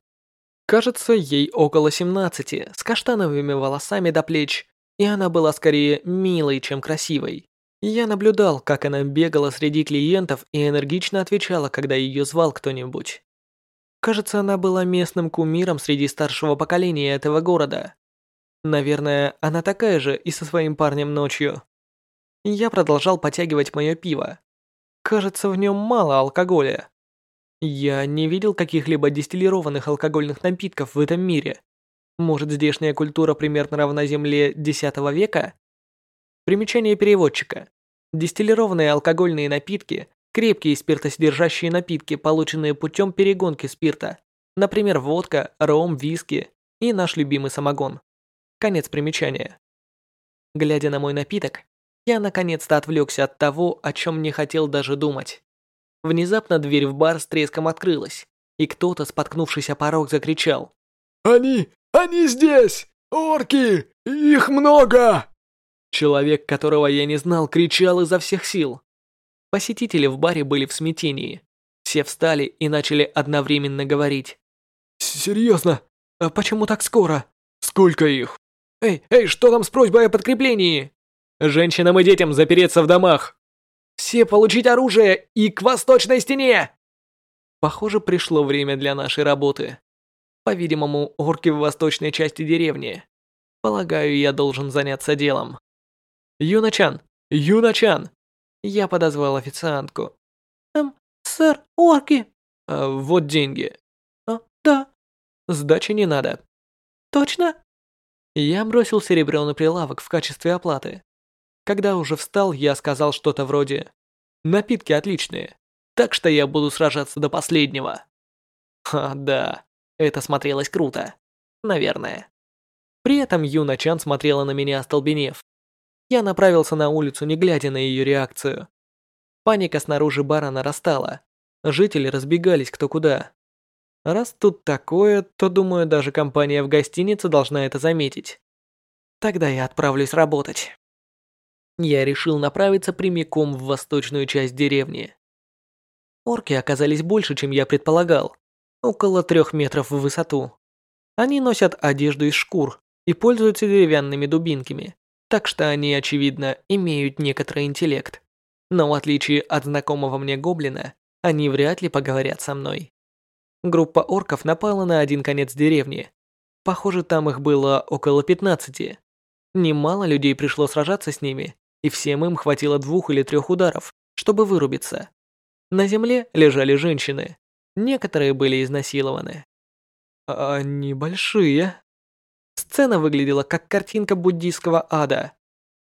Кажется, ей около 17, с каштановыми волосами до плеч, и она была скорее милой, чем красивой. Я наблюдал, как она бегала среди клиентов и энергично отвечала, когда ее звал кто-нибудь. Кажется, она была местным кумиром среди старшего поколения этого города. Наверное, она такая же и со своим парнем ночью. Я продолжал потягивать мое пиво. Кажется, в нем мало алкоголя. Я не видел каких-либо дистиллированных алкогольных напитков в этом мире. Может, здешняя культура примерно равна земле X века? Примечание переводчика. Дистиллированные алкогольные напитки – крепкие спиртосодержащие напитки, полученные путем перегонки спирта. Например, водка, ром, виски и наш любимый самогон. Конец примечания. Глядя на мой напиток, я наконец-то отвлекся от того, о чем не хотел даже думать. Внезапно дверь в бар с треском открылась, и кто-то, споткнувшись о порог, закричал. «Они! Они здесь! Орки! Их много!» Человек, которого я не знал, кричал изо всех сил. Посетители в баре были в смятении. Все встали и начали одновременно говорить. «Серьезно? А почему так скоро? Сколько их? Эй, эй, что там с просьбой о подкреплении? Женщинам и детям запереться в домах. Все получить оружие и к восточной стене!» Похоже, пришло время для нашей работы. По-видимому, орки в восточной части деревни. Полагаю, я должен заняться делом. Юначан! Юначан! Я подозвал официантку. Эм, сэр, орки. А, вот деньги. А, да. Сдачи не надо. Точно? Я бросил серебро на прилавок в качестве оплаты. Когда уже встал, я сказал что-то вроде «Напитки отличные, так что я буду сражаться до последнего». Ха, да, это смотрелось круто. Наверное. При этом Юна Чан смотрела на меня остолбенев. Я направился на улицу, не глядя на ее реакцию. Паника снаружи бара нарастала. Жители разбегались кто куда. Раз тут такое, то, думаю, даже компания в гостинице должна это заметить. Тогда я отправлюсь работать я решил направиться прямиком в восточную часть деревни. Орки оказались больше, чем я предполагал, около трех метров в высоту. Они носят одежду из шкур и пользуются деревянными дубинками, так что они, очевидно, имеют некоторый интеллект. Но в отличие от знакомого мне гоблина, они вряд ли поговорят со мной. Группа орков напала на один конец деревни. Похоже, там их было около 15. Немало людей пришло сражаться с ними, и всем им хватило двух или трех ударов, чтобы вырубиться. На земле лежали женщины. Некоторые были изнасилованы. А они большие. Сцена выглядела как картинка буддийского ада.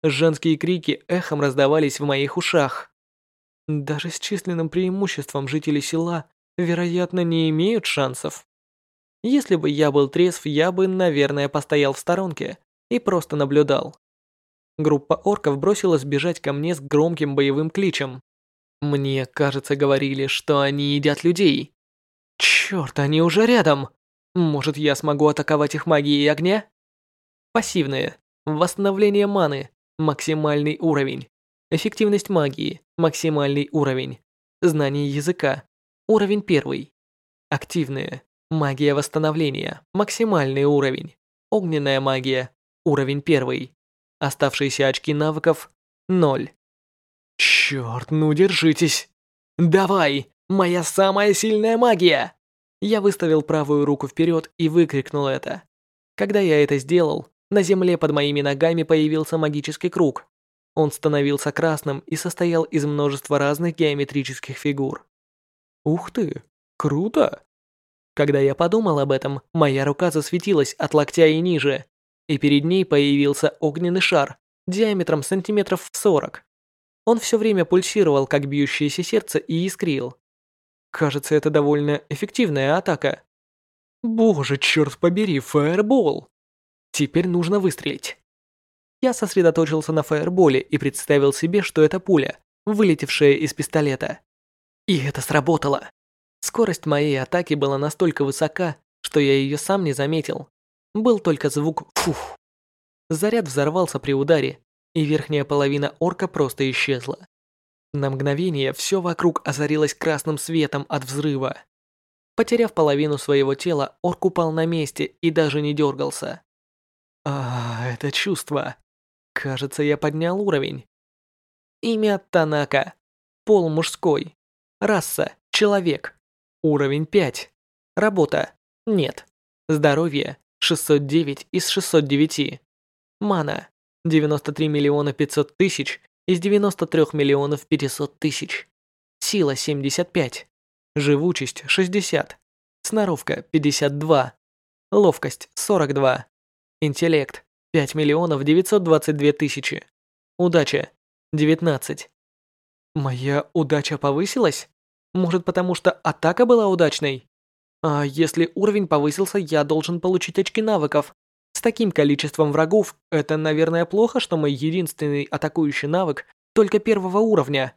Женские крики эхом раздавались в моих ушах. Даже с численным преимуществом жители села, вероятно, не имеют шансов. Если бы я был трезв, я бы, наверное, постоял в сторонке и просто наблюдал. Группа орков бросилась бежать ко мне с громким боевым кличем. Мне, кажется, говорили, что они едят людей. Черт, они уже рядом. Может, я смогу атаковать их магией огня? Пассивные. Восстановление маны. Максимальный уровень. Эффективность магии. Максимальный уровень. Знание языка. Уровень первый. Активные. Магия восстановления. Максимальный уровень. Огненная магия. Уровень первый. Оставшиеся очки навыков – 0. Черт, ну держитесь. Давай, моя самая сильная магия. Я выставил правую руку вперед и выкрикнул это. Когда я это сделал, на земле под моими ногами появился магический круг. Он становился красным и состоял из множества разных геометрических фигур. Ух ты, круто! Когда я подумал об этом, моя рука засветилась от локтя и ниже, и перед ней появился огненный шар диаметром сантиметров в сорок. Он все время пульсировал, как бьющееся сердце, и искрил. Кажется, это довольно эффективная атака. Боже, черт побери, фаербол! Теперь нужно выстрелить. Я сосредоточился на фаерболе и представил себе, что это пуля, вылетевшая из пистолета. И это сработало. Скорость моей атаки была настолько высока, что я ее сам не заметил. Был только звук «фух». Заряд взорвался при ударе, и верхняя половина орка просто исчезла. На мгновение все вокруг озарилось красным светом от взрыва. Потеряв половину своего тела, орк упал на месте и даже не дергался. А, это чувство. Кажется, я поднял уровень. Имя Танака. Пол мужской. Раса – человек. Уровень 5. Работа – нет. Здоровье – 609 из 609. Мана – 93 миллиона 500 тысяч из 93 миллионов 500 тысяч. Сила – 75. Живучесть – 60. Сноровка – 52. Ловкость – 42. Интеллект – 5 миллионов 922 тысячи. Удача – 19. Моя удача повысилась? Может, потому что атака была удачной? А если уровень повысился, я должен получить очки навыков. Таким количеством врагов, это, наверное, плохо, что мой единственный атакующий навык только первого уровня.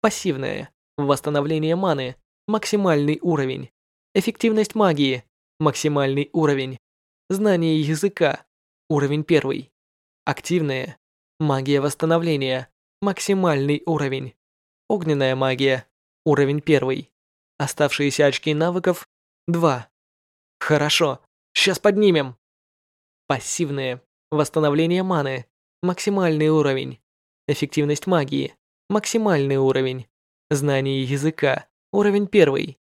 Пассивное. Восстановление маны. Максимальный уровень. Эффективность магии. Максимальный уровень. Знание языка. Уровень первый. Активное. Магия восстановления. Максимальный уровень. Огненная магия. Уровень первый. Оставшиеся очки навыков – 2. Хорошо, сейчас поднимем. Пассивные. Восстановление маны. Максимальный уровень. Эффективность магии. Максимальный уровень. Знание языка. Уровень первый.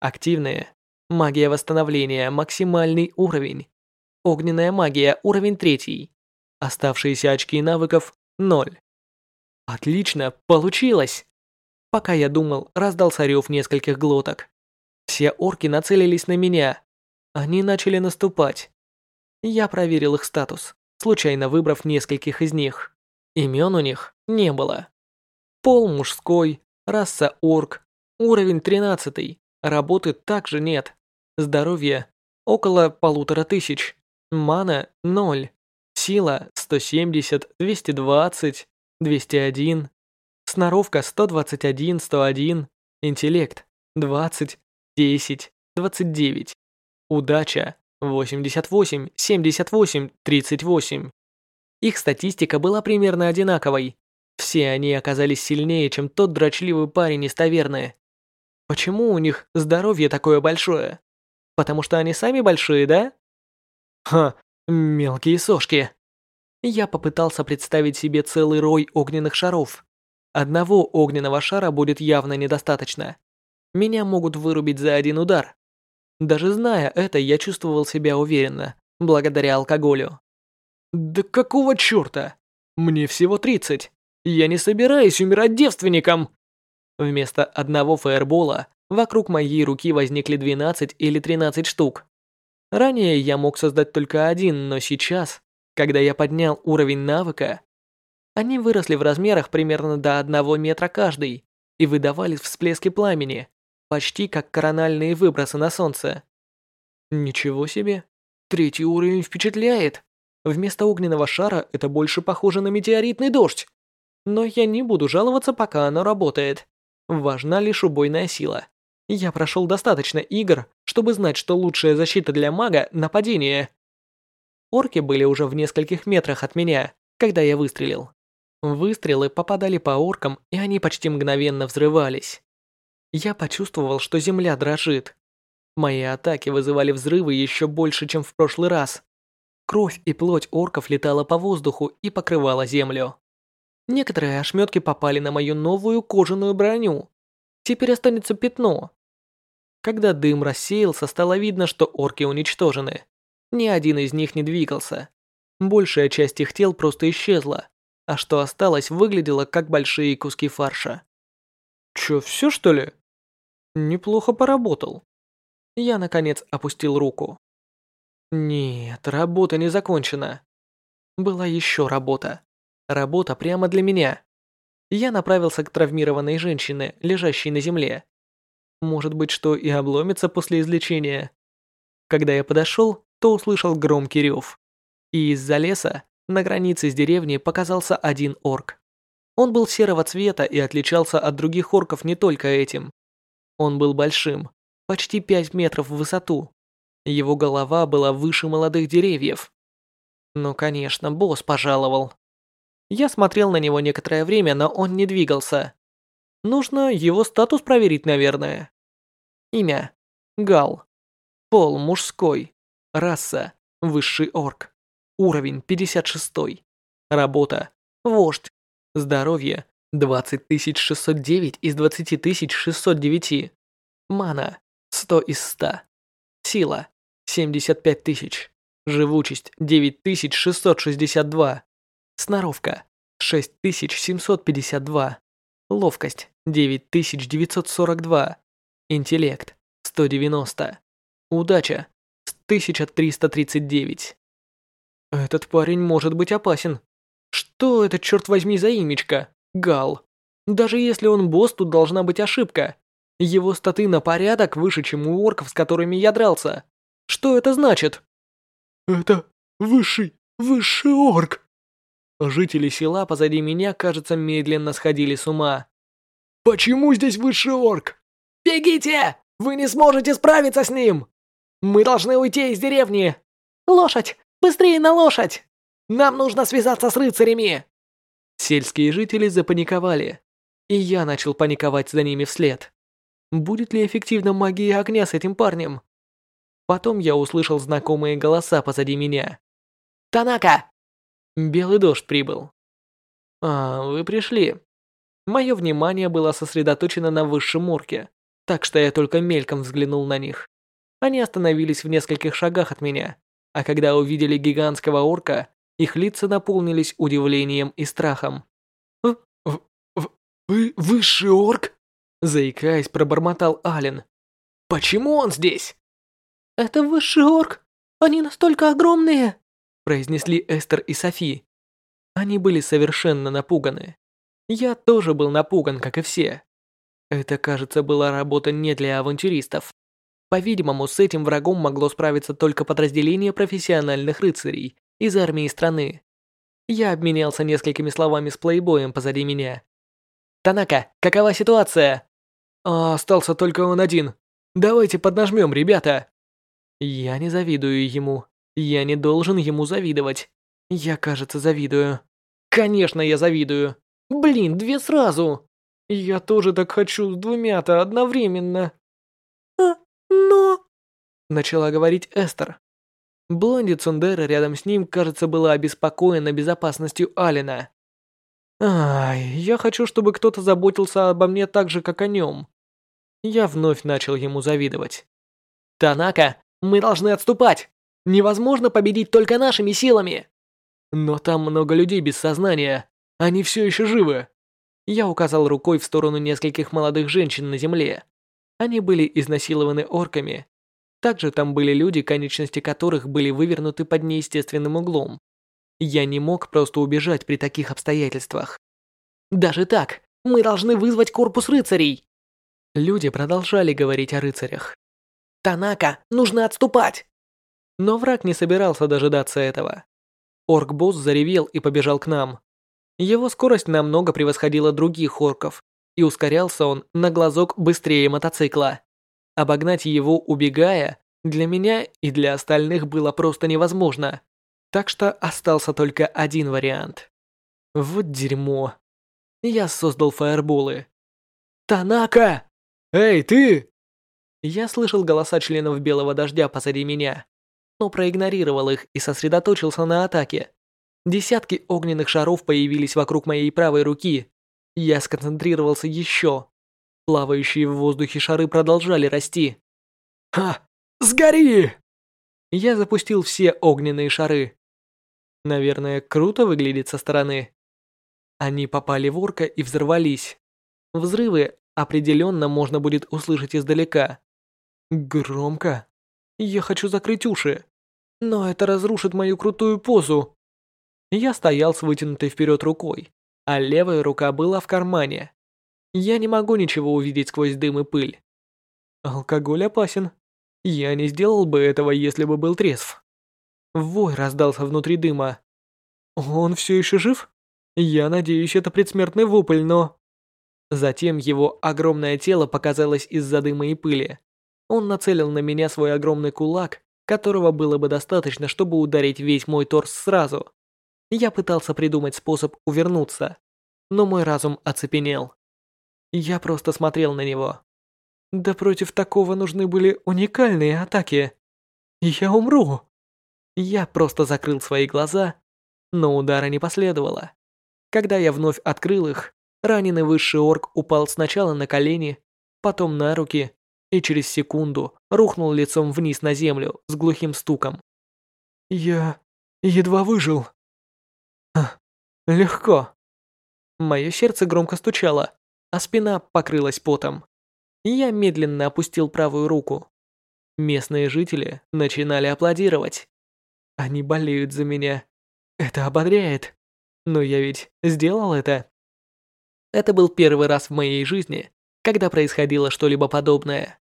Активные. Магия восстановления. Максимальный уровень. Огненная магия, уровень третий. Оставшиеся очки навыков – ноль. Отлично, получилось! Пока я думал, раздался рев нескольких глоток. Все орки нацелились на меня. Они начали наступать. Я проверил их статус, случайно выбрав нескольких из них. Имен у них не было. Пол мужской, раса орк, уровень 13, работы также нет. Здоровье около полутора тысяч. Мана 0. Сила 170, 220, 201. Сноровка 121, 101. Интеллект 20, 10, 29. Удача 88, 78, 38. Их статистика была примерно одинаковой. Все они оказались сильнее, чем тот дрочливый парень из таверны. Почему у них здоровье такое большое? Потому что они сами большие, да? Ха, мелкие сошки. Я попытался представить себе целый рой огненных шаров. Одного огненного шара будет явно недостаточно. Меня могут вырубить за один удар. Даже зная это, я чувствовал себя уверенно, благодаря алкоголю. Да какого чёрта? Мне всего 30. Я не собираюсь умирать девственником. Вместо одного фаербола вокруг моей руки возникли 12 или 13 штук. Ранее я мог создать только один, но сейчас, когда я поднял уровень навыка, они выросли в размерах примерно до одного метра каждый и выдавали всплески пламени, почти как корональные выбросы на солнце. Ничего себе. Третий уровень впечатляет. Вместо огненного шара это больше похоже на метеоритный дождь. Но я не буду жаловаться, пока оно работает. Важна лишь убойная сила. Я прошел достаточно игр, чтобы знать, что лучшая защита для мага – нападение. Орки были уже в нескольких метрах от меня, когда я выстрелил. Выстрелы попадали по оркам, и они почти мгновенно взрывались. Я почувствовал, что земля дрожит. Мои атаки вызывали взрывы еще больше, чем в прошлый раз. Кровь и плоть орков летала по воздуху и покрывала землю. Некоторые ошметки попали на мою новую кожаную броню. Теперь останется пятно. Когда дым рассеялся, стало видно, что орки уничтожены. Ни один из них не двигался. Большая часть их тел просто исчезла, а что осталось, выглядело как большие куски фарша. Чё, все что ли? Неплохо поработал. Я, наконец, опустил руку. Нет, работа не закончена. Была еще работа. Работа прямо для меня. Я направился к травмированной женщине, лежащей на земле. Может быть, что и обломится после излечения. Когда я подошел, то услышал громкий рев. И из-за леса, на границе с деревней, показался один орк. Он был серого цвета и отличался от других орков не только этим. Он был большим, почти 5 метров в высоту. Его голова была выше молодых деревьев. Ну, конечно, босс пожаловал. Я смотрел на него некоторое время, но он не двигался. Нужно его статус проверить, наверное. Имя. Гал. Пол мужской. Раса. Высший орк. Уровень 56. Работа. Вождь. Здоровье. 20609 из 20609. Мана. 100 из 100. Сила. 75 тысяч. Живучесть 9662. Сноровка 6752. Ловкость 9942. Интеллект 190. Удача 1339. Этот парень может быть опасен. Что это, черт возьми, за имечко? Гал. Даже если он босс, тут должна быть ошибка. Его статы на порядок выше, чем у орков, с которыми я дрался. Что это значит? Это высший, высший орк. Жители села позади меня, кажется, медленно сходили с ума. «Почему здесь высший орк?» «Бегите! Вы не сможете справиться с ним! Мы должны уйти из деревни! Лошадь! Быстрее на лошадь! Нам нужно связаться с рыцарями!» Сельские жители запаниковали, и я начал паниковать за ними вслед. Будет ли эффективна магия огня с этим парнем? Потом я услышал знакомые голоса позади меня. «Танака, Белый дождь прибыл. А, вы пришли. Мое внимание было сосредоточено на высшем орке, так что я только мельком взглянул на них. Они остановились в нескольких шагах от меня, а когда увидели гигантского орка, их лица наполнились удивлением и страхом. «Вы высший орк?» Заикаясь, пробормотал Ален. «Почему он здесь?» «Это высший орк. Они настолько огромные!» произнесли Эстер и Софи. Они были совершенно напуганы. Я тоже был напуган, как и все. Это, кажется, была работа не для авантюристов. По-видимому, с этим врагом могло справиться только подразделение профессиональных рыцарей из армии страны. Я обменялся несколькими словами с плейбоем позади меня. «Танака, какова ситуация?» а, «Остался только он один. Давайте поднажмем, ребята». Я не завидую ему. Я не должен ему завидовать. Я, кажется, завидую. Конечно, я завидую. Блин, две сразу. Я тоже так хочу с двумя-то одновременно. А, но... Начала говорить Эстер. Блонди Цундера рядом с ним, кажется, была обеспокоена безопасностью Алина. Ай, я хочу, чтобы кто-то заботился обо мне так же, как о нем. Я вновь начал ему завидовать. Танака, мы должны отступать. Невозможно победить только нашими силами. Но там много людей без сознания. Они все еще живы. Я указал рукой в сторону нескольких молодых женщин на земле. Они были изнасилованы орками. Также там были люди, конечности которых были вывернуты под неестественным углом. Я не мог просто убежать при таких обстоятельствах. Даже так, мы должны вызвать корпус рыцарей. Люди продолжали говорить о рыцарях. Танака, нужно отступать. Но враг не собирался дожидаться этого. Орк-босс заревел и побежал к нам. Его скорость намного превосходила других орков, и ускорялся он на глазок быстрее мотоцикла. Обогнать его, убегая, для меня и для остальных было просто невозможно. Так что остался только один вариант. Вот дерьмо. Я создал фаерболы. «Танака!» Эй, ты!» Я слышал голоса членов Белого Дождя позади меня, но проигнорировал их и сосредоточился на атаке. Десятки огненных шаров появились вокруг моей правой руки. Я сконцентрировался еще. Плавающие в воздухе шары продолжали расти. «Ха! Сгори!» Я запустил все огненные шары. Наверное, круто выглядит со стороны. Они попали в орка и взорвались. Взрывы определенно можно будет услышать издалека. Громко. Я хочу закрыть уши. Но это разрушит мою крутую позу. Я стоял с вытянутой вперед рукой, а левая рука была в кармане. Я не могу ничего увидеть сквозь дым и пыль. Алкоголь опасен. Я не сделал бы этого, если бы был трезв. Вой раздался внутри дыма. Он все еще жив? Я надеюсь, это предсмертный вопль, но... Затем его огромное тело показалось из-за дыма и пыли. Он нацелил на меня свой огромный кулак, которого было бы достаточно, чтобы ударить весь мой торс сразу. Я пытался придумать способ увернуться, но мой разум оцепенел. Я просто смотрел на него. Да против такого нужны были уникальные атаки. Я умру. Я просто закрыл свои глаза, но удара не последовало. Когда я вновь открыл их, раненый высший орк упал сначала на колени, потом на руки и через секунду рухнул лицом вниз на землю с глухим стуком. Я едва выжил. Легко. Мое сердце громко стучало, а спина покрылась потом. Я медленно опустил правую руку. Местные жители начинали аплодировать. Они болеют за меня. Это ободряет. Но я ведь сделал это. Это был первый раз в моей жизни, когда происходило что-либо подобное.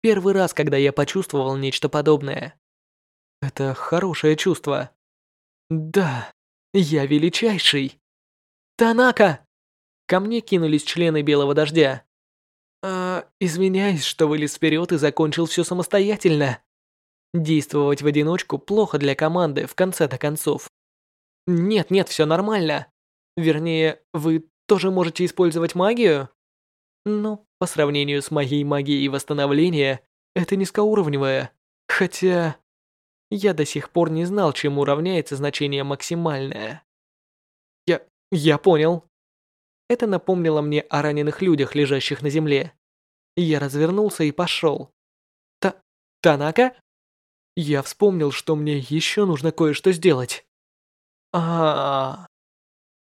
Первый раз, когда я почувствовал нечто подобное. Это хорошее чувство. Да, я величайший. Танака! Ко мне кинулись члены Белого Дождя. А, извиняюсь, что вылез вперед и закончил все самостоятельно. Действовать в одиночку плохо для команды в конце-то концов. Нет, нет, все нормально. Вернее, вы тоже можете использовать магию? Но по сравнению с моей магией восстановления, это низкоуровневая. Хотя... Я до сих пор не знал, чему равняется значение максимальное. Я... я понял. Это напомнило мне о раненых людях, лежащих на земле. Я развернулся и пошел. Та... Танака? Я вспомнил, что мне еще нужно кое-что сделать. А, -а,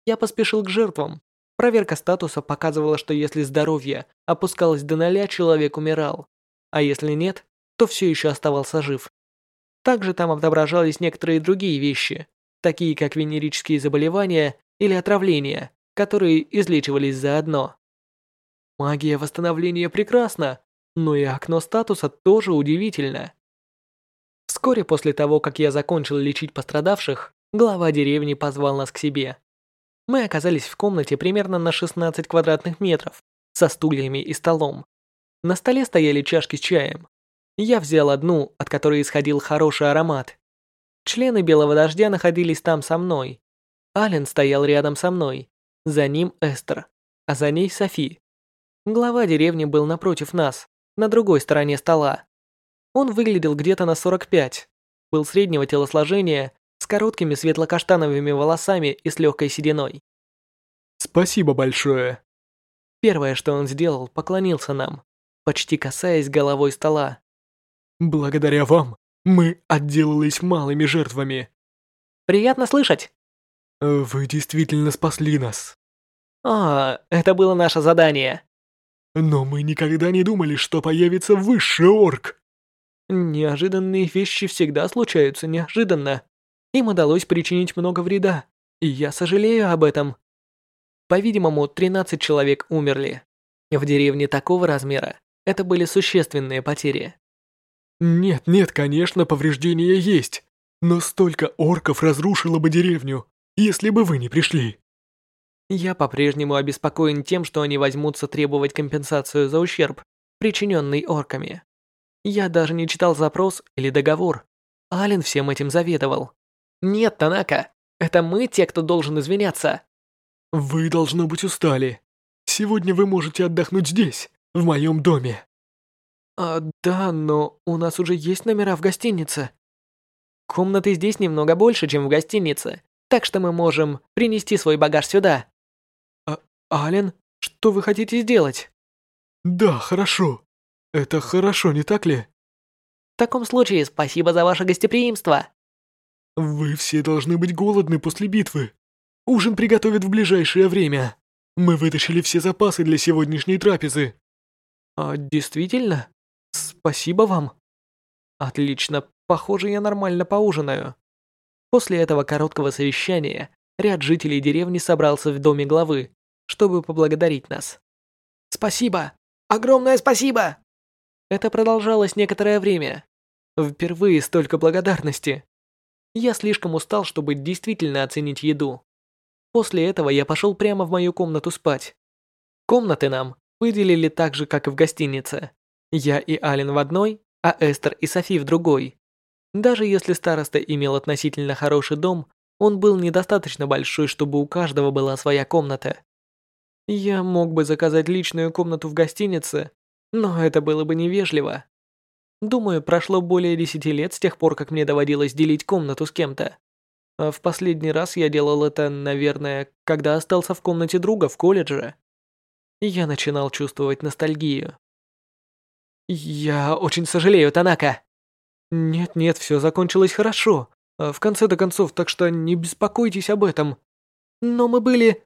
Я поспешил к жертвам. Проверка статуса показывала, что если здоровье опускалось до ноля, человек умирал. А если нет, то все еще оставался жив. Также там отображались некоторые другие вещи, такие как венерические заболевания или отравления, которые излечивались заодно. Магия восстановления прекрасна, но и окно статуса тоже удивительно. Вскоре после того, как я закончил лечить пострадавших, глава деревни позвал нас к себе. Мы оказались в комнате примерно на 16 квадратных метров, со стульями и столом. На столе стояли чашки с чаем, я взял одну, от которой исходил хороший аромат. Члены Белого Дождя находились там со мной. Ален стоял рядом со мной. За ним Эстер, а за ней Софи. Глава деревни был напротив нас, на другой стороне стола. Он выглядел где-то на 45. Был среднего телосложения, с короткими светло-каштановыми волосами и с легкой сединой. «Спасибо большое». Первое, что он сделал, поклонился нам, почти касаясь головой стола. Благодаря вам мы отделались малыми жертвами. Приятно слышать. Вы действительно спасли нас. А, это было наше задание. Но мы никогда не думали, что появится высший орк. Неожиданные вещи всегда случаются неожиданно. Им удалось причинить много вреда, и я сожалею об этом. По-видимому, 13 человек умерли. В деревне такого размера это были существенные потери. Нет, нет, конечно, повреждения есть. Но столько орков разрушило бы деревню, если бы вы не пришли. Я по-прежнему обеспокоен тем, что они возьмутся требовать компенсацию за ущерб, причиненный орками. Я даже не читал запрос или договор. Ален всем этим заведовал. Нет, Танака, это мы те, кто должен извиняться. Вы должно быть устали. Сегодня вы можете отдохнуть здесь, в моем доме. А, да, но у нас уже есть номера в гостинице. Комнаты здесь немного больше, чем в гостинице, так что мы можем принести свой багаж сюда. А, Ален, что вы хотите сделать? Да, хорошо. Это хорошо, не так ли? В таком случае спасибо за ваше гостеприимство. Вы все должны быть голодны после битвы. Ужин приготовят в ближайшее время. Мы вытащили все запасы для сегодняшней трапезы. А действительно? Спасибо вам. Отлично, похоже, я нормально поужинаю. После этого короткого совещания ряд жителей деревни собрался в доме главы, чтобы поблагодарить нас. Спасибо! Огромное спасибо! Это продолжалось некоторое время. Впервые столько благодарности. Я слишком устал, чтобы действительно оценить еду. После этого я пошел прямо в мою комнату спать. Комнаты нам выделили так же, как и в гостинице. Я и Ален в одной, а Эстер и Софи в другой. Даже если староста имел относительно хороший дом, он был недостаточно большой, чтобы у каждого была своя комната. Я мог бы заказать личную комнату в гостинице, но это было бы невежливо. Думаю, прошло более десяти лет с тех пор, как мне доводилось делить комнату с кем-то. А в последний раз я делал это, наверное, когда остался в комнате друга в колледже. Я начинал чувствовать ностальгию. Я очень сожалею, Танака. Нет-нет, все закончилось хорошо. А в конце-то концов, так что не беспокойтесь об этом. Но мы были...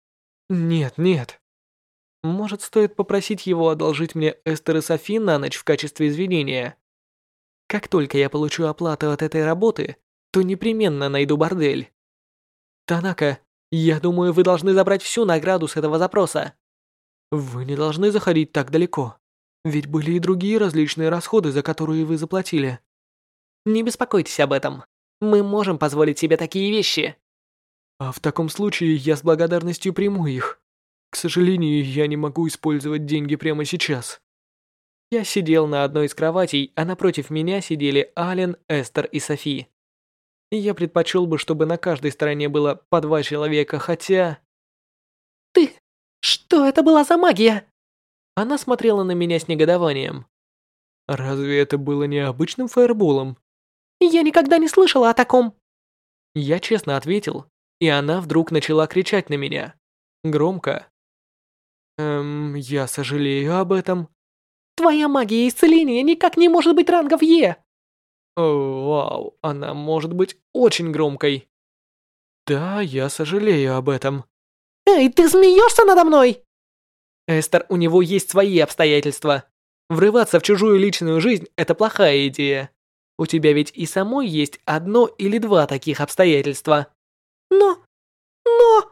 Нет, нет. Может, стоит попросить его одолжить мне Эстер и Софи на ночь в качестве извинения? Как только я получу оплату от этой работы, то непременно найду бордель. Танака, я думаю, вы должны забрать всю награду с этого запроса. Вы не должны заходить так далеко. Ведь были и другие различные расходы, за которые вы заплатили. Не беспокойтесь об этом. Мы можем позволить себе такие вещи. А в таком случае я с благодарностью приму их. К сожалению, я не могу использовать деньги прямо сейчас. Я сидел на одной из кроватей, а напротив меня сидели Ален, Эстер и Софи. Я предпочел бы, чтобы на каждой стороне было по два человека, хотя... «Ты... Что это была за магия?» Она смотрела на меня с негодованием. «Разве это было необычным фаерболом?» «Я никогда не слышала о таком!» Я честно ответил, и она вдруг начала кричать на меня. Громко. «Эм, я сожалею об этом. Твоя магия исцеления никак не может быть рангов Е. О, вау, она может быть очень громкой. Да, я сожалею об этом. Эй, ты смеешься надо мной? Эстер, у него есть свои обстоятельства. Врываться в чужую личную жизнь – это плохая идея. У тебя ведь и самой есть одно или два таких обстоятельства. Но... но...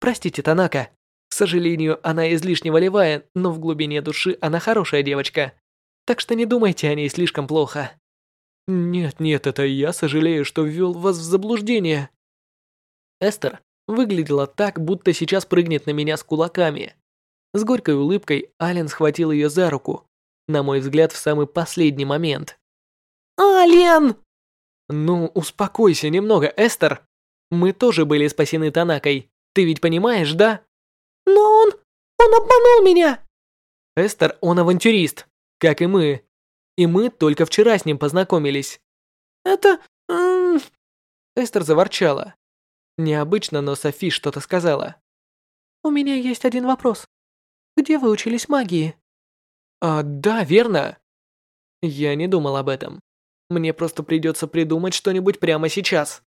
Простите, Танака, к сожалению, она излишне волевая, но в глубине души она хорошая девочка. Так что не думайте о ней слишком плохо. Нет-нет, это я сожалею, что ввел вас в заблуждение. Эстер выглядела так, будто сейчас прыгнет на меня с кулаками. С горькой улыбкой Ален схватил ее за руку, на мой взгляд, в самый последний момент. «Ален!» «Ну, успокойся немного, Эстер. Мы тоже были спасены Танакой. Ты ведь понимаешь, да?» Но он... он обманул меня!» Эстер, он авантюрист, как и мы. И мы только вчера с ним познакомились. Это... М Эстер заворчала. Необычно, но Софи что-то сказала. «У меня есть один вопрос. Где вы учились магии?» «А, да, верно». Я не думал об этом. Мне просто придется придумать что-нибудь прямо сейчас.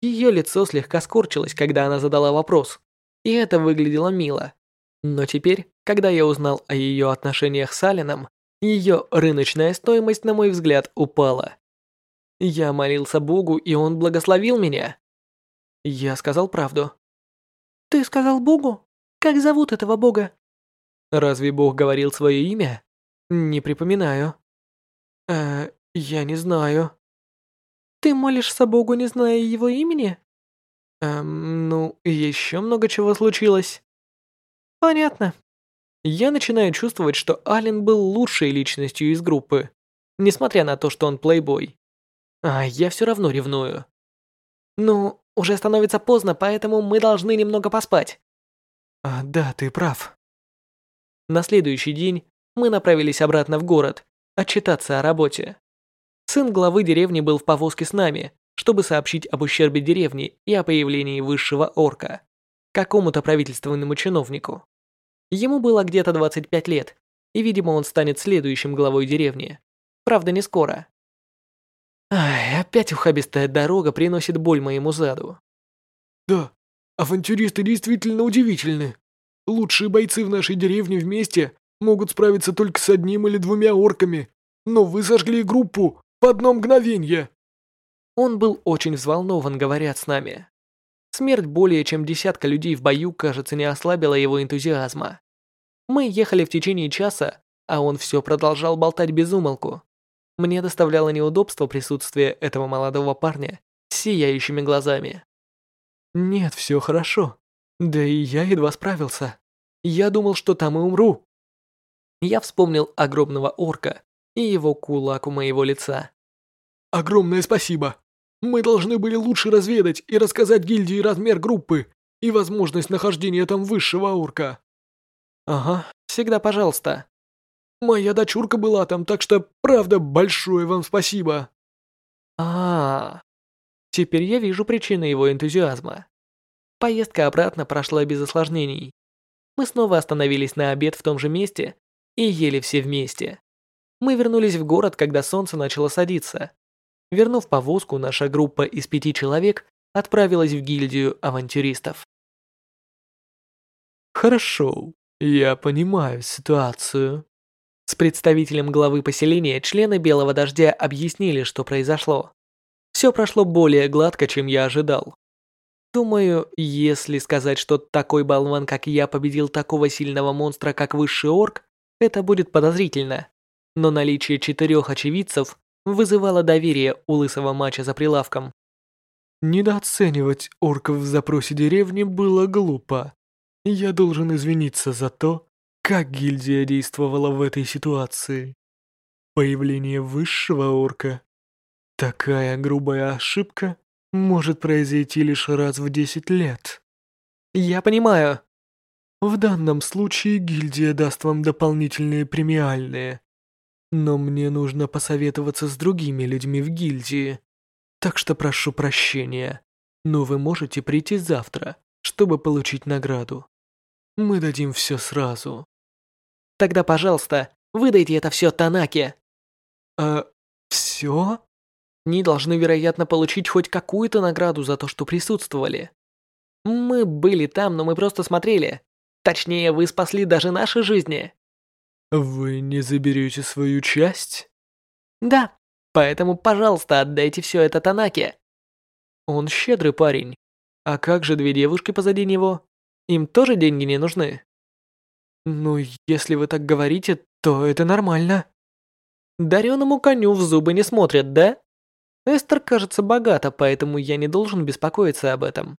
Ее лицо слегка скорчилось, когда она задала вопрос и это выглядело мило. Но теперь, когда я узнал о ее отношениях с Алином, ее рыночная стоимость, на мой взгляд, упала. Я молился Богу, и он благословил меня. Я сказал правду. Ты сказал Богу? Как зовут этого Бога? Разве Бог говорил свое имя? Не припоминаю. Э, я не знаю. Ты молишься Богу, не зная его имени? Эм, ну, еще много чего случилось. Понятно. Я начинаю чувствовать, что Ален был лучшей личностью из группы, несмотря на то, что он плейбой. А я все равно ревную. Ну, уже становится поздно, поэтому мы должны немного поспать. А, да, ты прав. На следующий день мы направились обратно в город, отчитаться о работе. Сын главы деревни был в повозке с нами, чтобы сообщить об ущербе деревни и о появлении высшего орка, какому-то правительственному чиновнику. Ему было где-то 25 лет, и, видимо, он станет следующим главой деревни. Правда, не скоро. Ай, опять ухабистая дорога приносит боль моему заду. Да, авантюристы действительно удивительны. Лучшие бойцы в нашей деревне вместе могут справиться только с одним или двумя орками, но вы сожгли группу в одно мгновение. Он был очень взволнован, говорят с нами. Смерть более чем десятка людей в бою, кажется, не ослабила его энтузиазма. Мы ехали в течение часа, а он все продолжал болтать без умолку. Мне доставляло неудобство присутствие этого молодого парня с сияющими глазами. Нет, все хорошо. Да и я едва справился. Я думал, что там и умру. Я вспомнил огромного орка и его кулак у моего лица. Огромное спасибо. Мы должны были лучше разведать и рассказать гильдии размер группы и возможность нахождения там высшего орка. Ага, всегда пожалуйста. Моя дочурка была там, так что, правда, большое вам спасибо. А, -а, -а. теперь я вижу причины его энтузиазма. Поездка обратно прошла без осложнений. Мы снова остановились на обед в том же месте и ели все вместе. Мы вернулись в город, когда солнце начало садиться. Вернув повозку, наша группа из пяти человек отправилась в гильдию авантюристов. Хорошо, я понимаю ситуацию. С представителем главы поселения члены Белого Дождя объяснили, что произошло. Все прошло более гладко, чем я ожидал. Думаю, если сказать, что такой болван, как я, победил такого сильного монстра, как Высший Орк, это будет подозрительно. Но наличие четырех очевидцев вызывало доверие у лысого мача за прилавком. Недооценивать орков в запросе деревни было глупо. Я должен извиниться за то, как гильдия действовала в этой ситуации? Появление высшего орка? Такая грубая ошибка может произойти лишь раз в 10 лет. Я понимаю. В данном случае гильдия даст вам дополнительные премиальные. Но мне нужно посоветоваться с другими людьми в гильдии. Так что прошу прощения, но вы можете прийти завтра, чтобы получить награду. Мы дадим все сразу. Тогда, пожалуйста, выдайте это все Танаке. А все? Они должны, вероятно, получить хоть какую-то награду за то, что присутствовали. Мы были там, но мы просто смотрели. Точнее, вы спасли даже наши жизни. Вы не заберете свою часть? Да, поэтому, пожалуйста, отдайте все это Танаке. Он щедрый парень. А как же две девушки позади него? Им тоже деньги не нужны. «Ну, если вы так говорите, то это нормально». Дареному коню в зубы не смотрят, да? Эстер кажется богата, поэтому я не должен беспокоиться об этом.